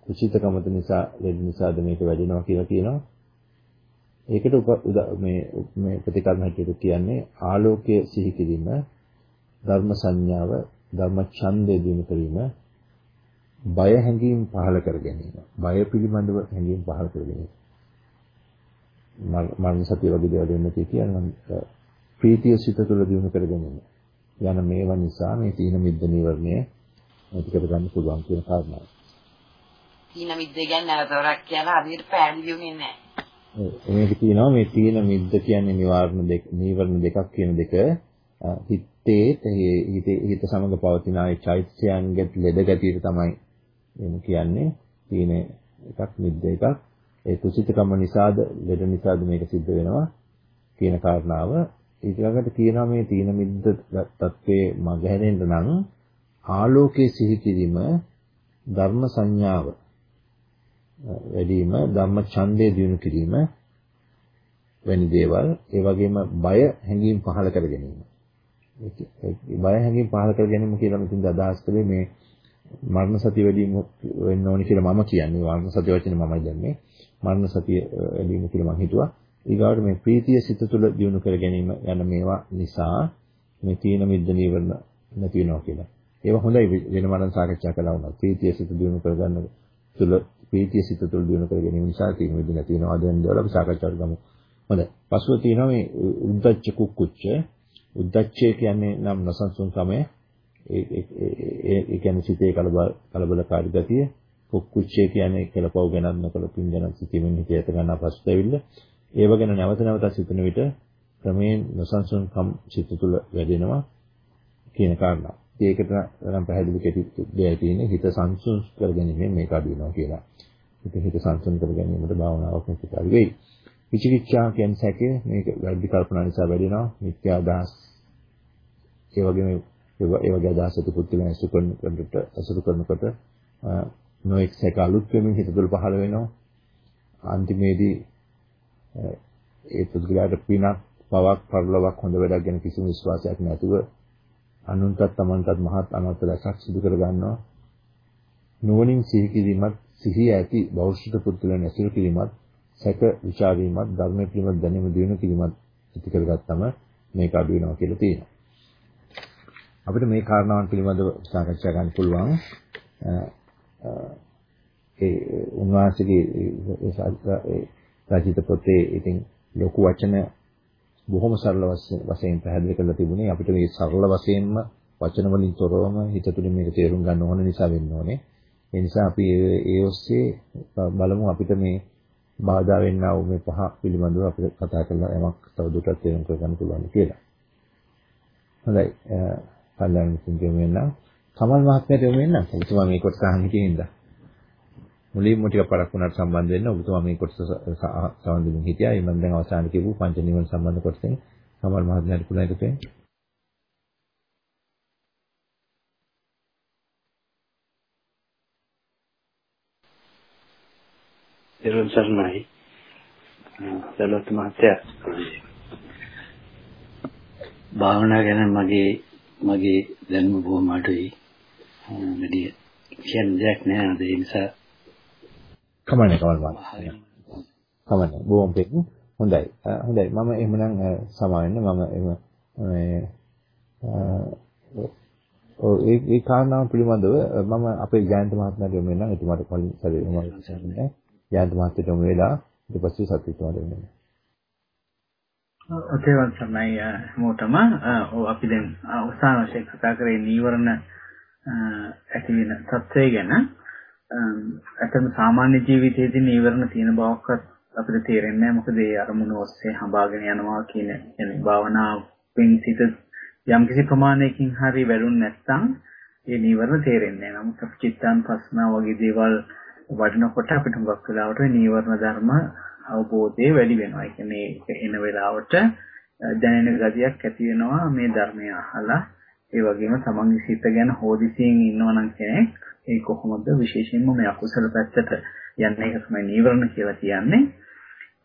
කුචිතකමත නිසා ලෙඩ නිසාද මේක වැඩෙනවා කියලා කියනවා. ඒකට මේ මේ ප්‍රතිකර්ම හැටියට කියන්නේ ආලෝකයේ සිහි කිරීම ධර්ම සංඥාව ධර්ම ඡන්දය දිනු කිරීම බය හැඟීම් පහළ කර ගැනීම බය පිළිබඳව හැඟීම් පහළ කර ගැනීම මරණ සතිය වගේ දේවල් වෙන්න කියන්නේ ප්‍රීතිය සිත තුළ දිනු කර ගැනීම යන මේවා නිසා මේ තීන මිද්ද නිවර්ණය ඇති කර ගන්න පුළුවන් කියන කාරණාව. තීන මිද්ද කියන්නේ නැවතවරක් කියලා හරියට පැහැදිලිුනේ නැහැ. මේක තියෙනවා මේ තීන මිද්ද කියන්නේ නිවාරණ දෙක නීවරණ දෙකක් කියන දෙක. හිතේ හිතේ හිත සමග පවතින ආයි චෛත්‍යයන්ගෙත් ලෙඩ ගැටියට තමයි එමු කියන්නේ. තීන එකක් මිද්ද එකක්. ඒ කුසිතකම නිසාද ලෙඩ නිසාද මේක සිද්ධ වෙනවා කියන කාරණාව. ඊළඟට කියනවා මේ තීන මිද්ද තත්ත්වයේ මගහැරෙන්න නම් ආලෝකයේ සිහි කිරීම ධර්ම සංඥාව. වැඩිම ධම්ම ඡන්දය දිනු කිරීම වැනි දේවල් ඒ වගේම බය හැඟීම් පහළ කර ගැනීම. බය හැඟීම් පහළ කර ගැනීම කියලා මෙතෙන්ද අදහස් කළේ මේ මරණ සතිය වැඩි වෙන්න ඕනි කියලා මම කියන්නේ මරණ සතිය වචනේ මමයි දන්නේ. මරණ සතිය වැඩි වෙන්න කියලා මම හිතුවා. ඊගාවට මේ ප්‍රීතිය සිත තුළ දියුණු කර ගැනීම යන මේවා නිසා මේ තීන මිද්ද නීවරණ නැති වෙනවා කියලා. ඒවා හොඳයි වෙන මරණ සාකච්ඡා කළා වුණා. ප්‍රීතිය සිත දියුණු කර ගන්න තුළ ප්‍රීතිය සිත තුළ දියුණු කර ගැනීම නිසා තීන මිද්ද නැති වෙනවා. දැන් දේවල් අපි සාකච්ඡා කරමු. හොඳයි. පසුව තියෙනවා මේ උද්දච්ච කුක්කුච්ච. උද්දච්චය කියන්නේ නම් නසංසුන්කම ඒ ඒ කියන්නේ සිතේ කලබල කලබලකාරී ගතිය. කුක්කුච්චය කියන්නේ කලපව් ගැනත් නොකල පින් ගැන සිතීමෙන් හිත යත ගන්න පසුත ඇවිල්ලා ඒව ගැන නැවත නැවතත් සිතන විට ක්‍රමයෙන් නොසන්සුන්කම් සිත තුළ වැඩෙනවා කියන කාරණා. ඒකට නම් පැහැදිලි කෙටි දෙයක් තියෙන්නේ හිත සංසුන් කර ගැනීමෙන් මේක අඩු වෙනවා කියලා. ඉතින් හිත සංසුන් කර ගැනීමට භාවනාවක් උපකාරී වෙයි. විචිකිච්ඡා කියන්නේ සැකේ මේක වැඩි කල්පනා නිසා වැඩෙනවා. මිත්‍යා අදහස් ඒ වගේම ඒ වගේ අදහස් ඇති පුද්ගලයන් අසුරු කරනකොට අසුරු කරනකොට නොඑක් සැක අලුත් වෙමින් හිත තුළ පහළ වෙනවා. අන්තිමේදී ඒ පුද්ගලයාට පිනක් පවක් පරිලවක් හොඳ වැඩක් ගැන කිසිම විශ්වාසයක් නැතුව අනුන්ටත් තමන්ටත් මහත් අනර්ථ දැසක් සිදු කර ගන්නවා. නුවණින් සිහි කිරීමත් සිහිය ඇති බෞද්ධ පුද්ගලයන් ඇසුරු කිරීමත් සැක විචාරීමත් ධර්මයේ පිළිබඳ දැනීම දිනු කිරීමත් ඇති කරගත්තම මේක අඩු වෙනවා කියලා තියෙනවා. අපිට මේ කාරණාවන් පිළිබඳව සාකච්ඡා කරන්න පුළුවන්. ඒ උන්වහන්සේගේ රචිත පොතේ ඉතින් ලොකු වචන බොහොම සරල වශයෙන් පැහැදිලි කරලා තිබුණේ අපිට මේ සරල වශයෙන්ම වචන වලින් තොරවම හිත තුළින් මේක තේරුම් ගන්න ඕන නිසා වෙන්න ඕනේ. ඒ නිසා අපි ඒ ඔස්සේ බලමු අපිට මේ බාධා වෙන්නා වූ මේ පහ පිළිබඳව අපිට කතා කරලා යමක් තවදුරටත් තේරුම් කරගන්න පුළුවන් කියලා. හොඳයි. කල්ලාන් විසින් කියමු වෙනවා. කමල් මහත්මයාට යොමු වෙනවා. ඔබතුමා මේ කොටස අහන්න හිටින්ද? මුලින්ම ටික පරක් වුණාට සම්බන්ධ වෙන්න ඔබතුමා මේ කොටස සම්බන්ධ වෙමින් හිටියා. ඒ මම දැන් අවසානයේ කියපු පංච නිවන සම්බන්ධ කොටසෙන් කමල් මහත්මයාට පුළුවන් එකතු එරුවන් සර්ණයි දලොත් මහත්තයා. භාවනා ගැන මගේ මගේ දැනුම බොහොම අඩුයි. වැඩි කියන්න දෙයක් නෑ අද ඒ නිසා කමන්නේ කමන්නේ කමන්නේ. බොහොම පෙක් හොඳයි. හොඳයි. මම එහෙමනම් සමාවෙන්න. මම එම ඔව් ඒ ඒ කාරණාව පිළිබඳව මම අපේ ජයන්ත මහත්මයාට යොමු වෙනවා එතුමාට කලින් සැරේ මම කියන්නේ ජයන්ත මහත්තයට යොමු වෙලා ඊට පස්සේ සත්‍යතුමාට යොමු වෙනවා ඔතේවන් සමයි හැමෝටම ඔව් අපි දැන් අවසාන වශයෙන් කතා කරේ නීවරණ ඇති වෙන තත්ත්වය ගැන ඇත්තම සාමාන්‍ය ජීවිතයේදී නීවරණ තියෙන බවක්වත් අපිට තේරෙන්නේ නැහැ මොකද ඒ අරමුණ ඔස්සේ හඹාගෙන යනවා කියන يعني භාවනාවෙන් සිට යම්කිසි ප්‍රමාණයකින් හරි වැඩුණ නැත්නම් ඒ නීවරණ තේරෙන්නේ නැහැ. නමුත් අපි චිත්තාන් පස්නා වගේ දේවල් වඩනකොට අපිට හුඟක් වෙලාවට නීවරණ ධර්ම අවබෝධය වැඩි වෙනවා. ඒ කියන්නේ එන වෙලාවට දැනෙන ගතියක් ඇති වෙනවා මේ ධර්මය අහලා. ඒ වගේම තමන්ගේ සිත ගැන හෝදිසියෙන් ඉන්නවනම් කෙනෙක් ඒ කොහොමද විශේෂයෙන්ම මේ අකුසල පැත්තට යන්නේ ඒක තමයි නීවරණ කියලා කියන්නේ.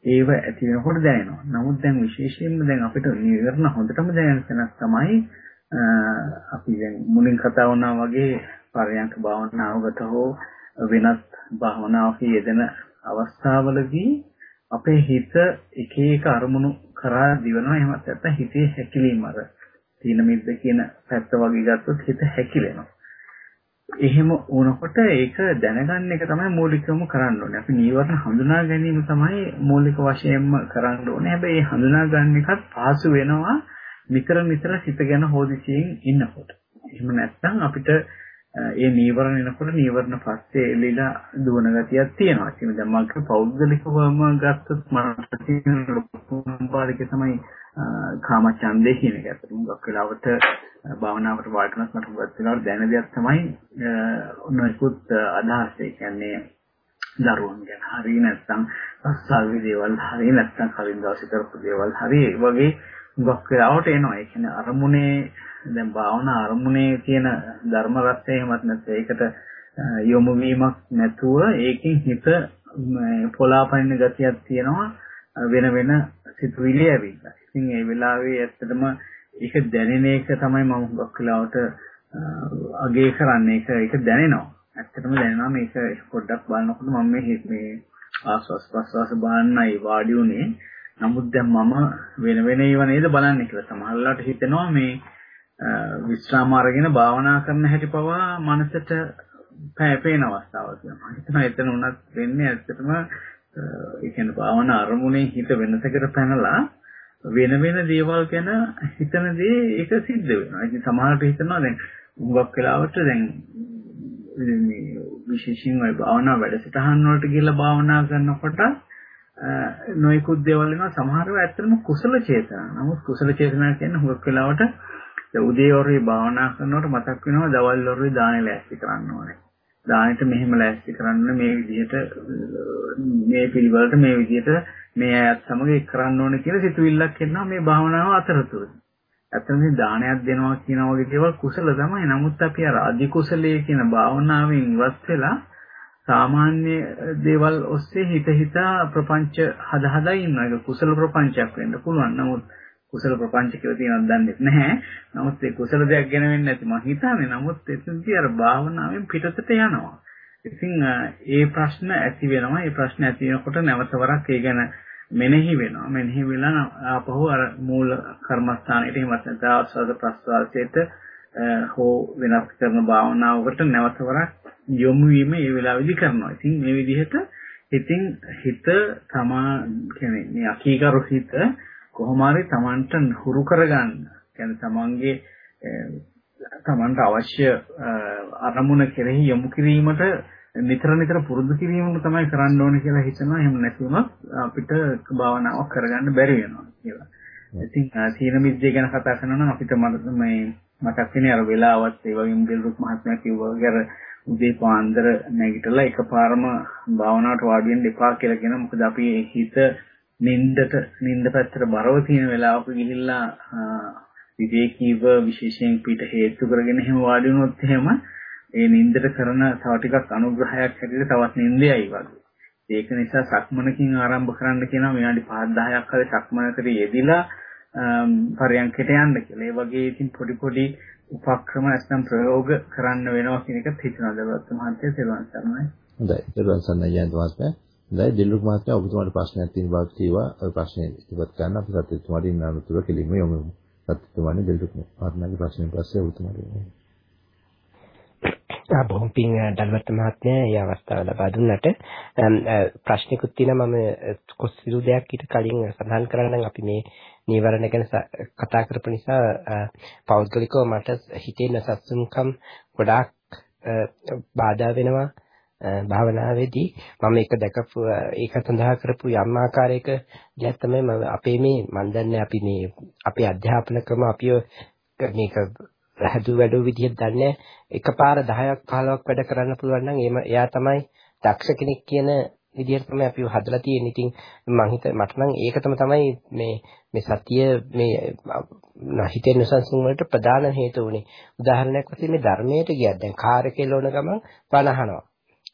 ඒව ඇති වෙනකොට දැනෙනවා. නමුත් දැන් විශේෂයෙන්ම දැන් අපිට නීවරණ හොඳටම දැනෙන තැනක් තමයි අපි දැන් මුලින් කතා වුණා වගේ පරයන්ක භාවනාවකට හෝ වෙනත් භාවනාවක යෙදෙන අවස්ථාවලදී අපේ හිත එක එක අරමුණු කරා දිවනවා එහෙමත් නැත්නම් හිතේ හැකිලීම අර තීන මිද්ද කියන පැත්ත වගේ ගත්තොත් හිත හැකිලෙනවා. එහෙම වුණකොට ඒක දැනගන්න එක තමයි මූලිකවම කරන්න ඕනේ. අපි නීවරණ හඳුනා ගැනීම තමයි මූලික වශයෙන්ම කරන්න ඕනේ. හැබැයි මේ හඳුනා ගන්න එකත් පාසු වෙනවා නිතර නිතර හිත ගැන හොදිසියෙන් ඉන්නකොට. එහෙම නැත්නම් අපිට ඒ නීවරණ එනකොට නීවරණ පස්සේ එළිලා දුවන ගතියක් තියෙනවා. ඉතින් දැන් මම පෞද්ගලිකවම ගත්තොත් මට තියෙන ලොකුම බාධක තමයි කාමචන්දේ කියන එක. අතට මුගක් වෙලාවට භාවනාවට වාඩිවෙනත් මට මුගක් වෙලාවට දැනෙන දෙයක් තමයි නොයිකුත් අදහස්. ඒ කියන්නේ දරුවන් ගැන හරි නැත්නම් අස්සල්වි දේවල් හරි නැත්නම් කලින් දවසේ කරපු දේවල් හරි වගේ මුගක් වෙලාවට එනවා. ඒ කියන්නේ අරමුණේ දැන් භාවනා අරමුණේ තියෙන ධර්ම රත්නය එහෙමත් නැත්නම් ඒකට යොමු වීමක් නැතුව ඒකෙන් හිත පොලාපනින ගතියක් තියෙනවා වෙන වෙන සිතුවිලි ඇවිල්ලා. ඉතින් ඒ වෙලාවේ ඇත්තටම ඒක දැනෙන එක තමයි මම හුඟක් වෙලාවට අගේ කරන්නේ. ඒක ඒක දැනෙනවා. ඇත්තටම දැනෙනවා මේක පොඩ්ඩක් බලනකොට මම මේ මේ ආස්වාස් ප්‍රස්වාස බලන්නයි වාඩි උනේ. නමුත් දැන් මම වෙන වෙන ඒවා නේද බලන්නේ කියලා. සමහරවිට හිතෙනවා මේ විශ්‍රාම අරගෙන භාවනා කරන හැටි පවා මනසට පැපේන අවස්ථාවක් තියෙනවා. මම හිතනවා එතන උනත් වෙන්නේ ඇත්තටම ඒ කියන්නේ භාවනා අරමුණේ හිත වෙනසකට පැනලා වෙන වෙන දේවල් ගැන හිතන දේ ඒක සිද්ධ වෙනවා. ඉතින් සමහරවිට හිතනවා දැන් හුඟක් වෙලාවට දැන් මේ විශේෂයෙන් ওই භාවනා වැඩසටහන් වලට ගිහිල්ලා භාවනා කරනකොට නොයෙකුත් දේවල් වෙනවා සමහරව ඇත්තටම කුසල චේතනා. නමුත් කුසල චේතනා කියන්නේ හුඟක් වෙලාවට උදේ වරුවේ භාවනා කරනකොට මතක් වෙනවා දවල් වරුවේ දාන ලෑස්ති කරන්න ඕනේ. දානෙට මෙහෙම ලෑස්ති කරන්න මේ විදිහට මේ පිළිවෙලට මේ විදිහට මේ අයත් සමග එක් කරන්න ඕනේ කියලා සිතුවිල්ලක් එනවා මේ භාවනාව අතරතුරදී. ඇත්තටම දානයක් දෙනවා කියන වගේ දේවල් කුසල තමයි. නමුත් අපි අර අධි කුසලයේ කියන භාවනාවෙන් ඉවත් වෙලා සාමාන්‍ය දේවල් ඔස්සේ හිත හිතා ප්‍රපංච හද හදා ඉන්නවා. ඒක කුසල ප්‍රපංචයක් වෙන්න පුළුවන්. නමුත් කුසල ප්‍රපංච කියලා තියෙනවද දන්නේ නැහැ. නමුත් ඒ කුසල දෙයක් ගැන වෙන්නේ නැති මම හිතන්නේ. නමුත් එතනදී අර භාවනාවෙන් පිටතට යනවා. ඉතින් ඒ ප්‍රශ්න ඇති වෙනවා. ඒ ප්‍රශ්න ඇති වෙනකොට නැවත වරක් ඒ ගැන මෙනෙහි වෙනවා. මෙනෙහි වෙලා ආපහු අර මූල කර්මස්ථානෙට හිමත් නැත්නම් ආස්වාද ප්‍රස්වාසයට හෝ වෙනස් කරන භාවනාවකට නැවත වරක් යොමු වීම ඒ වෙලාවෙදි කරනවා. ඉතින් මේ විදිහට ඉතින් හිත තමා කියන්නේ මේ අකීකරු හිත කොහොම හරි Tamanට හුරු කරගන්න. කියන්නේ Tamanගේ eh, Tamanට අවශ්‍ය eh, අරමුණ කෙරෙහි යොමු කිරීමට නිතර නිතර පුරුදු කිරීමම තමයි කරන්න ඕනේ කියලා හිතනවා. එහෙම නැතිවම අපිට භාවනාවක් කරගන්න බැරි වෙනවා කියලා. ඉතින් eh, සීන මිද්දේ ගැන කතා කරනවා නම් අපිට මේ මතක් වෙන්නේ අර වෙලාවත් ඒ වගේම දිල්රුක් මහත්මයා කිව්වා වගේ අර උදේ පාන්දර නැගිටලා එකපාරම භාවනාවට වාඩි වෙන්න එපා කියලා කියන මොකද අපි හිත නින්දට නින්ද පැත්තට බරව තියෙන වෙලාවක ගිහිල්ලා විවේකීව විශේෂයෙන් පිට හේතු කරගෙන එහෙම වාඩි වුණොත් එහෙම ඒ නින්දට කරන තව ටිකක් අනුග්‍රහයක් හැටියට තවත් නින්දයයි වගේ. ඒක නිසා සක්මනකින් ආරම්භ කරන්න කියනවා විනාඩි 5-10ක් හරි සක්මනකට යෙදිලා පරයන්කට යන්න කියලා. ඒ වගේ ඉතින් පොඩි පොඩි උපක්‍රම නැත්නම් ප්‍රයෝග කරන්න වෙනවා කියන එකත් හිතනවා දවස් මහත්තයා තේරුම් ගන්නයි. හොඳයි. තේරුම් ගන්න යන්න මහත්තයා. හොඳයි දිල්රුක් මහත්තයා ඔබතුමාට ප්‍රශ්නයක් තියෙන බව කිව්වා. ඔය ප්‍රශ්නේ ඉවත් කරන්න අපි සත්‍යතුමාට ඉන්න අනුතුර කෙලින්ම යොමු වෙමු. සත්‍යතුමානේ දිල්රුක් මහත්මයාගේ ප්‍රශ්නේ පස්සේ ඔබතුමාට යොමු ආ බොහොම පිං දල්වත් මහත්මයා මේ අවස්ථාව ලබා දුන්නට ප්‍රශ්නිකුත් තියෙනවා මම කොස්සිරු දෙයක් ඊට කලින් සඳහන් කරා නම් අපි මේ නීවරණ ගැන කතා කරපු නිසා පෞද්ගලිකව මට හිතේ නැසස්සුම්කම් ගොඩාක් බාධා වෙනවා භාවනාවේදී මම ඒක දැකපු ඒක සඳහා කරපු යම් ආකාරයක දෙයක් තමයි මම අපේ මේ මන් දන්නේ අපි මේ අපේ අධ්‍යාපන ක්‍රම අපිව මේක හැදු වැඩු විදිහට දන්නේ එකපාර 10ක් 15ක් වැඩ කරන්න පුළුවන් නම් එම එයා තමයි දක්ෂ කෙනෙක් කියන විදිහට තමයි අපිව හදලා තියෙන්නේ. ඉතින් මම හිත මට නම් ඒකටම තමයි මේ මේ සතිය මේ හිතේ නොසන්සුන් වලට ප්‍රධාන හේතුව උනේ. උදාහරණයක් වශයෙන් මේ ධර්මයට ගියත් දැන් කාර් එකේ ලෝන ගමන් බණ අහනවා.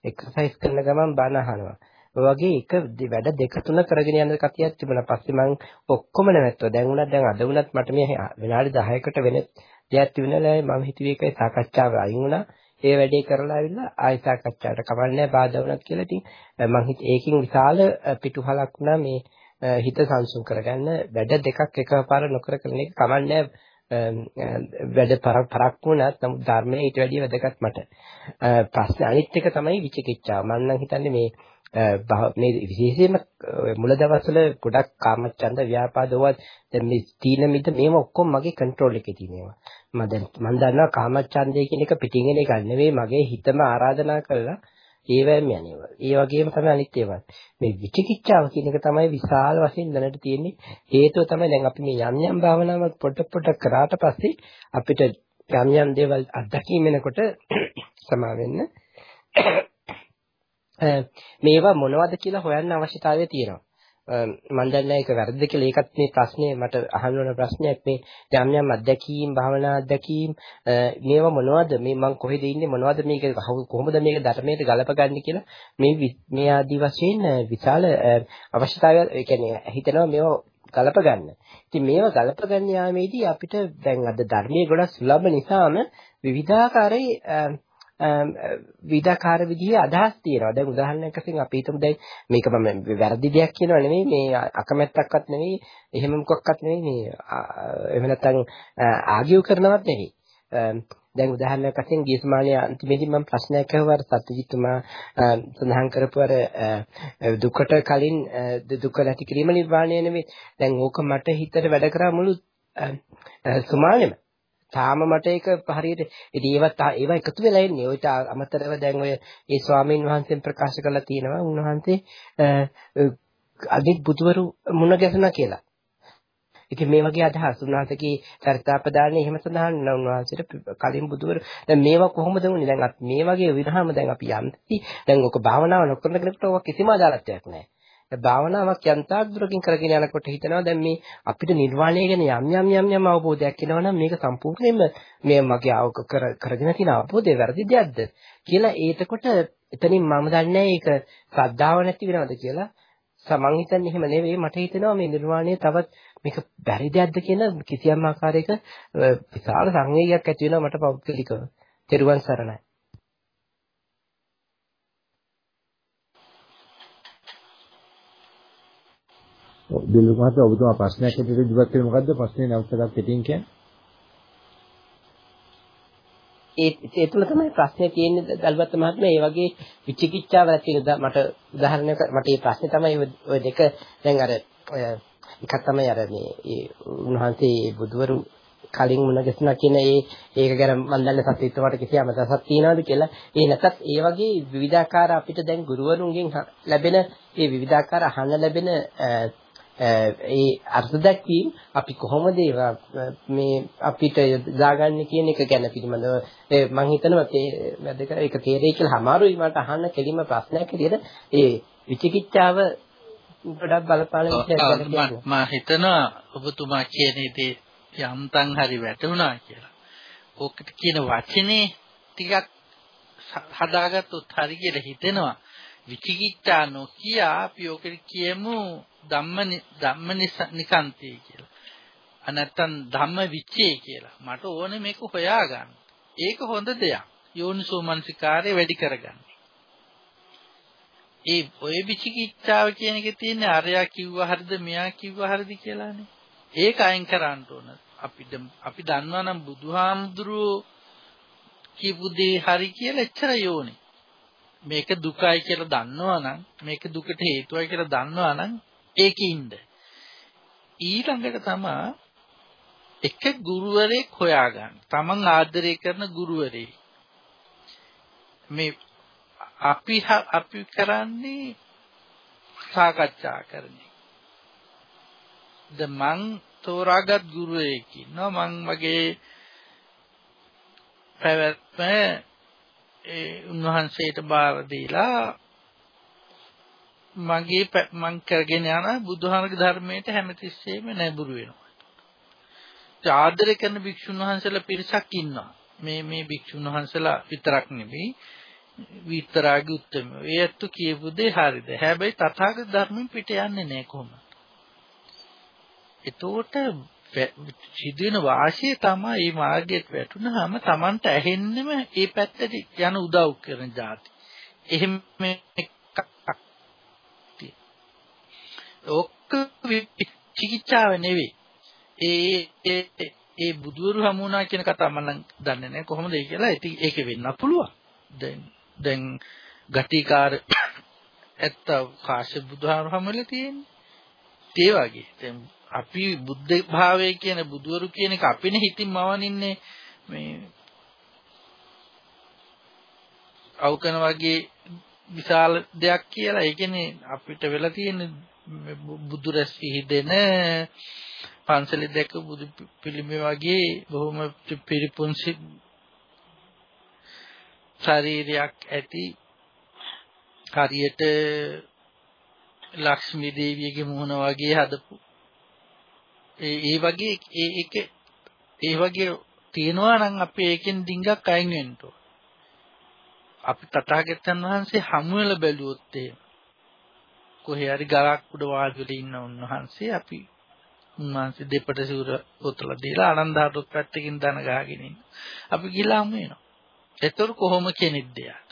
එක්සර්සයිස් කරන ගමන් බණ අහනවා. ඔය වගේ එක වැඩ දෙක තුන කරගෙන යන කතියක් තිබුණා. පස්සේ මම ඔක්කොම නැවැත්තුවා. දැන් උනත් දැන් අද උනත් මට මේ විනාඩි 10කට වෙන දෙයක් තිබුණා. මම හිතුවේ ඒකයි සාකච්ඡාව අයින් වුණා. ඒ වැඩේ කරලා ආවිල්ලා ආයි සාකච්ඡාවට කවන්නේ බාධා වුණත් කියලා ඉතින් මම හිත ඒකින් විශාල පිටුහලක් වුණා මේ හිත සංසුන් කරගන්න වැඩ දෙකක් එකපාර නොකර කරන එක කමන්නේ වැඩ පරක් පරක් වුණත් නමුත් ධර්මයේ ඊට වැඩිය වැදගත් මට. ප්‍රශ්න අනිත් එක තමයි විචිකිච්ඡාව. මම නම් හිතන්නේ මේ මේ විශේෂයෙන්ම මුල දවස්වල ගොඩක් කාමච්ඡන්ද ව්‍යාපාදවත් දැන් මේ තීන මිද මේව ඔක්කොම මගේ කන්ට්‍රෝල් එකේ තියෙනවා. මම දැන් මම දන්නවා කාමච්ඡන්දය කියන එක පිටින් එන එකක් නෙවෙයි මගේ හිතම ආරාධනා කරලා ඒවැම යනවා. ඒ වගේම තමයි අනිත් ඒවා. මේ විචිකිච්ඡාව කියන එක තමයි විශාල වශයෙන් දැනට තියෙන්නේ. හේතුව තමයි දැන් අපි මේ යම් යම් භාවනාවක් පොඩ පොඩ කරාට පස්සේ අපිට යම් යම් දේවල් අත්දැකීම් වෙනකොට සමා වෙන්න මේවා මොනවද කියලා හොයන්න අවශ්‍යතාවය තියෙනවා. මම දන්නේ ඒක වැරදිද කියලා. ඒකත් මේ ප්‍රශ්නේ මට අහන්න ඕන ප්‍රශ්නයක් මේ යම් යම් අත්දැකීම් භාවනා අත්දැකීම් මේවා මොනවද? මේ මම කොහෙද ඉන්නේ? මොනවද මේක? කොහොමද මේක ධර්මයට ගලපගන්නේ කියලා මේ මේ ආදි වශයෙන් විශාල අවශ්‍යතාවය ඒ කියන්නේ හිතනවා මේවා ගලප ගන්න. ඉතින් මේවා ගලප ගන්න යාමේදී අපිට දැන් අද ධර්මයේ ගොඩක් සුලභ නිසාම විවිධාකාරයේ විවිධාකාර විදිහේ අදහස් තියෙනවා. දැන් උදාහරණයක් වශයෙන් අපි හිතමු දැන් මේක මම වැරදි දෙයක් කියනවා නෙමෙයි මේ අකමැත්තක්වත් නෙමෙයි එහෙම මොකක්වත් නෙමෙයි මේ එහෙම නැත්නම් ආගියු කරනවත් නෙමෙයි. දැන් උදාහරණයක් වශයෙන් ගිය සමානයේ අන්තිමේදී මම ප්‍රශ්නයක් අහුවා සත්‍යජිත්තුමා සඳහන් කරපු අර දුකට කලින් දුක නැති කිරීම නිර්වාණය නෙමෙයි. දැන් ඕක මට හිතට වැඩ කරා මුළු සුමානෙම. තාම මට ඒක හරියට ඉතින් ඒවත් ඒවා එකතු වෙලා එන්නේ. ඔයිට අමතරව දැන් ඔය ඒ ස්වාමීන් වහන්සේන් ප්‍රකාශ කරලා තියෙනවා උන්වහන්සේ අදිත් බුදුවරු මුණ ගැසුණා කියලා. ඉතින් මේ වගේ අදහස් උන්වහන්සේගේ චරිතාපදානයේ එහෙම සඳහන් වෙනවා උන්වහන්සේට කලින් බුදුවරු දැන් මේවා කොහොමද වුනේ දැන් මේ වගේ විරහම දැන් අපි යම්ති දැන් ඔක භාවනාව නොකරන කෙනෙකුට ඔක කිසිම අදාළත්වයක් නැහැ. භාවනාවක් යන්තාක් දුරකින් කරගෙන යනකොට හිතනවා දැන් මේ අපිට නිර්වාණය ගැන යම් යම් යම් යම් අවබෝධයක් එනවනම් මේක සම්පූර්ණයෙන්ම මේ මගේ අවක කරගෙන තියෙන අවබෝධය වැරදි දෙයක්ද කියලා ඒතකොට එතනින් මම දන්නේ ඒක ශ්‍රද්ධාව නැති වෙනවද කියලා සමන් හිතන්නේ එහෙම නෙවෙයි මට හිතෙනවා මේ නිර්වාණය තවත් මේක බැරි දෙයක්ද කියන කිසියම් ආකාරයක විශාල සංවේගයක් ඇති වෙනවා මට පෞද්ගලිකව. තෙරුවන් සරණයි. දිලු මහත්තයා ඔබතුමා ප්‍රශ්නයක් හිතේ ඉදිරිපත් කළේ මොකද්ද? ප්‍රශ්නේ නැවතත් කෙටියෙන් කියන්නේ. ඒ ඒ තුල තමයි ප්‍රශ්නේ තියෙන්නේ දල්වත් මහත්මයා ඒ වගේ විචිකිච්ඡාව ඇති වෙන මට උදාහරණයක් මට මේ ප්‍රශ්නේ තමයි ඔය දෙක දැන් අර ඔය එකක් තමයි අර මේ ඒ උන්වහන්සේ බුදුවරු කලින් මුණ ගැසුණා කියන ඒ ඒක ගැන මම දන්නේ සත්‍යත්වයට කිසි අමතසක් තියනවාද කියලා. ඒ නැත්නම් ඒ වගේ විවිධාකාර අපිට දැන් ගුරුවරුන්ගෙන් ලැබෙන ඒ විවිධාකාර අහන්න ලැබෙන ඒ අර්ථ දැක්වීම අපි කොහොමද මේ අපිට දාගන්නේ කියන එක ගැන පිළිබඳව මම හිතනවා වැදගත් ඒක තේරෙයි කියලා අමාරුයි මට අහන්න කෙලිම ප්‍රශ්නයක් විදිහට ඒ විචිකිච්ඡාව ගොඩක් බලපාන විදිහට මම හිතනවා ඔබතුමා කියන දේ යම්තන් හරි වැටුණා කියලා. ඕකට කියන වචනේ ටිකක් හදාගත්තොත් හරි කියලා හිතෙනවා. විචිකිච්ඡා නොකිය අපි ඕකට කියමු ධම්ම ධම්ම නිකාන්තය කියලා. අ නැත්තම් ධම්ම විචේ කියලා. මට ඕනේ මේක හොයාගන්න. ඒක හොඳ දෙයක්. යෝනිසෝ මනසිකාරය වැඩි කරගන්න. ඒ ඔය විචිකිච්ඡාව කියන එකේ තියෙන අරයා කිව්වා හරිද මෙයා කිව්වා හරිද කියලානේ. ඒක අයින් කරන්න ඕන. අපිට අපි දන්නවා නම් බුදුහාමුදුරුවෝ කියපු දේ හරි කියලා එච්චර යෝනේ. මේක දුකයි කියලා දන්නවනම් මේක දුකට හේතුවයි කියලා දන්නවනම් ඒකේ ඉන්න. ඊළඟට තමයි එක ගුරුවරයෙක් හොයාගන්න. Taman ආදරය කරන ගුරුවරයෙක්. මේ අපි අපි කරන්නේ සාකච්ඡා කරන්නේ. ද මං තෝරාගත් ගුරුවරයෙක් ඉන්නවා මං වගේ පැවැත්ම ඒ උන්වහන්සේට බාර දීලා මගේ මං කරගෙන යන බුදුහාමගේ ධර්මයට හැමතිස්සෙම නැඹුරු වෙනවා. ආදරය කරන භික්ෂුන් වහන්සේලා පිරිසක් ඉන්නවා. මේ මේ භික්ෂුන් වහන්සේලා විතරක් නෙවෙයි විතරාගේ උත්තරම. ඒ ඇත්ත කියපු දේ හරිද? හැබැයි තථාගත ධර්මෙන් පිට යන්නේ නැහැ කොහොමද? එතකොට සිදුවෙන වාසිය තමයි මේ මාර්ගයට වැටුනහම Tamanට ඇහෙන්නෙම ඒ පැත්තට යන උදව් කරන જાති. එහෙම ඔක්ක චිකිත්සාව නෙවෙයි. ඒ ඒ ඒ බුදුවරු හමු වුණා කියන කතාව මම දන්නේ නැහැ කොහොමද ඒ කියලා. ඉතින් ඒක වෙන්න පුළුවන්. දැන් දැන් ගටිකාර ඇත්ත කාශ්‍යප බුදුහාමුදුරු හමුවෙලා තියෙන්නේ. ඒ වගේ. දැන් අපි බුද්ධ භාවය කියන බුදුවරු කියන එක අපිනේ හිතින් මවනින්නේ මේ අවකන වගේ විශාල දෙයක් කියලා. ඒ කියන්නේ අපිට වෙලා තියෙන බුදු රැස් පිහිදෙන පන්සලේ දැක බුදු පිළිමේ වගේ බොහොම පිරිපුන් ශරීරයක් ඇති හරියට ලක්ෂ්මී දේවියගේ මුහුණ වගේ හදපු ඒ ඒ වගේ ඒ එක ඒ වගේ තියෙනවා නම් අපි ඒකෙන් ඩිංගක් අයින් වෙන්න අපි තථාගතයන් වහන්සේ හමු වෙලා බැලුවොත් එහෙම කොහේ හරි ගලක් උඩ වාඩි වෙලා ඉන්න උන්වහන්සේ අපි උන්වහන්සේ දෙපට සිවුර පොතලා දීලා ආනන්දහතුත් පැත්තකින් දන ගහගෙන ඉන්න. අපි ගිහලා හමු වෙනවා. ඒතර කොහොම කෙනෙක්ද යාට?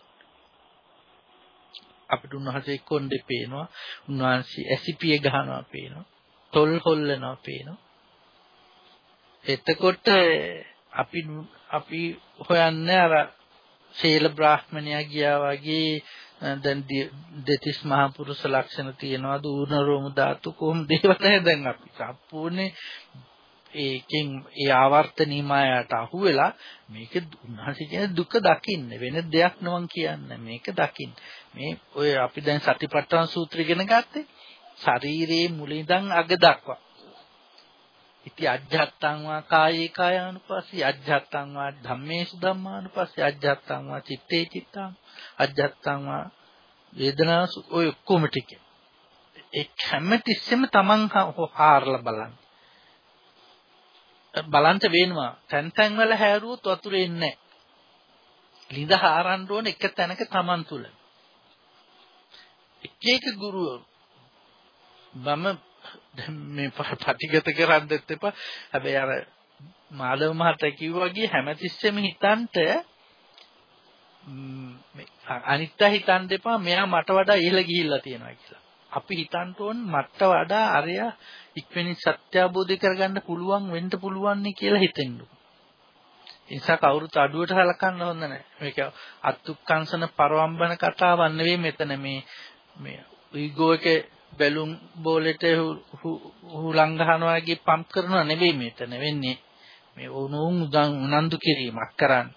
අපිට උන්වහන්සේ කොණ්ඩේ පේනවා. උන්වහන්සේ ඇසිපිය ගහනවා පේනවා. තොල් හොල්ලනවා පේනවා. එතකොට අපි අපි හොයන්නේ අර ශීල බ්‍රාහ්මණයා ගියා වගේ දැන් දෙතිස් මහා පුරුෂ ලක්ෂණ තියනවා. දූර්ණ රෝම ධාතු කොහොමද ඒවට? දැන් අපි සම්පූර්ණේ ඒකෙන් ඒ ආවර්තනීය මායට අහුවෙලා මේක උන්වහන්සේ කියන දුක දකින්න. වෙන දෙයක් නවන් කියන්නේ. මේක දකින්න. මේ ඔය අපි දැන් සතිපට්ඨාන සූත්‍රය ඉගෙන ගත්තේ ශරීරයේ මුලින්දන් අග දක්වා. ඉති අජ්ජත්තං වා කායේ කායානුපස්සී අජ්ජත්තං වා ධම්මේසු ධම්මානුපස්සී අජ්ජත්තං වා චිත්තේ චිත්තං අජ්ජත්තං වා වේදනාසු ඔය ඔක්කොම ටික. ඒ හැමතිස්සෙම තමන් හාරලා බලන්න. බලන්ට වෙනවා. තැන් තැන් වල හැරුවොත් වතුර එන්නේ නැහැ. ලිඳ හාරන්න ඕන එක තැනක තමන් තුල. එක එක ගුරුවරු මම දැන් මේ පටිගත කරන්නත් එපා. හැබැයි අර මාළව මහත්තයා කිව්වා වගේ හැමතිස්සෙම හිතන්ට අනිත්‍ය හිතන්න එපා මෙයා මට වඩා ඉහළ ගිහිල්ලා තියෙනවා කියලා. අපි හිතන්න ඕන මට වඩා අරයා ඉක්මනින් සත්‍ය අවබෝධ කරගන්න පුළුවන් වෙන්න පුළුවන් නේ කියලා හිතෙන්න. ඒ නිසා කවුරුත් අඩුවට හලකන්න හොඳ නැහැ. මේක අත්ුක්කංශන පරවම්බන කතාවක් නෙවෙයි මෙතන මේ මේ ඊගෝ එකේ බැලුම් බෝලෙට හුලං ගහනවා වගේ පම්ප් කරනවා නෙවෙයි මෙතන වෙන්නේ. මේ උණුන් උදන් උනන්දු කිරීමක් කරන්නේ.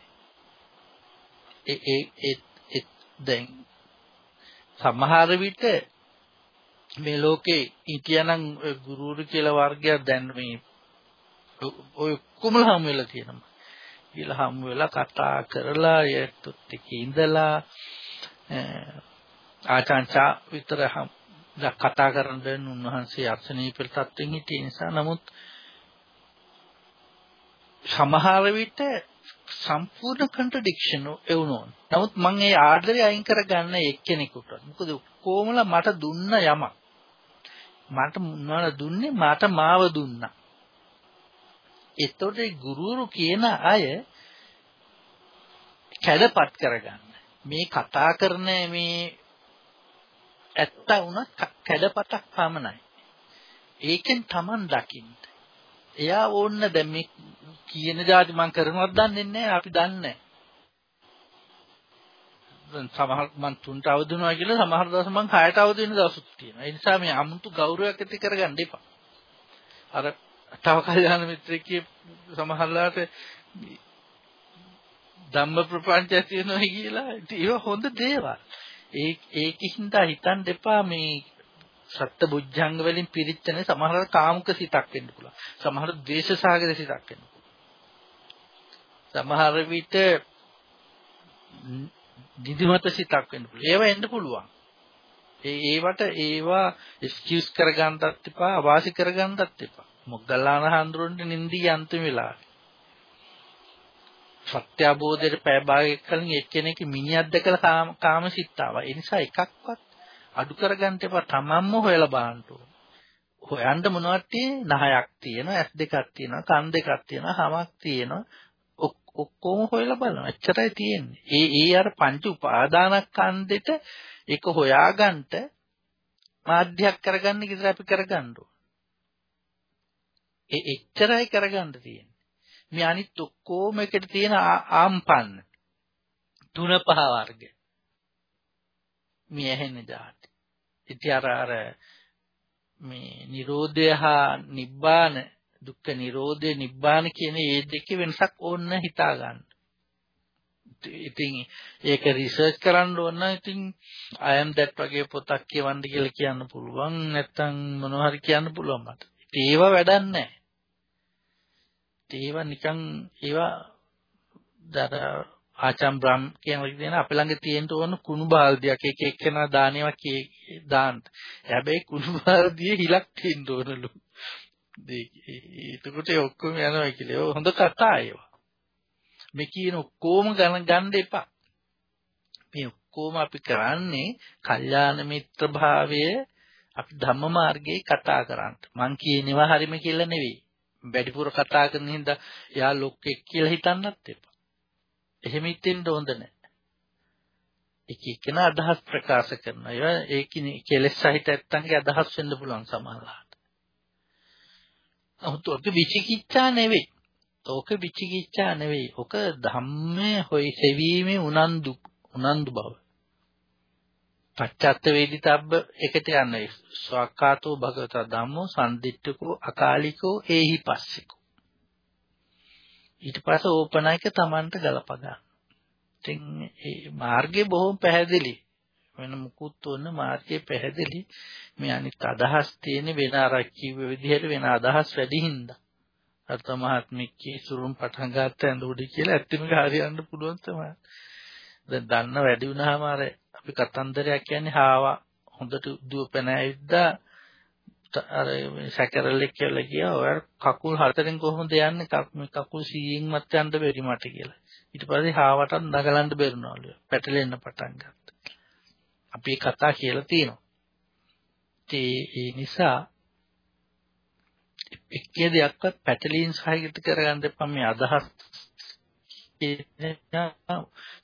ඒ ඒ ඒ දැන් සමහර විට මේ ලෝකේ හිටියානම් ගුරුවරු කියලා වර්ගයක් දැන් මේ ඔය කුමල හම් වෙලා තියෙනවා. කියලා හම් වෙලා කතා කරලා ඒත් එක්ක ඉඳලා ආචාන්චා විතර හම් කතා කරන දැන් උන්වහන්සේ අර්ශනීය තත්ත්වෙන් හිටිය නිසා නමුත් සමහර විට සම්පූර්ණ කන්ට්‍රඩික්ෂන් එවුනොත්. නමුත් මම ඒ ආර්ඩරේ අයින් කරගන්න එක්කෙනෙකුට. මොකද කොහොමලා මට දුන්න යමක්. මට මොනවද දුන්නේ? මට මාව දුන්නා. එතකොට ගුරුවරු කියන අය කැඩපත් කරගන්න. මේ කතා කරන මේ ඇත්ත වුණත් කැඩපතක් පමණයි. ඒකෙන් Taman දකින්න. එයා ඕන්න දැන් මේ කියන જાති මම කරනවත් දන්නේ නැහැ අපි දන්නේ සමහර මං තුන්ට අවදි වෙනවා කියලා සමහර දවස් මං හයට අවදි වෙන දවසුත් තියෙනවා. ඒ නිසා මේ අමුතු ගෞරවයක් ඇති කරගන්න එපා. අර තව කල්යාණ මිත්‍රෙක් සමහරලාට ධම්ම ප්‍රපංචය තියෙනවා කියලා ඒක හොඳ දේවල්. ඒ ඒකින්ද හිතන්න එපා මේ සත්‍ය බුද්ධංග වලින් පිරිච්චනේ සමහර කාමුක සිතක් වෙන්න පුළුවන්. සමහර ද්වේෂ සාගර සිතක් වෙන්න සමහර විට නිදිමත සිතක් වෙන්න පුළුවන්. ඒවා එන්න පුළුවන්. ඒ ඒවට ඒවා එක්ස්කියුස් කරගන්නත් එපා, අවාසි කරගන්නත් එපා. මොග්ගල්ලාන හඳුරන්නේ නින්දී අන්තිම වෙලාවේ. සත්‍ය අවබෝධයට පය භාගයක් කලින් එක්කෙනෙක් මිනිහක් දැකලා කාම කාම සිත්තාවා. ඒ නිසා එකක්වත් අඩු කරගන්න එපා. තමන්ම හොයලා බලන්න ඕන. හොයන්න මොනවද තියෙන්නේ? නහයක් තියෙනවා, ඇස් දෙකක් තියෙනවා, කන් දෙකක් තියෙනවා, හමක් තියෙනවා, ඔක්කොම හොයලා බලනවා. එච්චරයි තියෙන්නේ. ඒ ඒ අර පංච උපාදානස්කන්ධෙට ඒක හොයාගන්න මාධ්‍යයක් කරගන්න විතර අපි කරගන්න ඒ එච්චරයි කරගන්න තියෙන්නේ. මේ අනිත් ඔක්කොම එකට තියෙන ආම්පන්න තුන පහ වර්ග. මේ ඇහෙන જાති. ඉතින් අර අර මේ Nirodha හා Nibbana දුක්ඛ නිරෝධය නිබ්බාන කියන මේ දෙකේ වෙනසක් ඕන්න හිතා ගන්න. ඉතින් ඒක රිසර්ච් කරන්න ඕන නම් ඉතින් I am that වගේ පොතක් කියවන්න කියලා කියන්න පුළුවන් නැත්නම් මොනවා හරි කියන්න පුළුවන් මට. ඉතින් ඒව වැඩක් නැහැ. ඒවා නිකන් ඒවා දර ආචම් බ්‍රම් කියන විදිහට අපේ ළඟ තියෙන්න ඕන කුණු බාල්දියක් එක එක්කෙනා දානේවා කී දාන්න. හැබැයි කුණු බාල්දියේ හිලක් තියෙන්න ඕනලු. එතකොට ඒ ඔක්කොම යනවා කියලා. ඒක හොඳ කතා ඒවා. මේ කියන ඔක්කොම ගණන් ගන්න එපා. මේ ඔක්කොම අපි කරන්නේ කල්යාණ මිත්‍ර භාවය අපි ධම්ම මාර්ගයේ කතා කරන්න. මං කියනවා හරිම කියලා නෙවෙයි. වැඩිපුර කතා කරන හින්දා එයා ලොක්ෙක් කියලා හිතන්නත් එපා. එහෙම හිතෙන්න හොඳ නැහැ. එක එකන අදහස් ප්‍රකාශ කරනවා. ඒවා ඒකිනේ කෙලෙස් සහිත නැත්තන්ගේ අදහස් වෙන්න පුළුවන් සමහරවිට. නමුත් ඔක විචිකිච්ඡා නෙවෙයි. ඔක විචිකිච්ඡා නෙවෙයි. ඔක ධම්මේ හොයි සෙවීමේ උනන්දු උනන්දු බව. පච්චත්ත වේදිතබ්බ එකට යන්නේ. ස්වක්කාතෝ භගවත ධම්මෝ සම්දිට්ඨකෝ අකාලිකෝ ඒහි පස්සිකෝ. ඊට පස්සේ ඕපනායක Tamanට ගලප ගන්න. ඉතින් මේ මාර්ගය බොහොම පැහැදිලි. වෙන මුකුත් උන්න මාර්ගයේ පැහැදිලි මේ අනිත් අදහස් තියෙන වෙන අර කිව්ව විදිහට වෙන අදහස් වැඩි හින්දා අර්ථ මහත්මිකේ සුරුම් පටන් ගන්න ඇඳුඩි කියලා ඇත්තම හරියන්න පුළුවන් තමයි දැන් දන්න වැඩි වුණාම අර අපි කතන්දරයක් කියන්නේ හාවා. හොඳට දුවපැන ඇවිද්දා අර සැකරල්ලෙක් කියලා ගියා. ඔය කකුල් හතරෙන් කොහොමද යන්නේ? කකුල් 100න් මත් යන්න බැරි මට කියලා. ඊට පස්සේ හාවටත් නගලන්න බැරිනවලු පැටලෙන්න පටන් ගත්තා. අපි කතා කියලා තියෙනවා. ඒ නිසා එක්කේ දෙයක්වත් පැටලීම් සහගත කරගන්න එපා. මේ අදහස්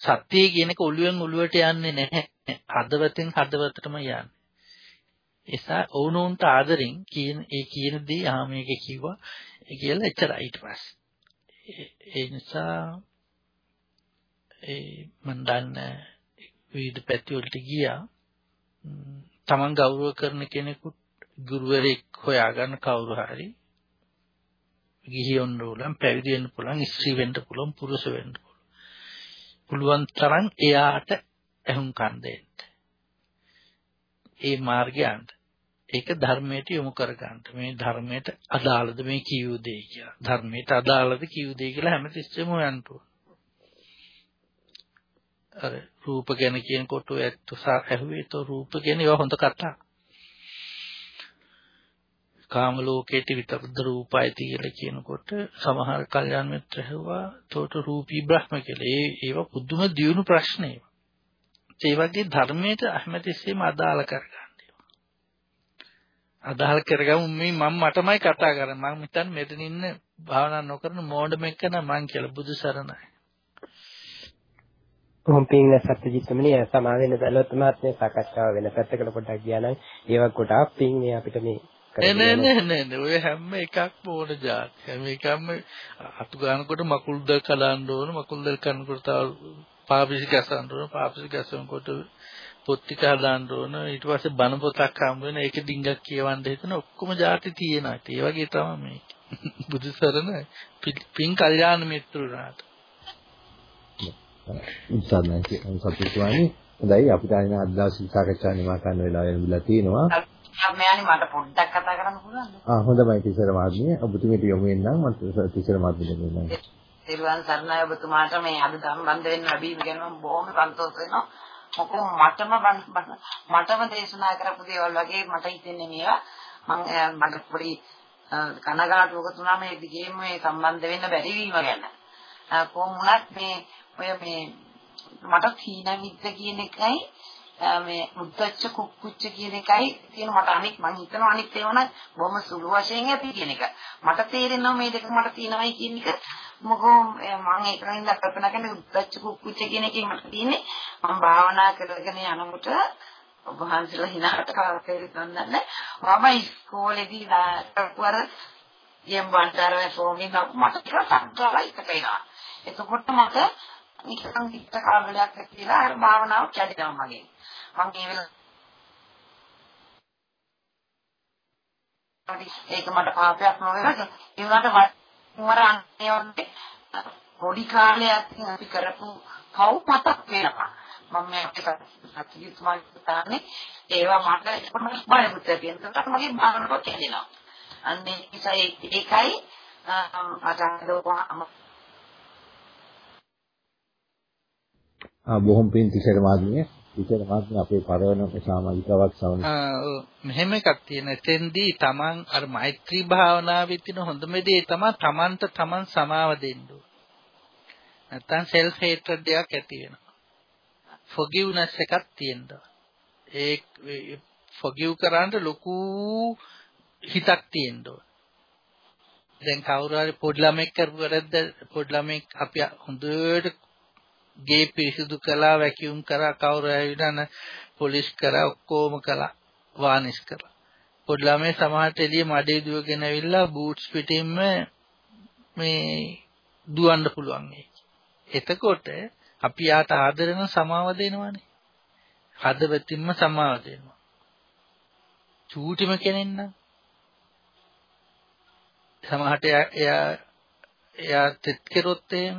සත්‍ය කියන එක ඔළුවෙන් ඔළුවට යන්නේ නැහැ. හදවතෙන් හදවතටම යන්නේ. එසා ඕනෝන්ට ආදරෙන් කියන ඒ කියන දේ ආ මේක කිව්වා කියලා එච්චරයි ඊට පස්සේ. ඒ නිසා ඒ මන් දන්න විවිධ පැති වලට ගියා. තමන් ගෞරව කරන කෙනෙකුට ගුරුවරයෙක් හොයාගන්න කවුරු හරි ගිහියොන්න උලම් පැවිදි වෙන්න පුළුවන් ස්ත්‍රී වෙන්න පුළුවන් පුරුෂ වෙන්න පුළුවන්. පුළුවන් තරම් එයාට ඇහුම්කන් දෙන්න. ඒ මාර්ගයන්ට ඒක ධර්මයට යොමු කරගන්න. මේ ධර්මයට අදාළද මේ කියූ දෙය කියලා. ධර්මයට අදාළද කියූ දෙය කියලා හැමතිස්සෙම හොයන්න ඕන. අර රූප ගැන කියනකොට ඇත්ත ඇහුවේ તો රූප ගැන ඒවා හොඳ කතා. කාම ලෝකේට විතරද රූපයි කියලා කියනකොට සමහර කල්යාණ මිත්‍ර හැවුවා තෝට රූපී බ්‍රහ්ම කියලා. ඒ ඒව පුදුම දියුණු ප්‍රශ්න ඒවා. ඒ වගේ ධර්මයට අහමතිස්සෙම අදාළ කරගන්න. අදාළ කරගමු මේ මම මටමයි කතා කරන්නේ. මම හිතන්නේ මෙතන ඉන්න භාවනා නොකරන මෝඩ මෙක්කන මං කියලා බුදු සරණයි. කොහොම පින්න සත්‍යජිත්තුමනි සමා වෙන දලොත් මාත්මේ සාකච්ඡාව වෙන පැත්තකට පොඩ්ඩක් ගියා නම් ඒවා ගොඩාක් පින් මේ අපිට මේ නෑ නෑ නෑ නෑ ඔය හැම එකක්ම ඕන જાති. හැම එකක්ම අතු ගන්නකොට මකුල් දල් කලන්න ඕන මකුල් දල් කනකොට තව පාපිසි ගැසන්න ඕන පාපිසි ගැසනකොට පොත් ටික හදාන්න ඕන ඊට පස්සේ බණ පොතක් හම්බ වෙන ඒක ඩිංගක් කියවන්න හිතන ඔක්කොම જાති තියෙනවා. ඒ වගේ තමයි මේක. බුදු සරණ පින් කල්යාණ මිත්‍රුණාට. උත්සාහයි සතුටුවන්නේ. හොඳයි අපිට අද දවසේ සාකච්ඡා නිමා කරන්න වෙලාව ලැබිලා තිනවා. මෑණි මට පොඩ්ඩක් කතා කරන්න පුළුවන්ද? ආ හොඳයි ටීචර් මහත්මිය. ඔබතුමීට යොමු වෙන්නම් මම ටීචර් මහත්මියට දෙන්නම්. සිරුවන් සර්ණයි ඔබතුමාට මේ අද සම්බන්ධ වෙන්න ලැබීම ගැන මම බොහොම සන්තෝෂ වෙනවා. මොකද මටම මටම දේශනා කරපු දේවල් වගේ මට හිතෙන්නේ මේවා. මම මට පොඩි කනගාටුවක තුනම මේ දිගේම මේ සම්බන්ධ වෙන්න බැරි වීම ගැන. කොහොම වුණත් මේ ඔය මේ මට විද්ද කියන එකයි මේ මුද්දච්ච කුක්කුච්ච කියන එකයි තියෙන මට අනිත් මං හිතනවා අනිත් ඒවා නම් බොහොම සුළු වශයෙන් ඇති කියන එක. මට තේරෙනවා මේ දෙක මට තියෙනවයි කියන එක. මොකෝ මම ඒකෙන් ඉඳලා කල්පනා කරන්නේ මුද්දච්ච කුක්කුච්ච කියන එකේ මට තියෙන්නේ මම භාවනා කරගෙන යනකොට ඔබ වහන්සේලා හිනාට කාර්යය ගන්නන්නේ මම ඉස්කෝලේදී දාපුවර යම් වන්තරේ ෆෝමින් මට ටිකක් සම්බන්ධයි ඉතේනවා. එතකොට මට නිකන් හිත කාලයක් කියලා අර භාවනාව කැඩෙනවා මගේ. මම මේ වෙලාවට ඒක මට පාපයක් නොවේද ඒ වුණාට වරන්නේ වන්ට පොඩි කාලයක් අපි කරපු පව් මතක් වෙනවා. මම මේක සතියුත් මාතානේ ඒවා මට කොහොමද බලමුත් කියනකොට මගේ භාවනාව කෙරෙනවා අන්නේ ඒකයි අතන ආ බොහොම පින් තිසර මාධ්‍යය විතර මාත්ම අපේ පරවන සමාජිකවක් සමග මෙහෙම එකක් තියෙන එතෙන්දී Taman අර මෛත්‍රී භාවනාවේ තියෙන හොඳම දේ තමයි Tamanට Taman සමාව දෙන්න නැත්තම් self hatred එකක් ඇති වෙනවා. forgiveness එකක් තියෙනවා. ඒ forgive කරන්න ලොකු හිතක් තියෙන්න දැන් කවුරු හරි පොඩි ළමෙක් කරපු වැරද්ද පොඩි ළමෙක් අපි හොඳට ගේ පිරිසිදු කළා වැකියුම් කරා කවුරු ඇවිදන පොලිස් කරා ඔක්කොම කළා වානිස් කරා පොඩි ළමයි සමහරට එළිය මඩේ දුවගෙන ඇවිල්ලා බූට්ස් පිටින්ම මේ දුවන්න පුළුවන් එතකොට අපි යාට ආදරෙන සමාව දෙනවනේ. හදවතින්ම සමාව දෙනවා. චූටිම කෙනෙක් නම්. සමහරට එයා එයා තෙත් කෙරොත් එහෙම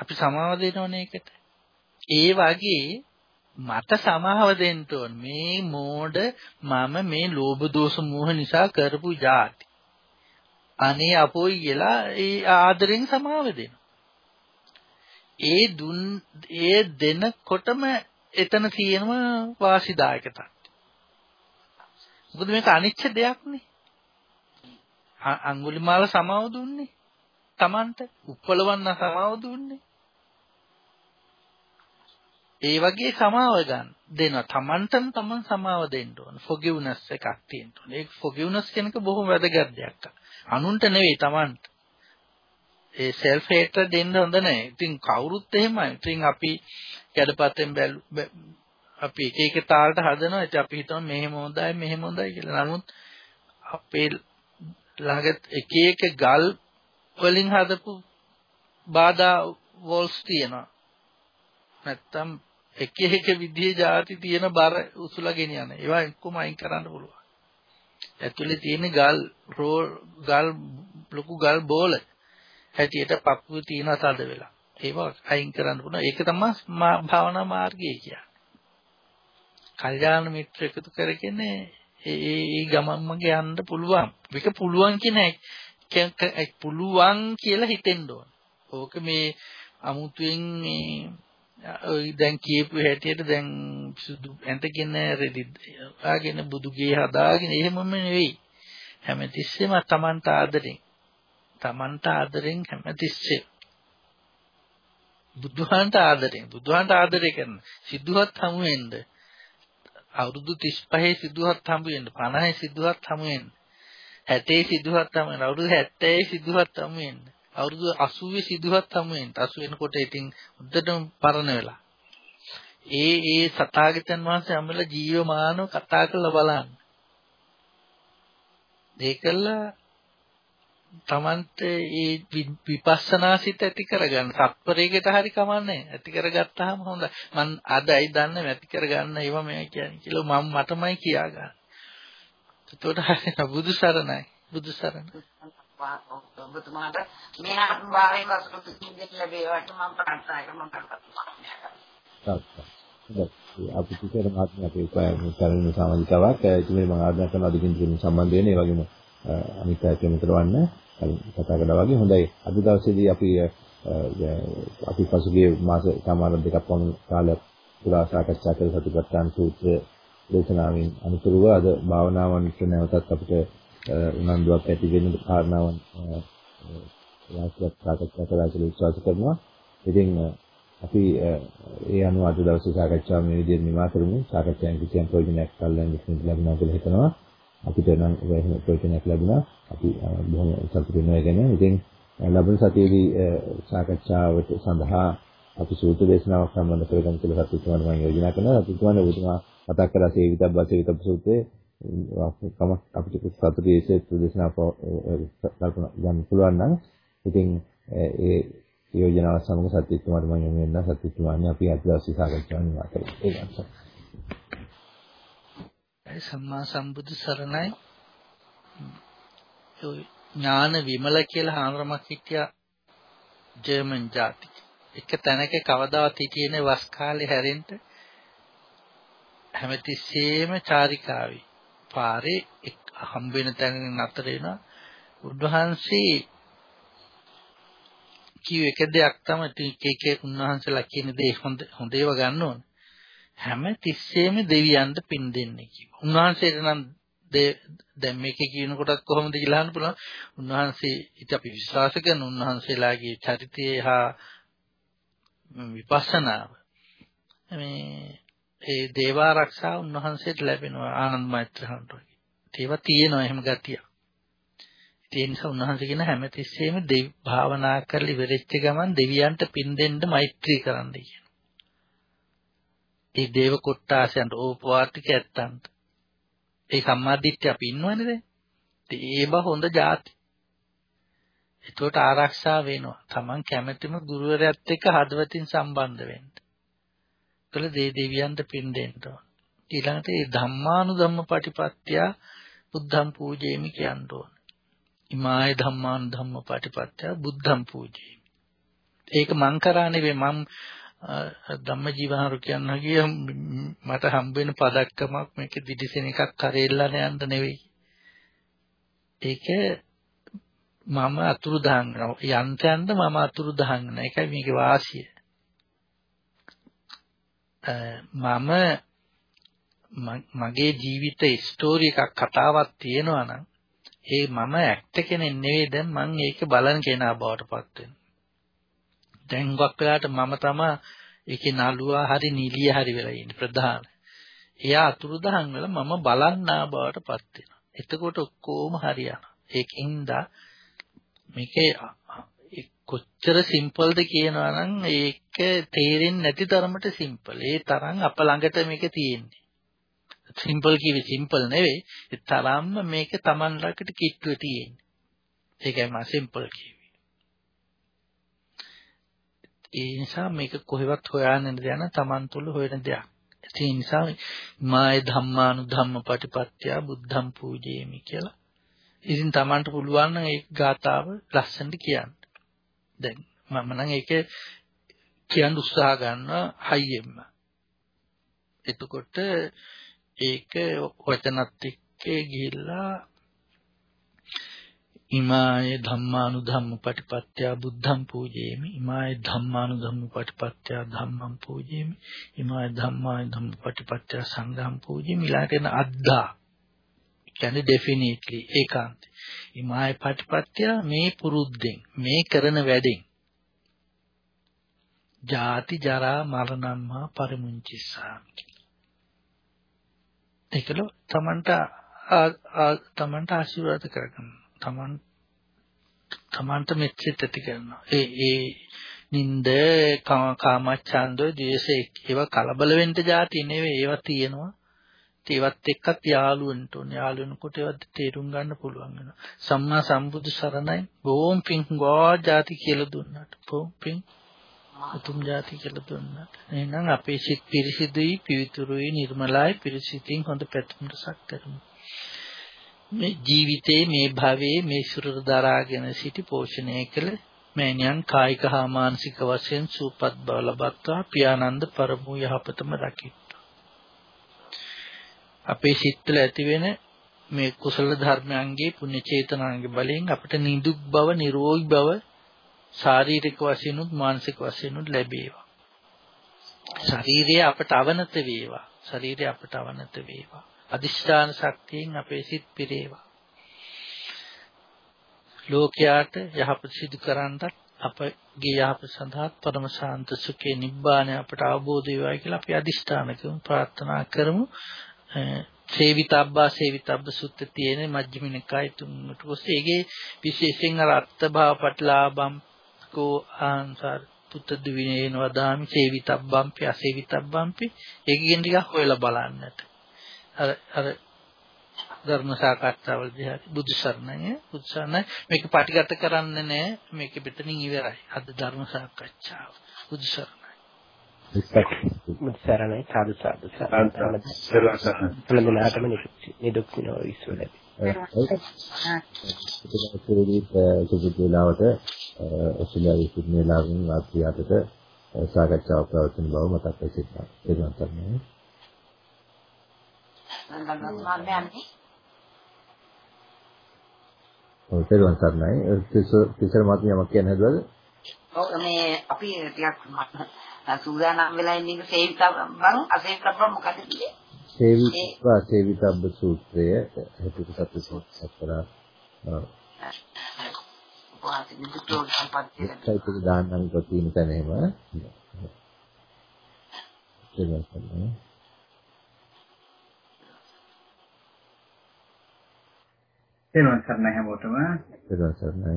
අපි සමාව දෙනවනේ ඒකට. ඒ වගේ මට සමාව දෙන්න ඕන මේ මෝඩ මම මේ ලෝභ දෝෂ මෝහ නිසා කරපු જાති. අනේ අපෝයි කියලා ඒ ආදරෙන් සමාව දෙනවා. ඒ දුන් ඒ දෙනකොටම එතන තියෙනම වාසිදායක තත්ත්වය. මොකද මේක අනිච්ච දෙයක් නේ. අඟුලිමාල සමාව දුන්නේ. Tamanට උප්පලවන්න සමාව දුන්නේ. ඒ වගේ සමාව ගන්න. දෙනවා. Tamanටම Taman සමාව දෙන්න ඕන. forgiveness එකක් තියෙන්න ඕන. ඒක forgiveness කියනක බොහොම වැදගත් දෙයක්. අනුන්ට නෙවෙයි Tamanට. ඒ self hatred දෙන්න හොඳ නැහැ. ඉතින් කවුරුත් එහෙමයි. ඉතින් අපි යඩපතෙන් බැලු අපි එක එක තාලට හදනවා. ඉතින් අපි හිතනවා මෙහෙම හොඳයි මෙහෙම හොඳයි කියලා. නමුත් අපේ ළඟ එක එක ගල් වලින් හදපු බාධා වෝල්ස් තියෙනවා. නැත්තම් එක එක විදිහේ ಜಾති තියෙන බර උසුලා ගෙනියන. ඒවා එක්කම අයින් කරන්න පුළුවන්. ඇතුලේ තියෙන ගල් රෝල් ගල් ලොකු ගල් බෝල හැටියට පපුවේ තියෙන තද වෙලා. ඒවා අයින් කරන්න පුළුවන්. ඒක තමයි භාවනා මාර්ගය කියන්නේ. කල්යාණ මිත්‍ර එකතු කරගෙන ඒ ඒ ගමන් මගේ යන්න පුළුවන්. මේක පුළුවන් කියන පුළුවන් කියලා හිතෙන්න ඕන. ඕක මේ අමුතුවෙන් මේ ඔය දැන් කියපු හැටියට දැන් සුදු ඇඳගෙන රෙදි ආගෙන බුදුගේ හදාගෙන එහෙමම නෙවෙයි. හැමතිස්සෙම තමන්ට ආදරෙන්. තමන්ට ආදරෙන් හැමතිස්සෙම. බුදුහන්ට ආදරෙන්. බුදුහන්ට ආදරය කරන. සිද්ධාත් හමු වෙන්න. අවුරුදු 35 සිද්ධාත් හමු වෙන්න. 50 සිද්ධාත් හමු වෙන්න. 60 සිද්ධාත් හමු වෙන්න. අවුරුදු 70 සිද්ධාත් හමු වෙන්න. අවුරුදු 80 සිදුවත් හමු වෙන 80 වෙනකොට ඉතින් උද්දටම පරණ වෙලා. ඒ ඒ සතාගතයන් වහන්සේ අමල ජීවමානව කතා කරලා බලන්න. ඒකල තමන්ට ඒ විපස්සනා සිත ඇති කරගන්න. සත්පරේකට හරි කමන්නේ ඇති කරගත්තාම හොඳයි. මං අදයි දන්නේ ඇති කරගන්න ඒවා මේ කියන්නේ කියලා මම මටමයි කියාගන්න. එතකොට හරි බුදු සරණයි. බුදු සරණයි ඔබතුමාට මේ ආත්මභාවයෙන් වස්තු දෙන්න ලැබේවට මම ප්‍රාර්ථනා කරනවා. අපි කිසියම් ආත්මයක් අපේ කරන සමාජිකාවක් ඉතින් මම ආරාධනා කරන අධිකින් කියන සම්බන්ධ වෙන ඒ වගේම අනිත් අයට මෙතරවන්න කතා කළා වගේ. හොඳයි. අද දවසේදී අපි අපි පසුගිය මාස සමාන දෙකක් වගේ කාලයක් පුරා සාකච්ඡා කළ සතිපට්ඨාන සූත්‍ර දේශනාවෙන් අනුතරව අද භාවනාවන්ට නැවතත් අපිට උනන්දුවක් ඇති වෙන කාරණාවන් වාසියක් සාකච්ඡා කරලා කියලා විශ්වාස කරනවා. ඉතින් අපි ඒ අනුව අද දවසේ සාකච්ඡාව මේ විදිහට නිමා කරමු. සාකච්ඡාවෙන් කිසියම් ප්‍රයෝජනයක් ගන්න විශ්ින් ලැබුණා කියලා හිතනවා. අපිට නම් එහෙම ප්‍රයෝජනයක් ලැබුණා. අපි බොහොම සතුටු වෙනවා ගැන. ඉතින් ලබන සතියේදී සාකච්ඡාවට සඳහා අපි සූත්‍ර දේශනාවක් සම්බන්ධ කරගන්න කියලා සතුටුවන මම යෝජනා කරනවා. සතුටුවන ඔබතුමා කතා කරලා සේවිතබ්බ සේවිතබ්බ සූත්‍රයේ කමක් අපිට සතුටේ විශේෂ ප්‍රදේශනා කල්පනා ගන්න පුළුවන් නම් ඉතින් ඒ යෝජනාව සමග සත්‍යතුමාට මම යොමු වෙනවා. සත්‍යතුමානේ අපි අද දවසේ සාකච්ඡා කරනවා ඒක අත්සන් ඒ සම්මා සම්බුදු සරණයි. ඥාන විමල කියලා හාමුදුරමක් හිටියා. ජර්මන් ජාති. එක තැනක කවදාවත් හිටියේ නේ වස් කාලේ හැරෙන්න. හැමතිස්සෙම චාරිකාවේ. පාරේ හම්බ වෙන තැන නතර වෙනවා. උන්වහන්සේ කිව් එක දෙයක් තමයි එක එක උන්වහන්සේලා කියන දේ හොඳ හොඳ ඒවා ගන්න ඕන. හැම තිස්සෙම දෙවියන්ට පින් දෙන්නේ කිව්වා. උන්වහන්සේට නම් දැන් මේක කියනකොටත් කොහොමද කියලා අහන්න පුළුවන්. උන්වහන්සේ ඉත අපි විශ්වාස කරන උන්වහන්සේලාගේ චරිතය හා විපස්සනාව මේ ඒ දේවාරක්ෂා උන්වහන්සේට ලැබෙනවා ආනන්ද මෛත්‍රහන්ට. ඒවා තියෙනවා එහෙම ගතිය. ඒ නිසා උන්වහන්සේ කියන හැමතිස්සෙම දෙවි භාවනා කරලා ඉවරෙච්ච ගමන් දෙවියන්ට පින් දෙන්න මෛත්‍රී කරන්න කියන. ඒ දේව කොට්ටාසයන්ට ඕපවාතික ඇත්තන්ට. ඒ සම්මාදිට්ඨිය අපි ඉන්නවනේ දැන්. ඒව හොඳ જાති. ඒකට ආරක්ෂා වෙනවා. Taman කැමැතිම ගුරුවරයාත් එක්ක හදවතින් සම්බන්ධ වෙන්න. කළ දේ දෙවියන්ට පින් දෙන්න ඕන. ඊළඟට මේ ධම්මානුධම්ම පටිපත්‍ය බුද්ධම් පූජේමි කියන්න ඕන. ඉමාය ධම්මානුධම්ම පටිපත්‍ය බුද්ධම් පූජේමි. ඒක මං කරා නෙවෙයි මම ධම්මජීවහරු කියන්න ගිය මට හම්බ වෙන පදක්කමක් මේක දිදිසෙන එකක් කරෙල්ලන යන්න නෙවෙයි. ඒක මම අතුරු දහන් යන්තයන්ද මම අතුරු දහන් නෑ. ඒකයි මේකේ වාසිය. මම මගේ ජීවිත ස්ටෝරි එකක් කතාවක් තියෙනවා නම් ඒ මම ඇක්ටර් කෙනෙක් නෙවෙයි දැන් මම ඒක බලන කෙනා බවට පත් වෙනවා. දැන් ගොක් වෙලාට මම තමයි ඒකේ නළුවා හරි නිලිය හරි වෙලා ඉන්නේ ප්‍රධාන. එයා අතුරුදහන් වෙලා මම බලන්නා බවට පත් වෙනවා. එතකොට ඔක්කොම හරියනවා. ඒකින්ද මේකේ කොච්චර සිම්පල්ද කියනවා නම් ඒක තේරෙන්නේ නැති තරමට සිම්පල්. ඒ තරම් අප ළඟට මේක තියෙන්නේ. සිම්පල් කිවි සිම්පල් නෙවෙයි. ඒ තරම්ම මේක Taman ළඟට කිට්ටුව තියෙන්නේ. ඒකයි මා සිම්පල් කිවි. ඒ නිසා මේක කොහෙවත් හොයන්න දෙයක් Taman තුල හොයන දෙයක්. ඒ නිසා මාය ධම්මානු ධම්ම පටිපත්‍ය බුද්ධම් පූජේමි කියලා. ඉතින් Tamanට පුළුවන් නම් ඒ ගාතාව ලස්සනට කියන්න. දැන් මම නම් ඒක කියන්න උත්සාහ ගන්නවා හයියෙන්ම. එතකොට ඒක වචනත් එක්ක ගිහිල්ලා ඉමාය ධම්මානුධම්ම පටිපත්‍ය බුද්ධං පූජේමි. ඉමාය ධම්මානුධම්ම පටිපත්‍ය ධම්මං පූජේමි. ඉමාය ධම්මාය ධම්ම පටිපත්‍ය සංඝං පූජේමි. ඊළඟට අද්දා. කියන්නේ ඩෙෆිනිට්ලි ඒකාන්ත ඉමාය පටිපත්‍ය මේ පුරුද්දෙන් මේ කරන වැඩෙන්. ජාති ජරා මරණම් හා පරිමුංචිස්සාමි ඒකල තමන්ට තමන්ට ආශිර්වාද කරගන්න. තමන් තමන්ට මෙච්චෙත් ඇති කරනවා. ඒ ඒ නින්ද කාමච්ඡන්දෝ ද්වේෂේ ඒවා කලබල වෙන්න જાති නෙවෙයි. ඒවා තියෙනවා. ඒවත් එක්කත් යාළු වෙන්න ඕනේ. යාළු වෙනකොට ඒවත් තේරුම් ගන්න පුළුවන් වෙනවා. සම්මා සම්බුදු සරණයි බොහොම පිං ගෝ જાති කියලා දුන්නාට. බොහොම පිං උතුම් જાති කියලා දුන්නාට. එහෙනම් අපේ සිත් පිරිසිදුයි, පිවිතුරුයි, නිර්මලයි, පිරිසිතින් හොඳ පැතුම් රසක් කරමු. මේ ජීවිතේ මේ භවයේ මේ සුරර දරාගෙන සිටි පෝෂණය කළ මෑණියන් කායික හා මානසික වශයෙන් සූපත් බව ලබත්වා පියානන්ද පරමු යහපතම රකිත්වා. අපේ සිත්වල ඇතිවෙන මේ කුසල ධර්මයන්ගේ පුණ්‍ය චේතනාන්ගේ බලයෙන් අපට නිදුක් බව නිරෝගී බව ශාරීරික වශයෙන් උත් මානසික වශයෙන් උත් ලැබේවා. ශරීරය අපට අවනත වේවා. ශරීරය අපට අවනත වේවා. අදිෂ්ඨාන ශක්තියෙන් අපේ සිත් පිරේවා. ලෝකයාට යහපත සිදු කරන්නත් අපගේ යහපත සඳහා පරම ශාන්ත සුඛේ නිබ්බාණය අපට අවබෝධ වේවා කියලා අපි අදිෂ්ඨාන කරමු ප්‍රාර්ථනා කරමු. සේවිතබ්බා සේවිතබ්බ සුත්ත තියෙන මජ්ක්‍ධිම නිකාය තුනට පස්සේ ඒකේ විශේෂයෙන් අර අත්ත භාව පටලාභම් කෝ ආන්සර් පුත්ත දුවිනේන වදාමි සේවිතබ්බම්පි අසේවිතබ්බම්පි ඒකෙන් ටිකක් හොයලා බලන්නට අර අර ධර්ම සාකච්ඡාවලදී හරි බුදු සරණයි බුදු සරණයි මේක පටිගත කරන්නේ නැහැ මේක පිටින් ඉවරයි අද ධර්ම සාකච්ඡාව බුදු සරණයි බුදු සරණයි. සාදු සාදු. සරණයි. නිදුක් නිරෝගී ඉස්සුව ලැබේ සුබුදුලාවට ඔස්ට්‍රේලියාවේ සිඩ්නි ලාගුන් 8ට සාකච්ඡාවක් පැවැත්වෙන බව මතක් සිටිනවා. ඒක තමයි ඔව් පෙරවන් සර්ණයි තිසර මාත්මිය යමක් කියන්න හදුවද? ඔව් මේ අපි ටිකක් සූදානම් වෙලා ඉන්න එක සේවිතබ්බන් අසේවිතබ්බන් මොකද කියන්නේ? සේවිතා සේවිතබ්බ සූත්‍රය හේතුක සත්‍ය සත්‍යරා වාසි විදුටෝ සම්පත්තිය ඒකයි දාන්නම් ප්‍රතින තැන එහෙම. සර්ණයි තෙරුවන් සරණයි හැමෝටම. තෙරුවන් සරණයි.